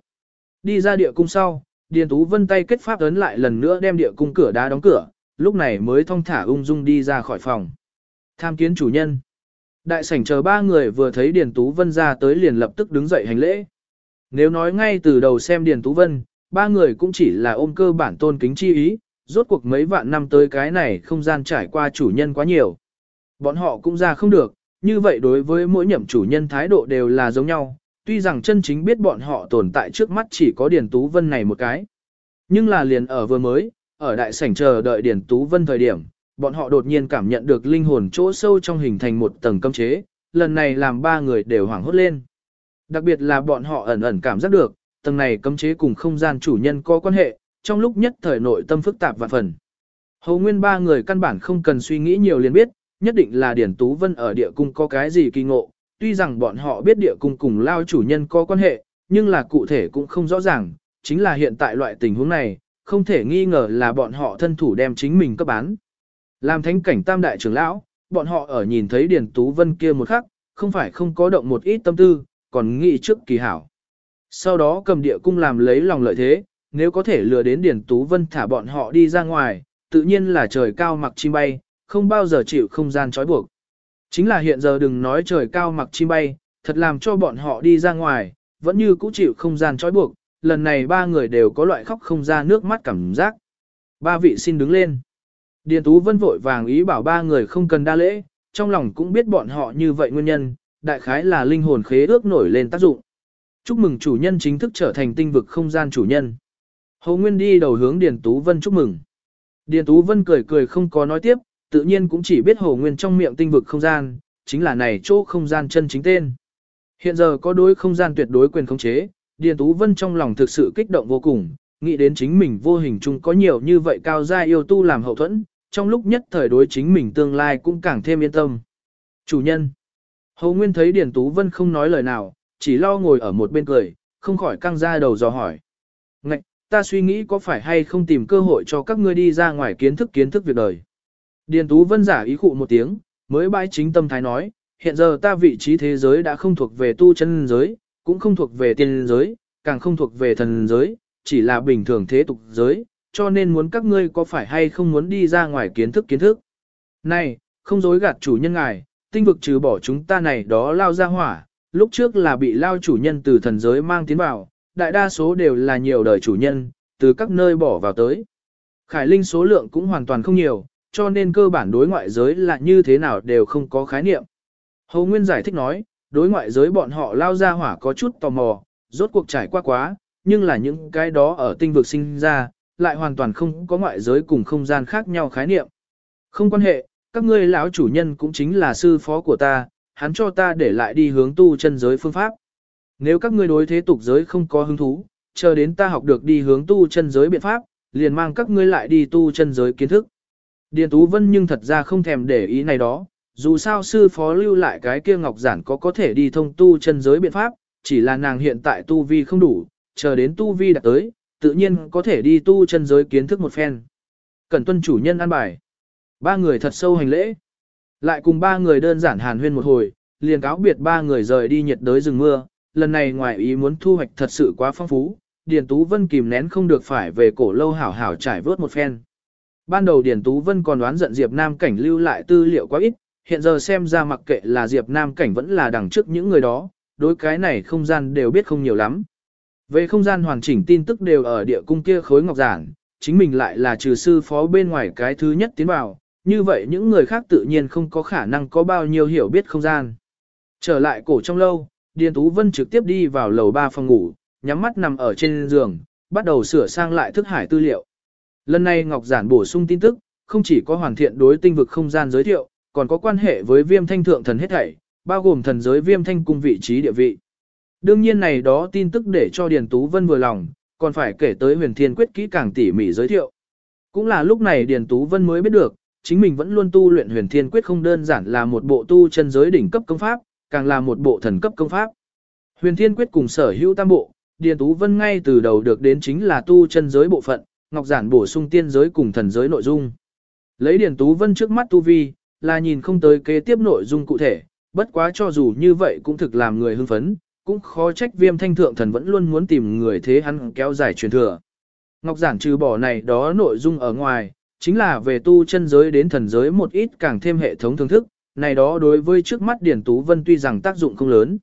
Speaker 1: Đi ra địa cung sau, Điền Tú Vân tay kết pháp ấn lại lần nữa đem địa cung cửa đá đóng cửa, lúc này mới thong thả ung dung đi ra khỏi phòng. Tham kiến chủ nhân. Đại sảnh chờ ba người vừa thấy Điền Tú Vân ra tới liền lập tức đứng dậy hành lễ. Nếu nói ngay từ đầu xem Điền Tú Vân, ba người cũng chỉ là ôm cơ bản tôn kính chi ý, rốt cuộc mấy vạn năm tới cái này không gian trải qua chủ nhân quá nhiều. Bọn họ cũng ra không được, như vậy đối với mỗi nhậm chủ nhân thái độ đều là giống nhau, tuy rằng chân chính biết bọn họ tồn tại trước mắt chỉ có Điền Tú Vân này một cái. Nhưng là liền ở vừa mới, ở đại sảnh chờ đợi Điền Tú Vân thời điểm, bọn họ đột nhiên cảm nhận được linh hồn chỗ sâu trong hình thành một tầng cấm chế, lần này làm ba người đều hoảng hốt lên. Đặc biệt là bọn họ ẩn ẩn cảm giác được, tầng này cấm chế cùng không gian chủ nhân có quan hệ, trong lúc nhất thời nội tâm phức tạp và phần. Hầu nguyên ba người căn bản không cần suy nghĩ nhiều liền biết, nhất định là Điển Tú Vân ở địa cung có cái gì kỳ ngộ, tuy rằng bọn họ biết địa cung cùng lao chủ nhân có quan hệ, nhưng là cụ thể cũng không rõ ràng, chính là hiện tại loại tình huống này, không thể nghi ngờ là bọn họ thân thủ đem chính mình cấp bán. Làm thánh cảnh tam đại trưởng lão, bọn họ ở nhìn thấy Điền Tú Vân kia một khắc, không phải không có động một ít tâm tư, còn nghĩ trước kỳ hảo. Sau đó cầm địa cung làm lấy lòng lợi thế, nếu có thể lừa đến Điền Tú Vân thả bọn họ đi ra ngoài, tự nhiên là trời cao mặc chim bay, không bao giờ chịu không gian trói buộc. Chính là hiện giờ đừng nói trời cao mặc chim bay, thật làm cho bọn họ đi ra ngoài, vẫn như cũ chịu không gian trói buộc, lần này ba người đều có loại khóc không ra nước mắt cảm giác. Ba vị xin đứng lên. Điền Tú Vân vội vàng ý bảo ba người không cần đa lễ, trong lòng cũng biết bọn họ như vậy nguyên nhân, đại khái là linh hồn khế ước nổi lên tác dụng. Chúc mừng chủ nhân chính thức trở thành tinh vực không gian chủ nhân. Hồ Nguyên đi đầu hướng Điền Tú Vân chúc mừng. Điền Tú Vân cười cười không có nói tiếp, tự nhiên cũng chỉ biết Hồ Nguyên trong miệng tinh vực không gian, chính là này chỗ không gian chân chính tên. Hiện giờ có đối không gian tuyệt đối quyền khống chế, Điền Tú Vân trong lòng thực sự kích động vô cùng, nghĩ đến chính mình vô hình chung có nhiều như vậy cao gia yêu tu làm hậu thuẫn, trong lúc nhất thời đối chính mình tương lai cũng càng thêm yên tâm. Chủ nhân. Hồ Nguyên thấy Điền Tú Vân không nói lời nào, chỉ lo ngồi ở một bên cười, không khỏi căng ra đầu dò hỏi. Ngạch, ta suy nghĩ có phải hay không tìm cơ hội cho các ngươi đi ra ngoài kiến thức kiến thức việc đời. Điền Tú Vân giả ý khụ một tiếng, mới bãi chính tâm thái nói, hiện giờ ta vị trí thế giới đã không thuộc về tu chân giới, cũng không thuộc về tiên giới, càng không thuộc về thần giới, chỉ là bình thường thế tục giới, cho nên muốn các ngươi có phải hay không muốn đi ra ngoài kiến thức kiến thức. Này, không dối gạt chủ nhân ngài, tinh vực trừ bỏ chúng ta này đó lao ra hỏa, lúc trước là bị lao chủ nhân từ thần giới mang tiến vào, đại đa số đều là nhiều đời chủ nhân, từ các nơi bỏ vào tới. Khải linh số lượng cũng hoàn toàn không nhiều, cho nên cơ bản đối ngoại giới là như thế nào đều không có khái niệm. Hầu Nguyên giải thích nói, đối ngoại giới bọn họ lao ra hỏa có chút tò mò, rốt cuộc trải qua quá, nhưng là những cái đó ở tinh vực sinh ra, lại hoàn toàn không có ngoại giới cùng không gian khác nhau khái niệm. Không quan hệ, các ngươi lão chủ nhân cũng chính là sư phó của ta, hắn cho ta để lại đi hướng tu chân giới phương pháp. Nếu các ngươi đối thế tục giới không có hứng thú, chờ đến ta học được đi hướng tu chân giới biện pháp, liền mang các ngươi lại đi tu chân giới kiến thức. Điền Tú Vân nhưng thật ra không thèm để ý này đó, dù sao sư phó lưu lại cái kia ngọc giản có có thể đi thông tu chân giới biện pháp, chỉ là nàng hiện tại tu vi không đủ, chờ đến tu vi đạt tới, tự nhiên có thể đi tu chân giới kiến thức một phen. Cẩn tuân chủ nhân an bài. Ba người thật sâu hành lễ. Lại cùng ba người đơn giản hàn huyên một hồi, liền cáo biệt ba người rời đi nhiệt đới rừng mưa. Lần này ngoài ý muốn thu hoạch thật sự quá phong phú, Điền Tú Vân kìm nén không được phải về cổ lâu hảo hảo trải vớt một phen. Ban đầu Điền Tú Vân còn đoán giận Diệp Nam Cảnh lưu lại tư liệu quá ít, hiện giờ xem ra mặc kệ là Diệp Nam Cảnh vẫn là đằng trước những người đó, đối cái này không gian đều biết không nhiều lắm. Về không gian hoàn chỉnh tin tức đều ở địa cung kia khối ngọc giản, chính mình lại là trừ sư phó bên ngoài cái thứ nhất tiến vào, như vậy những người khác tự nhiên không có khả năng có bao nhiêu hiểu biết không gian. Trở lại cổ trong lâu, Điền Tú Vân trực tiếp đi vào lầu ba phòng ngủ, nhắm mắt nằm ở trên giường, bắt đầu sửa sang lại thức hải tư liệu. Lần này Ngọc Giản bổ sung tin tức, không chỉ có hoàn thiện đối tinh vực không gian giới thiệu, còn có quan hệ với viêm thanh thượng thần hết thảy, bao gồm thần giới viêm thanh cung vị trí địa vị. Đương nhiên này đó tin tức để cho Điền Tú Vân vừa lòng, còn phải kể tới huyền thiên quyết kỹ càng tỉ mỉ giới thiệu. Cũng là lúc này Điền Tú Vân mới biết được, chính mình vẫn luôn tu luyện huyền thiên quyết không đơn giản là một bộ tu chân giới đỉnh cấp công pháp, càng là một bộ thần cấp công pháp. Huyền thiên quyết cùng sở hữu tam bộ, Điền Tú Vân ngay từ đầu được đến chính là tu chân giới bộ phận, Ngọc Giản bổ sung tiên giới cùng thần giới nội dung. Lấy Điền Tú Vân trước mắt tu vi, là nhìn không tới kế tiếp nội dung cụ thể, bất quá cho dù như vậy cũng thực làm người hưng phấn, cũng khó trách viêm thanh thượng thần vẫn luôn muốn tìm người thế hắn kéo dài truyền thừa. Ngọc Giản trừ bỏ này đó nội dung ở ngoài, chính là về tu chân giới đến thần giới một ít càng thêm hệ thống thưởng thức, này đó đối với trước mắt Điển Tú Vân tuy rằng tác dụng không lớn.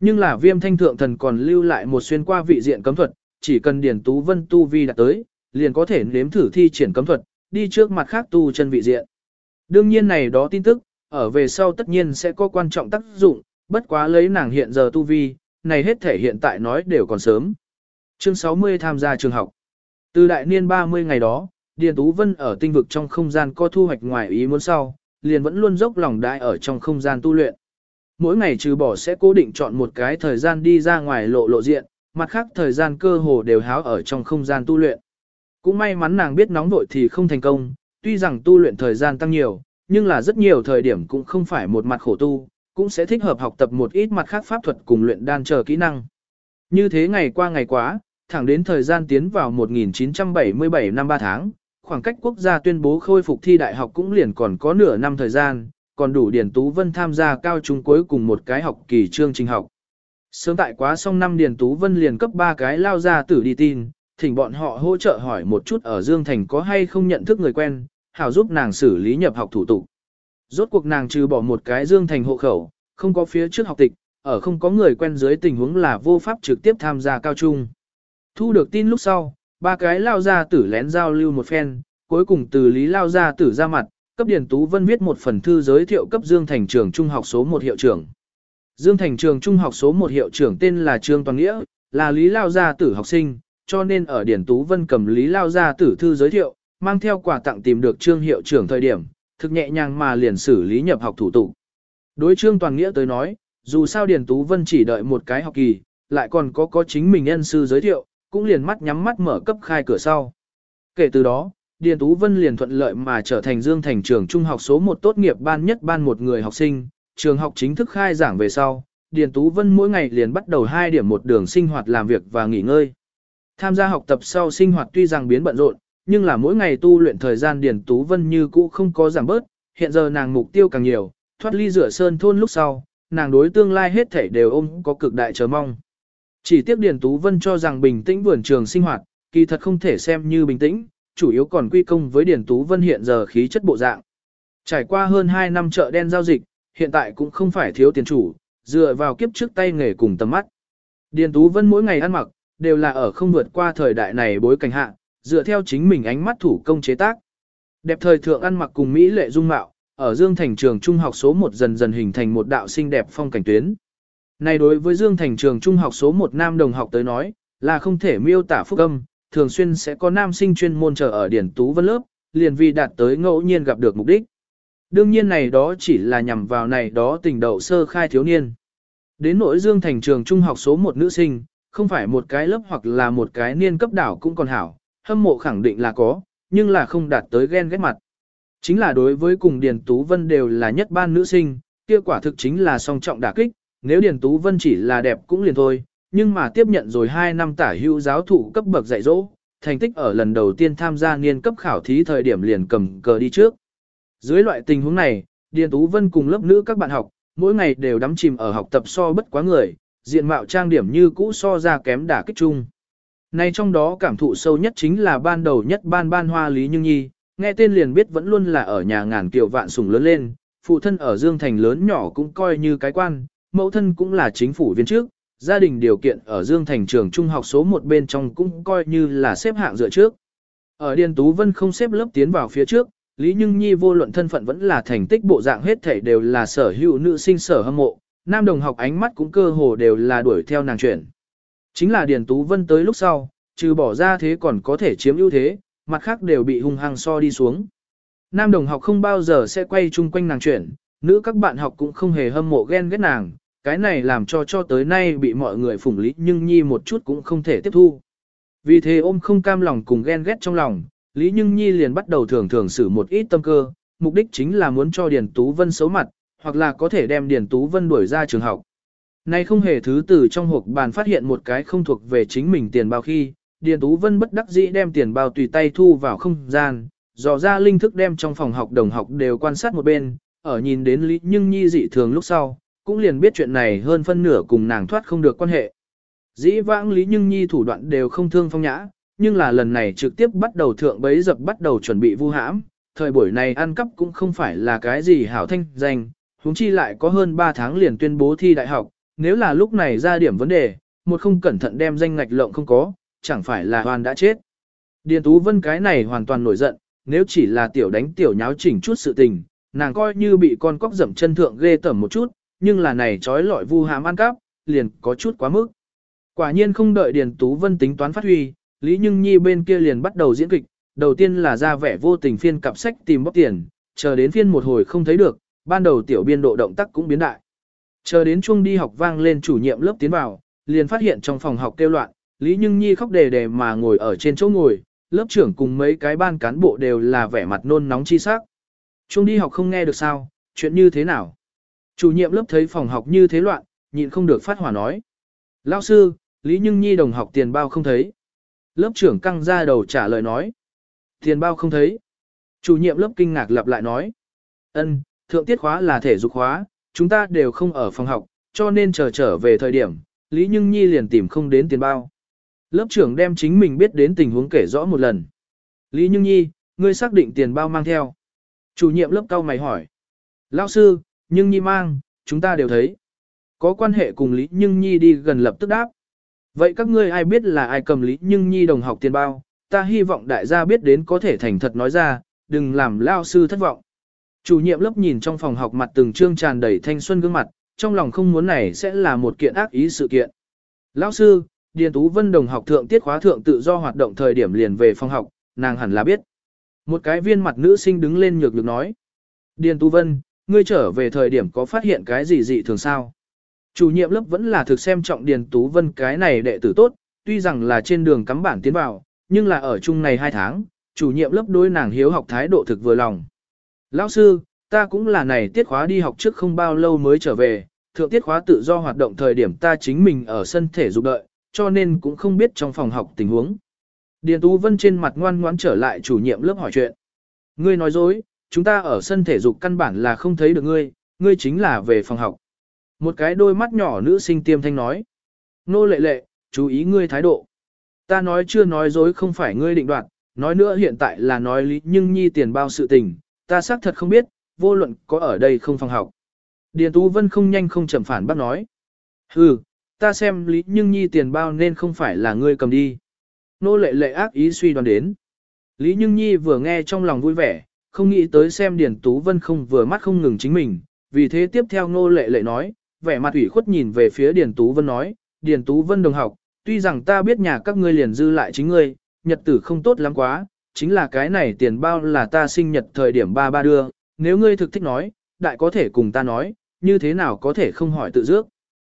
Speaker 1: Nhưng là viêm thanh thượng thần còn lưu lại một xuyên qua vị diện cấm thuật, chỉ cần Điển Tú Vân tu vi đạt tới, liền có thể nếm thử thi triển cấm thuật, đi trước mặt khác tu chân vị diện. Đương nhiên này đó tin tức, ở về sau tất nhiên sẽ có quan trọng tác dụng, bất quá lấy nàng hiện giờ tu vi, này hết thể hiện tại nói đều còn sớm. Chương 60 tham gia trường học. Từ đại niên 30 ngày đó, Điền Tú Vân ở tinh vực trong không gian có thu hoạch ngoài ý muốn sau, liền vẫn luôn dốc lòng đại ở trong không gian tu luyện. Mỗi ngày trừ bỏ sẽ cố định chọn một cái thời gian đi ra ngoài lộ lộ diện, mặt khác thời gian cơ hồ đều háo ở trong không gian tu luyện. Cũng may mắn nàng biết nóng vội thì không thành công, tuy rằng tu luyện thời gian tăng nhiều, nhưng là rất nhiều thời điểm cũng không phải một mặt khổ tu, cũng sẽ thích hợp học tập một ít mặt khác pháp thuật cùng luyện đan chờ kỹ năng. Như thế ngày qua ngày quá, thẳng đến thời gian tiến vào 1977 năm 3 tháng, khoảng cách quốc gia tuyên bố khôi phục thi đại học cũng liền còn có nửa năm thời gian, còn đủ Điền Tú Vân tham gia cao trung cuối cùng một cái học kỳ chương trình học. Sớm tại quá xong năm Điền Tú Vân liền cấp ba cái lao ra tử đi tin, thỉnh bọn họ hỗ trợ hỏi một chút ở Dương Thành có hay không nhận thức người quen, hảo giúp nàng xử lý nhập học thủ tục. Rốt cuộc nàng trừ bỏ một cái Dương Thành hộ khẩu, không có phía trước học tịch, ở không có người quen dưới tình huống là vô pháp trực tiếp tham gia cao trung. Thu được tin lúc sau, ba cái lao ra tử lén giao lưu một phen, cuối cùng từ lý lao ra tử ra mặt, cấp Điền Tú Vân viết một phần thư giới thiệu cấp Dương Thành trường trung học số 1 hiệu trưởng. Dương Thành trường trung học số 1 hiệu trưởng tên là Trương Toàn Nghĩa, là lý lao gia tử học sinh, cho nên ở điển Tú Vân cầm lý lao ra tử thư giới thiệu, mang theo quà tặng tìm được Trương hiệu trưởng thời điểm, thực nhẹ nhàng mà liền xử lý nhập học thủ tục. Đối Trương Toàn Nghĩa tới nói, dù sao Điền Tú Vân chỉ đợi một cái học kỳ, lại còn có có chính mình nhân sư giới thiệu, cũng liền mắt nhắm mắt mở cấp khai cửa sau. Kể từ đó, Điền Tú Vân liền thuận lợi mà trở thành Dương Thành trường trung học số 1 tốt nghiệp ban nhất ban một người học sinh, trường học chính thức khai giảng về sau, Điền Tú Vân mỗi ngày liền bắt đầu 2 điểm một đường sinh hoạt làm việc và nghỉ ngơi. Tham gia học tập sau sinh hoạt tuy rằng biến bận rộn, nhưng là mỗi ngày tu luyện thời gian Điền Tú Vân như cũ không có giảm bớt, hiện giờ nàng mục tiêu càng nhiều, thoát ly rửa sơn thôn lúc sau, nàng đối tương lai hết thảy đều ôm có cực đại chờ mong. Chỉ tiếc Điền Tú Vân cho rằng bình tĩnh vườn trường sinh hoạt, kỳ thật không thể xem như bình tĩnh, chủ yếu còn quy công với Điền Tú Vân hiện giờ khí chất bộ dạng. Trải qua hơn 2 năm chợ đen giao dịch, hiện tại cũng không phải thiếu tiền chủ, dựa vào kiếp trước tay nghề cùng tầm mắt. Điền Tú Vân mỗi ngày ăn mặc, đều là ở không vượt qua thời đại này bối cảnh hạ, dựa theo chính mình ánh mắt thủ công chế tác. Đẹp thời thượng ăn mặc cùng Mỹ lệ dung mạo, ở Dương Thành trường trung học số 1 dần dần hình thành một đạo xinh đẹp phong cảnh tuyến. Này đối với Dương Thành trường trung học số 1 nam đồng học tới nói, là không thể miêu tả phúc âm, thường xuyên sẽ có nam sinh chuyên môn chờ ở điển tú vân lớp, liền vì đạt tới ngẫu nhiên gặp được mục đích. Đương nhiên này đó chỉ là nhằm vào này đó tình đậu sơ khai thiếu niên. Đến nỗi Dương Thành trường trung học số 1 nữ sinh, không phải một cái lớp hoặc là một cái niên cấp đảo cũng còn hảo, hâm mộ khẳng định là có, nhưng là không đạt tới ghen ghét mặt. Chính là đối với cùng Điền Tú Vân đều là nhất ban nữ sinh, kia quả thực chính là song trọng đả kích, nếu Điền Tú Vân chỉ là đẹp cũng liền thôi, nhưng mà tiếp nhận rồi 2 năm tả hữu giáo thụ cấp bậc dạy dỗ, thành tích ở lần đầu tiên tham gia niên cấp khảo thí thời điểm liền cầm cờ đi trước. Dưới loại tình huống này, Điền Tú Vân cùng lớp nữ các bạn học, mỗi ngày đều đắm chìm ở học tập so bất quá người, diện mạo trang điểm như cũ so ra kém đả kích chung. Này trong đó cảm thụ sâu nhất chính là ban đầu nhất ban ban hoa Lý Như Nhi, nghe tên liền biết vẫn luôn là ở nhà ngàn kiều vạn sủng lớn lên, phụ thân ở Dương Thành lớn nhỏ cũng coi như cái quan, mẫu thân cũng là chính phủ viên trước, gia đình điều kiện ở Dương Thành trường trung học số một bên trong cũng coi như là xếp hạng dựa trước. Ở Điền Tú Vân không xếp lớp tiến vào phía trước, Lý Nhưng Nhi vô luận thân phận vẫn là thành tích bộ dạng hết thảy đều là sở hữu nữ sinh sở hâm mộ, nam đồng học ánh mắt cũng cơ hồ đều là đuổi theo nàng chuyển. Chính là Điền Tú Vân tới lúc sau, trừ bỏ ra thế còn có thể chiếm ưu thế, mặt khác đều bị hung hăng so đi xuống. Nam đồng học không bao giờ sẽ quay chung quanh nàng chuyển, nữ các bạn học cũng không hề hâm mộ ghen ghét nàng, cái này làm cho cho tới nay bị mọi người phủng lý nhưng nhi một chút cũng không thể tiếp thu. Vì thế ôm không cam lòng cùng ghen ghét trong lòng, Lý Nhưng Nhi liền bắt đầu thường thường xử một ít tâm cơ, mục đích chính là muốn cho Điền Tú Vân xấu mặt, hoặc là có thể đem Điền Tú Vân đuổi ra trường học. Nay không hề thứ từ trong hộp bàn phát hiện một cái không thuộc về chính mình tiền bao khi, Điền Tú Vân bất đắc dĩ đem tiền bao tùy tay thu vào không gian, dò ra linh thức đem trong phòng học đồng học đều quan sát một bên, ở nhìn đến Lý Nhưng Nhi dị thường lúc sau, cũng liền biết chuyện này hơn phân nửa cùng nàng thoát không được quan hệ. Dĩ vãng Lý Nhưng Nhi thủ đoạn đều không thương phong nhã, nhưng là lần này trực tiếp bắt đầu thượng bấy dập bắt đầu chuẩn bị vu hãm, thời buổi này ăn cắp cũng không phải là cái gì hảo thanh danh, huống chi lại có hơn 3 tháng liền tuyên bố thi đại học, nếu là lúc này ra điểm vấn đề, một không cẩn thận đem danh ngạch lộng không có, chẳng phải là hoàn đã chết. Điền Tú Vân cái này hoàn toàn nổi giận, nếu chỉ là tiểu đánh tiểu nháo chỉnh chút sự tình, nàng coi như bị con cóc dẫm chân thượng ghê tởm một chút, nhưng là này trói lọi vu hàm ăn cắp, liền có chút quá mức. Quả nhiên không đợi Điền Tú Vân tính toán phát huy, Lý Nhưng Nhi bên kia liền bắt đầu diễn kịch, đầu tiên là ra vẻ vô tình phiên cặp sách tìm bóc tiền, chờ đến phiên một hồi không thấy được, ban đầu tiểu biên độ động tác cũng biến đại. Chờ đến chuông đi học vang lên chủ nhiệm lớp tiến vào, liền phát hiện trong phòng học kêu loạn, Lý Nhưng Nhi khóc đề đề mà ngồi ở trên chỗ ngồi, lớp trưởng cùng mấy cái ban cán bộ đều là vẻ mặt nôn nóng chi sắc. Chuông đi học không nghe được sao, chuyện như thế nào? Chủ nhiệm lớp thấy phòng học như thế loạn, nhịn không được phát hỏa nói. Lao sư, Lý Nhưng Nhi đồng học tiền bao không thấy. Lớp trưởng căng ra đầu trả lời nói. Tiền bao không thấy. Chủ nhiệm lớp kinh ngạc lặp lại nói. ân thượng tiết khóa là thể dục khóa, chúng ta đều không ở phòng học, cho nên chờ trở về thời điểm, Lý Nhưng Nhi liền tìm không đến tiền bao. Lớp trưởng đem chính mình biết đến tình huống kể rõ một lần. Lý Nhưng Nhi, ngươi xác định tiền bao mang theo. Chủ nhiệm lớp cao mày hỏi. Lão sư, Nhưng Nhi mang, chúng ta đều thấy. Có quan hệ cùng Lý Nhưng Nhi đi gần lập tức đáp. Vậy các ngươi ai biết là ai cầm Lý Nhưng Nhi đồng học tiền bao, ta hy vọng đại gia biết đến có thể thành thật nói ra, đừng làm lao sư thất vọng. Chủ nhiệm lớp nhìn trong phòng học mặt từng trương tràn đầy thanh xuân gương mặt, trong lòng không muốn này sẽ là một kiện ác ý sự kiện. Lão sư, Điền Tú Vân đồng học thượng tiết khóa thượng tự do hoạt động thời điểm liền về phòng học, nàng hẳn là biết. Một cái viên mặt nữ sinh đứng lên nhược nhược nói. Điền Tú Vân, ngươi trở về thời điểm có phát hiện cái gì dị thường sao? Chủ nhiệm lớp vẫn là thực xem trọng Điền Tú Vân cái này đệ tử tốt, tuy rằng là trên đường cắm bản tiến vào, nhưng là ở chung này hai tháng, chủ nhiệm lớp đối nàng hiếu học thái độ thực vừa lòng. Lão sư, ta cũng là này tiết khóa đi học trước không bao lâu mới trở về, thượng tiết khóa tự do hoạt động thời điểm ta chính mình ở sân thể dục đợi, cho nên cũng không biết trong phòng học tình huống. Điền Tú Vân trên mặt ngoan ngoãn trở lại chủ nhiệm lớp hỏi chuyện. Ngươi nói dối, chúng ta ở sân thể dục căn bản là không thấy được ngươi, ngươi chính là về phòng học. Một cái đôi mắt nhỏ nữ sinh tiêm thanh nói. Nô lệ lệ, chú ý ngươi thái độ. Ta nói chưa nói dối không phải ngươi định đoạt, nói nữa hiện tại là nói lý nhưng nhi tiền bao sự tình, ta xác thật không biết, vô luận có ở đây không phòng học. Điền Tú Vân không nhanh không chậm phản bác nói. Hừ, ta xem lý nhưng nhi tiền bao nên không phải là ngươi cầm đi. Nô lệ lệ ác ý suy đoán đến. Lý Nhưng Nhi vừa nghe trong lòng vui vẻ, không nghĩ tới xem Điền Tú Vân không vừa mắt không ngừng chính mình, vì thế tiếp theo nô lệ lệ nói, vẻ mặt ủy khuất nhìn về phía Điền Tú Vân nói, Điền Tú Vân đồng học, tuy rằng ta biết nhà các ngươi liền dư lại chính ngươi, nhật tử không tốt lắm quá, chính là cái này tiền bao là ta sinh nhật thời điểm ba ba đưa, nếu ngươi thực thích nói, đại có thể cùng ta nói, như thế nào có thể không hỏi tự dước.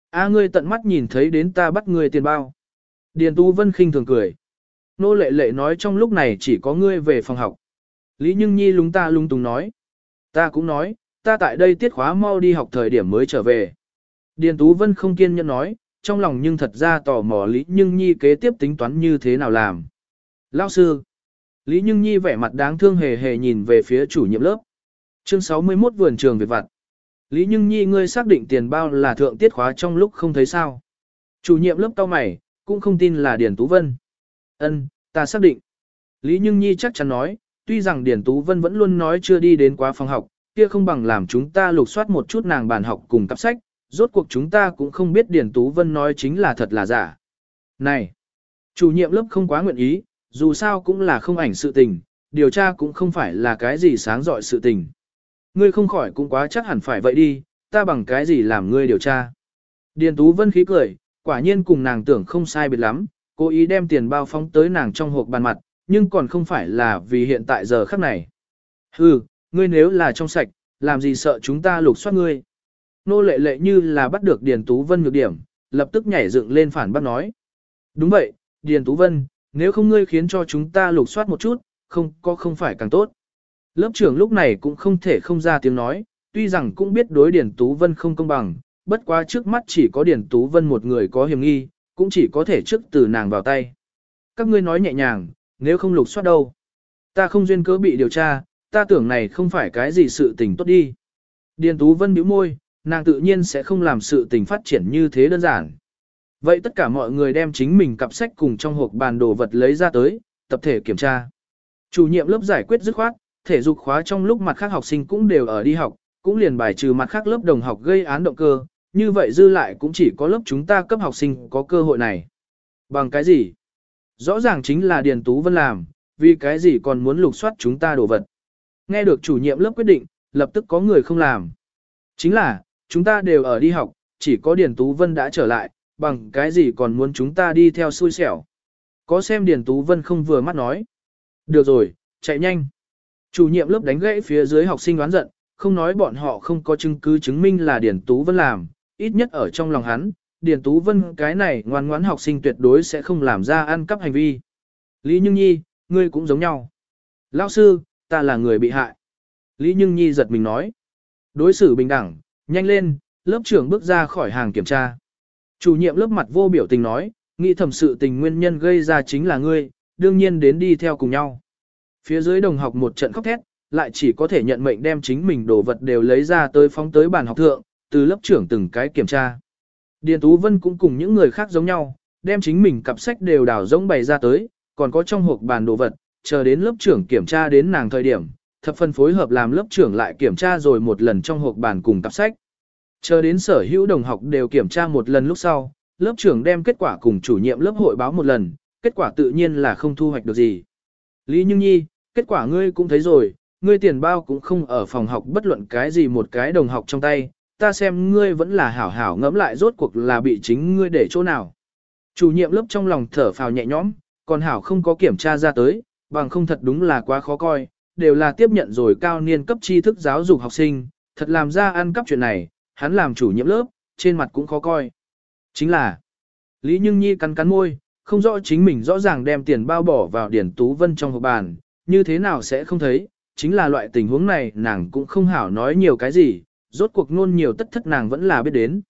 Speaker 1: A ngươi tận mắt nhìn thấy đến ta bắt ngươi tiền bao. Điền Tú Vân khinh thường cười. Nô lệ lệ nói trong lúc này chỉ có ngươi về phòng học. Lý Nhưng Nhi lúng ta lung tung nói. Ta cũng nói, ta tại đây tiết khóa mau đi học thời điểm mới trở về. Điền Tú Vân không kiên nhẫn nói, trong lòng nhưng thật ra tò mò Lý Nhưng Nhi kế tiếp tính toán như thế nào làm. Lao sư. Lý Nhưng Nhi vẻ mặt đáng thương hề hề nhìn về phía chủ nhiệm lớp. Chương 61 vườn trường Việt Vặt. Lý Nhưng Nhi ngươi xác định tiền bao là thượng tiết khóa trong lúc không thấy sao. Chủ nhiệm lớp cao mày, cũng không tin là Điền Tú Vân. Ân, ta xác định. Lý Nhưng Nhi chắc chắn nói, tuy rằng Điền Tú Vân vẫn luôn nói chưa đi đến quá phòng học, kia không bằng làm chúng ta lục soát một chút nàng bàn học cùng cặp sách, rốt cuộc chúng ta cũng không biết Điền Tú Vân nói chính là thật là giả. Này, chủ nhiệm lớp không quá nguyện ý, dù sao cũng là không ảnh sự tình, điều tra cũng không phải là cái gì sáng dọi sự tình. Ngươi không khỏi cũng quá chắc hẳn phải vậy đi, ta bằng cái gì làm ngươi điều tra. Điền Tú Vân khí cười, quả nhiên cùng nàng tưởng không sai biệt lắm, cố ý đem tiền bao phóng tới nàng trong hộp bàn mặt, nhưng còn không phải là vì hiện tại giờ khắc này. Hừ, ngươi nếu là trong sạch, làm gì sợ chúng ta lục soát ngươi. Nô lệ lệ như là bắt được Điền Tú Vân nhược điểm, lập tức nhảy dựng lên phản bác nói. Đúng vậy, Điền Tú Vân, nếu không ngươi khiến cho chúng ta lục soát một chút, không có không phải càng tốt. Lớp trưởng lúc này cũng không thể không ra tiếng nói, tuy rằng cũng biết đối Điền Tú Vân không công bằng, bất quá trước mắt chỉ có Điền Tú Vân một người có hiểm nghi, cũng chỉ có thể trước từ nàng vào tay. Các ngươi nói nhẹ nhàng, nếu không lục soát đâu. Ta không duyên cớ bị điều tra, ta tưởng này không phải cái gì sự tình tốt đi. Điền Tú Vân bĩu môi, nàng tự nhiên sẽ không làm sự tình phát triển như thế đơn giản. Vậy tất cả mọi người đem chính mình cặp sách cùng trong hộp bàn đồ vật lấy ra tới, tập thể kiểm tra. Chủ nhiệm lớp giải quyết dứt khoát, thể dục khóa trong lúc mặt khác học sinh cũng đều ở đi học, cũng liền bài trừ mặt khác lớp đồng học gây án động cơ, như vậy dư lại cũng chỉ có lớp chúng ta cấp học sinh có cơ hội này. Bằng cái gì? Rõ ràng chính là Điền Tú Vân làm, vì cái gì còn muốn lục soát chúng ta đồ vật. Nghe được chủ nhiệm lớp quyết định, lập tức có người không làm. Chính là, chúng ta đều ở đi học, chỉ có Điền Tú Vân đã trở lại, bằng cái gì còn muốn chúng ta đi theo xui xẻo. Có xem Điền Tú Vân không vừa mắt nói. Được rồi, chạy nhanh. Chủ nhiệm lớp đánh gãy phía dưới học sinh đoán giận, không nói bọn họ không có chứng cứ chứng minh là Điền Tú Vân làm, ít nhất ở trong lòng hắn, Điền Tú Vân cái này ngoan ngoãn học sinh tuyệt đối sẽ không làm ra ăn cắp hành vi. Lý Nhưng Nhi, ngươi cũng giống nhau. Lão sư, ta là người bị hại. Lý Nhưng Nhi giật mình nói. Đối xử bình đẳng, nhanh lên, lớp trưởng bước ra khỏi hàng kiểm tra. Chủ nhiệm lớp mặt vô biểu tình nói, nghĩ thầm sự tình nguyên nhân gây ra chính là ngươi, đương nhiên đến đi theo cùng nhau. Phía dưới đồng học một trận khóc thét, lại chỉ có thể nhận mệnh đem chính mình đồ vật đều lấy ra tới phóng tới bàn học thượng, từ lớp trưởng từng cái kiểm tra. Điền Tú Vân cũng cùng những người khác giống nhau, đem chính mình cặp sách đều đảo rỗng bày ra tới, còn có trong hộp bàn đồ vật, chờ đến lớp trưởng kiểm tra đến nàng thời điểm, thập phân phối hợp làm lớp trưởng lại kiểm tra rồi một lần trong hộp bàn cùng cặp sách. Chờ đến sở hữu đồng học đều kiểm tra một lần lúc sau, lớp trưởng đem kết quả cùng chủ nhiệm lớp hội báo một lần, kết quả tự nhiên là không thu hoạch được gì. Lý Như Nhi, kết quả ngươi cũng thấy rồi, ngươi tiền bao cũng không ở phòng học bất luận cái gì một cái đồng học trong tay, ta xem ngươi vẫn là hảo hảo ngẫm lại rốt cuộc là bị chính ngươi để chỗ nào. Chủ nhiệm lớp trong lòng thở phào nhẹ nhõm, còn hảo không có kiểm tra ra tới, bằng không thật đúng là quá khó coi, đều là tiếp nhận rồi cao niên cấp tri thức giáo dục học sinh, thật làm ra ăn cắp chuyện này, hắn làm chủ nhiệm lớp, trên mặt cũng khó coi. Chính là, Lý Nhưng Nhi cắn cắn môi, không rõ chính mình rõ ràng đem tiền bao bỏ vào Điển Tú Vân trong hộp bàn, như thế nào sẽ không thấy, chính là loại tình huống này nàng cũng không hảo nói nhiều cái gì, rốt cuộc nôn nhiều tất thất nàng vẫn là biết đến.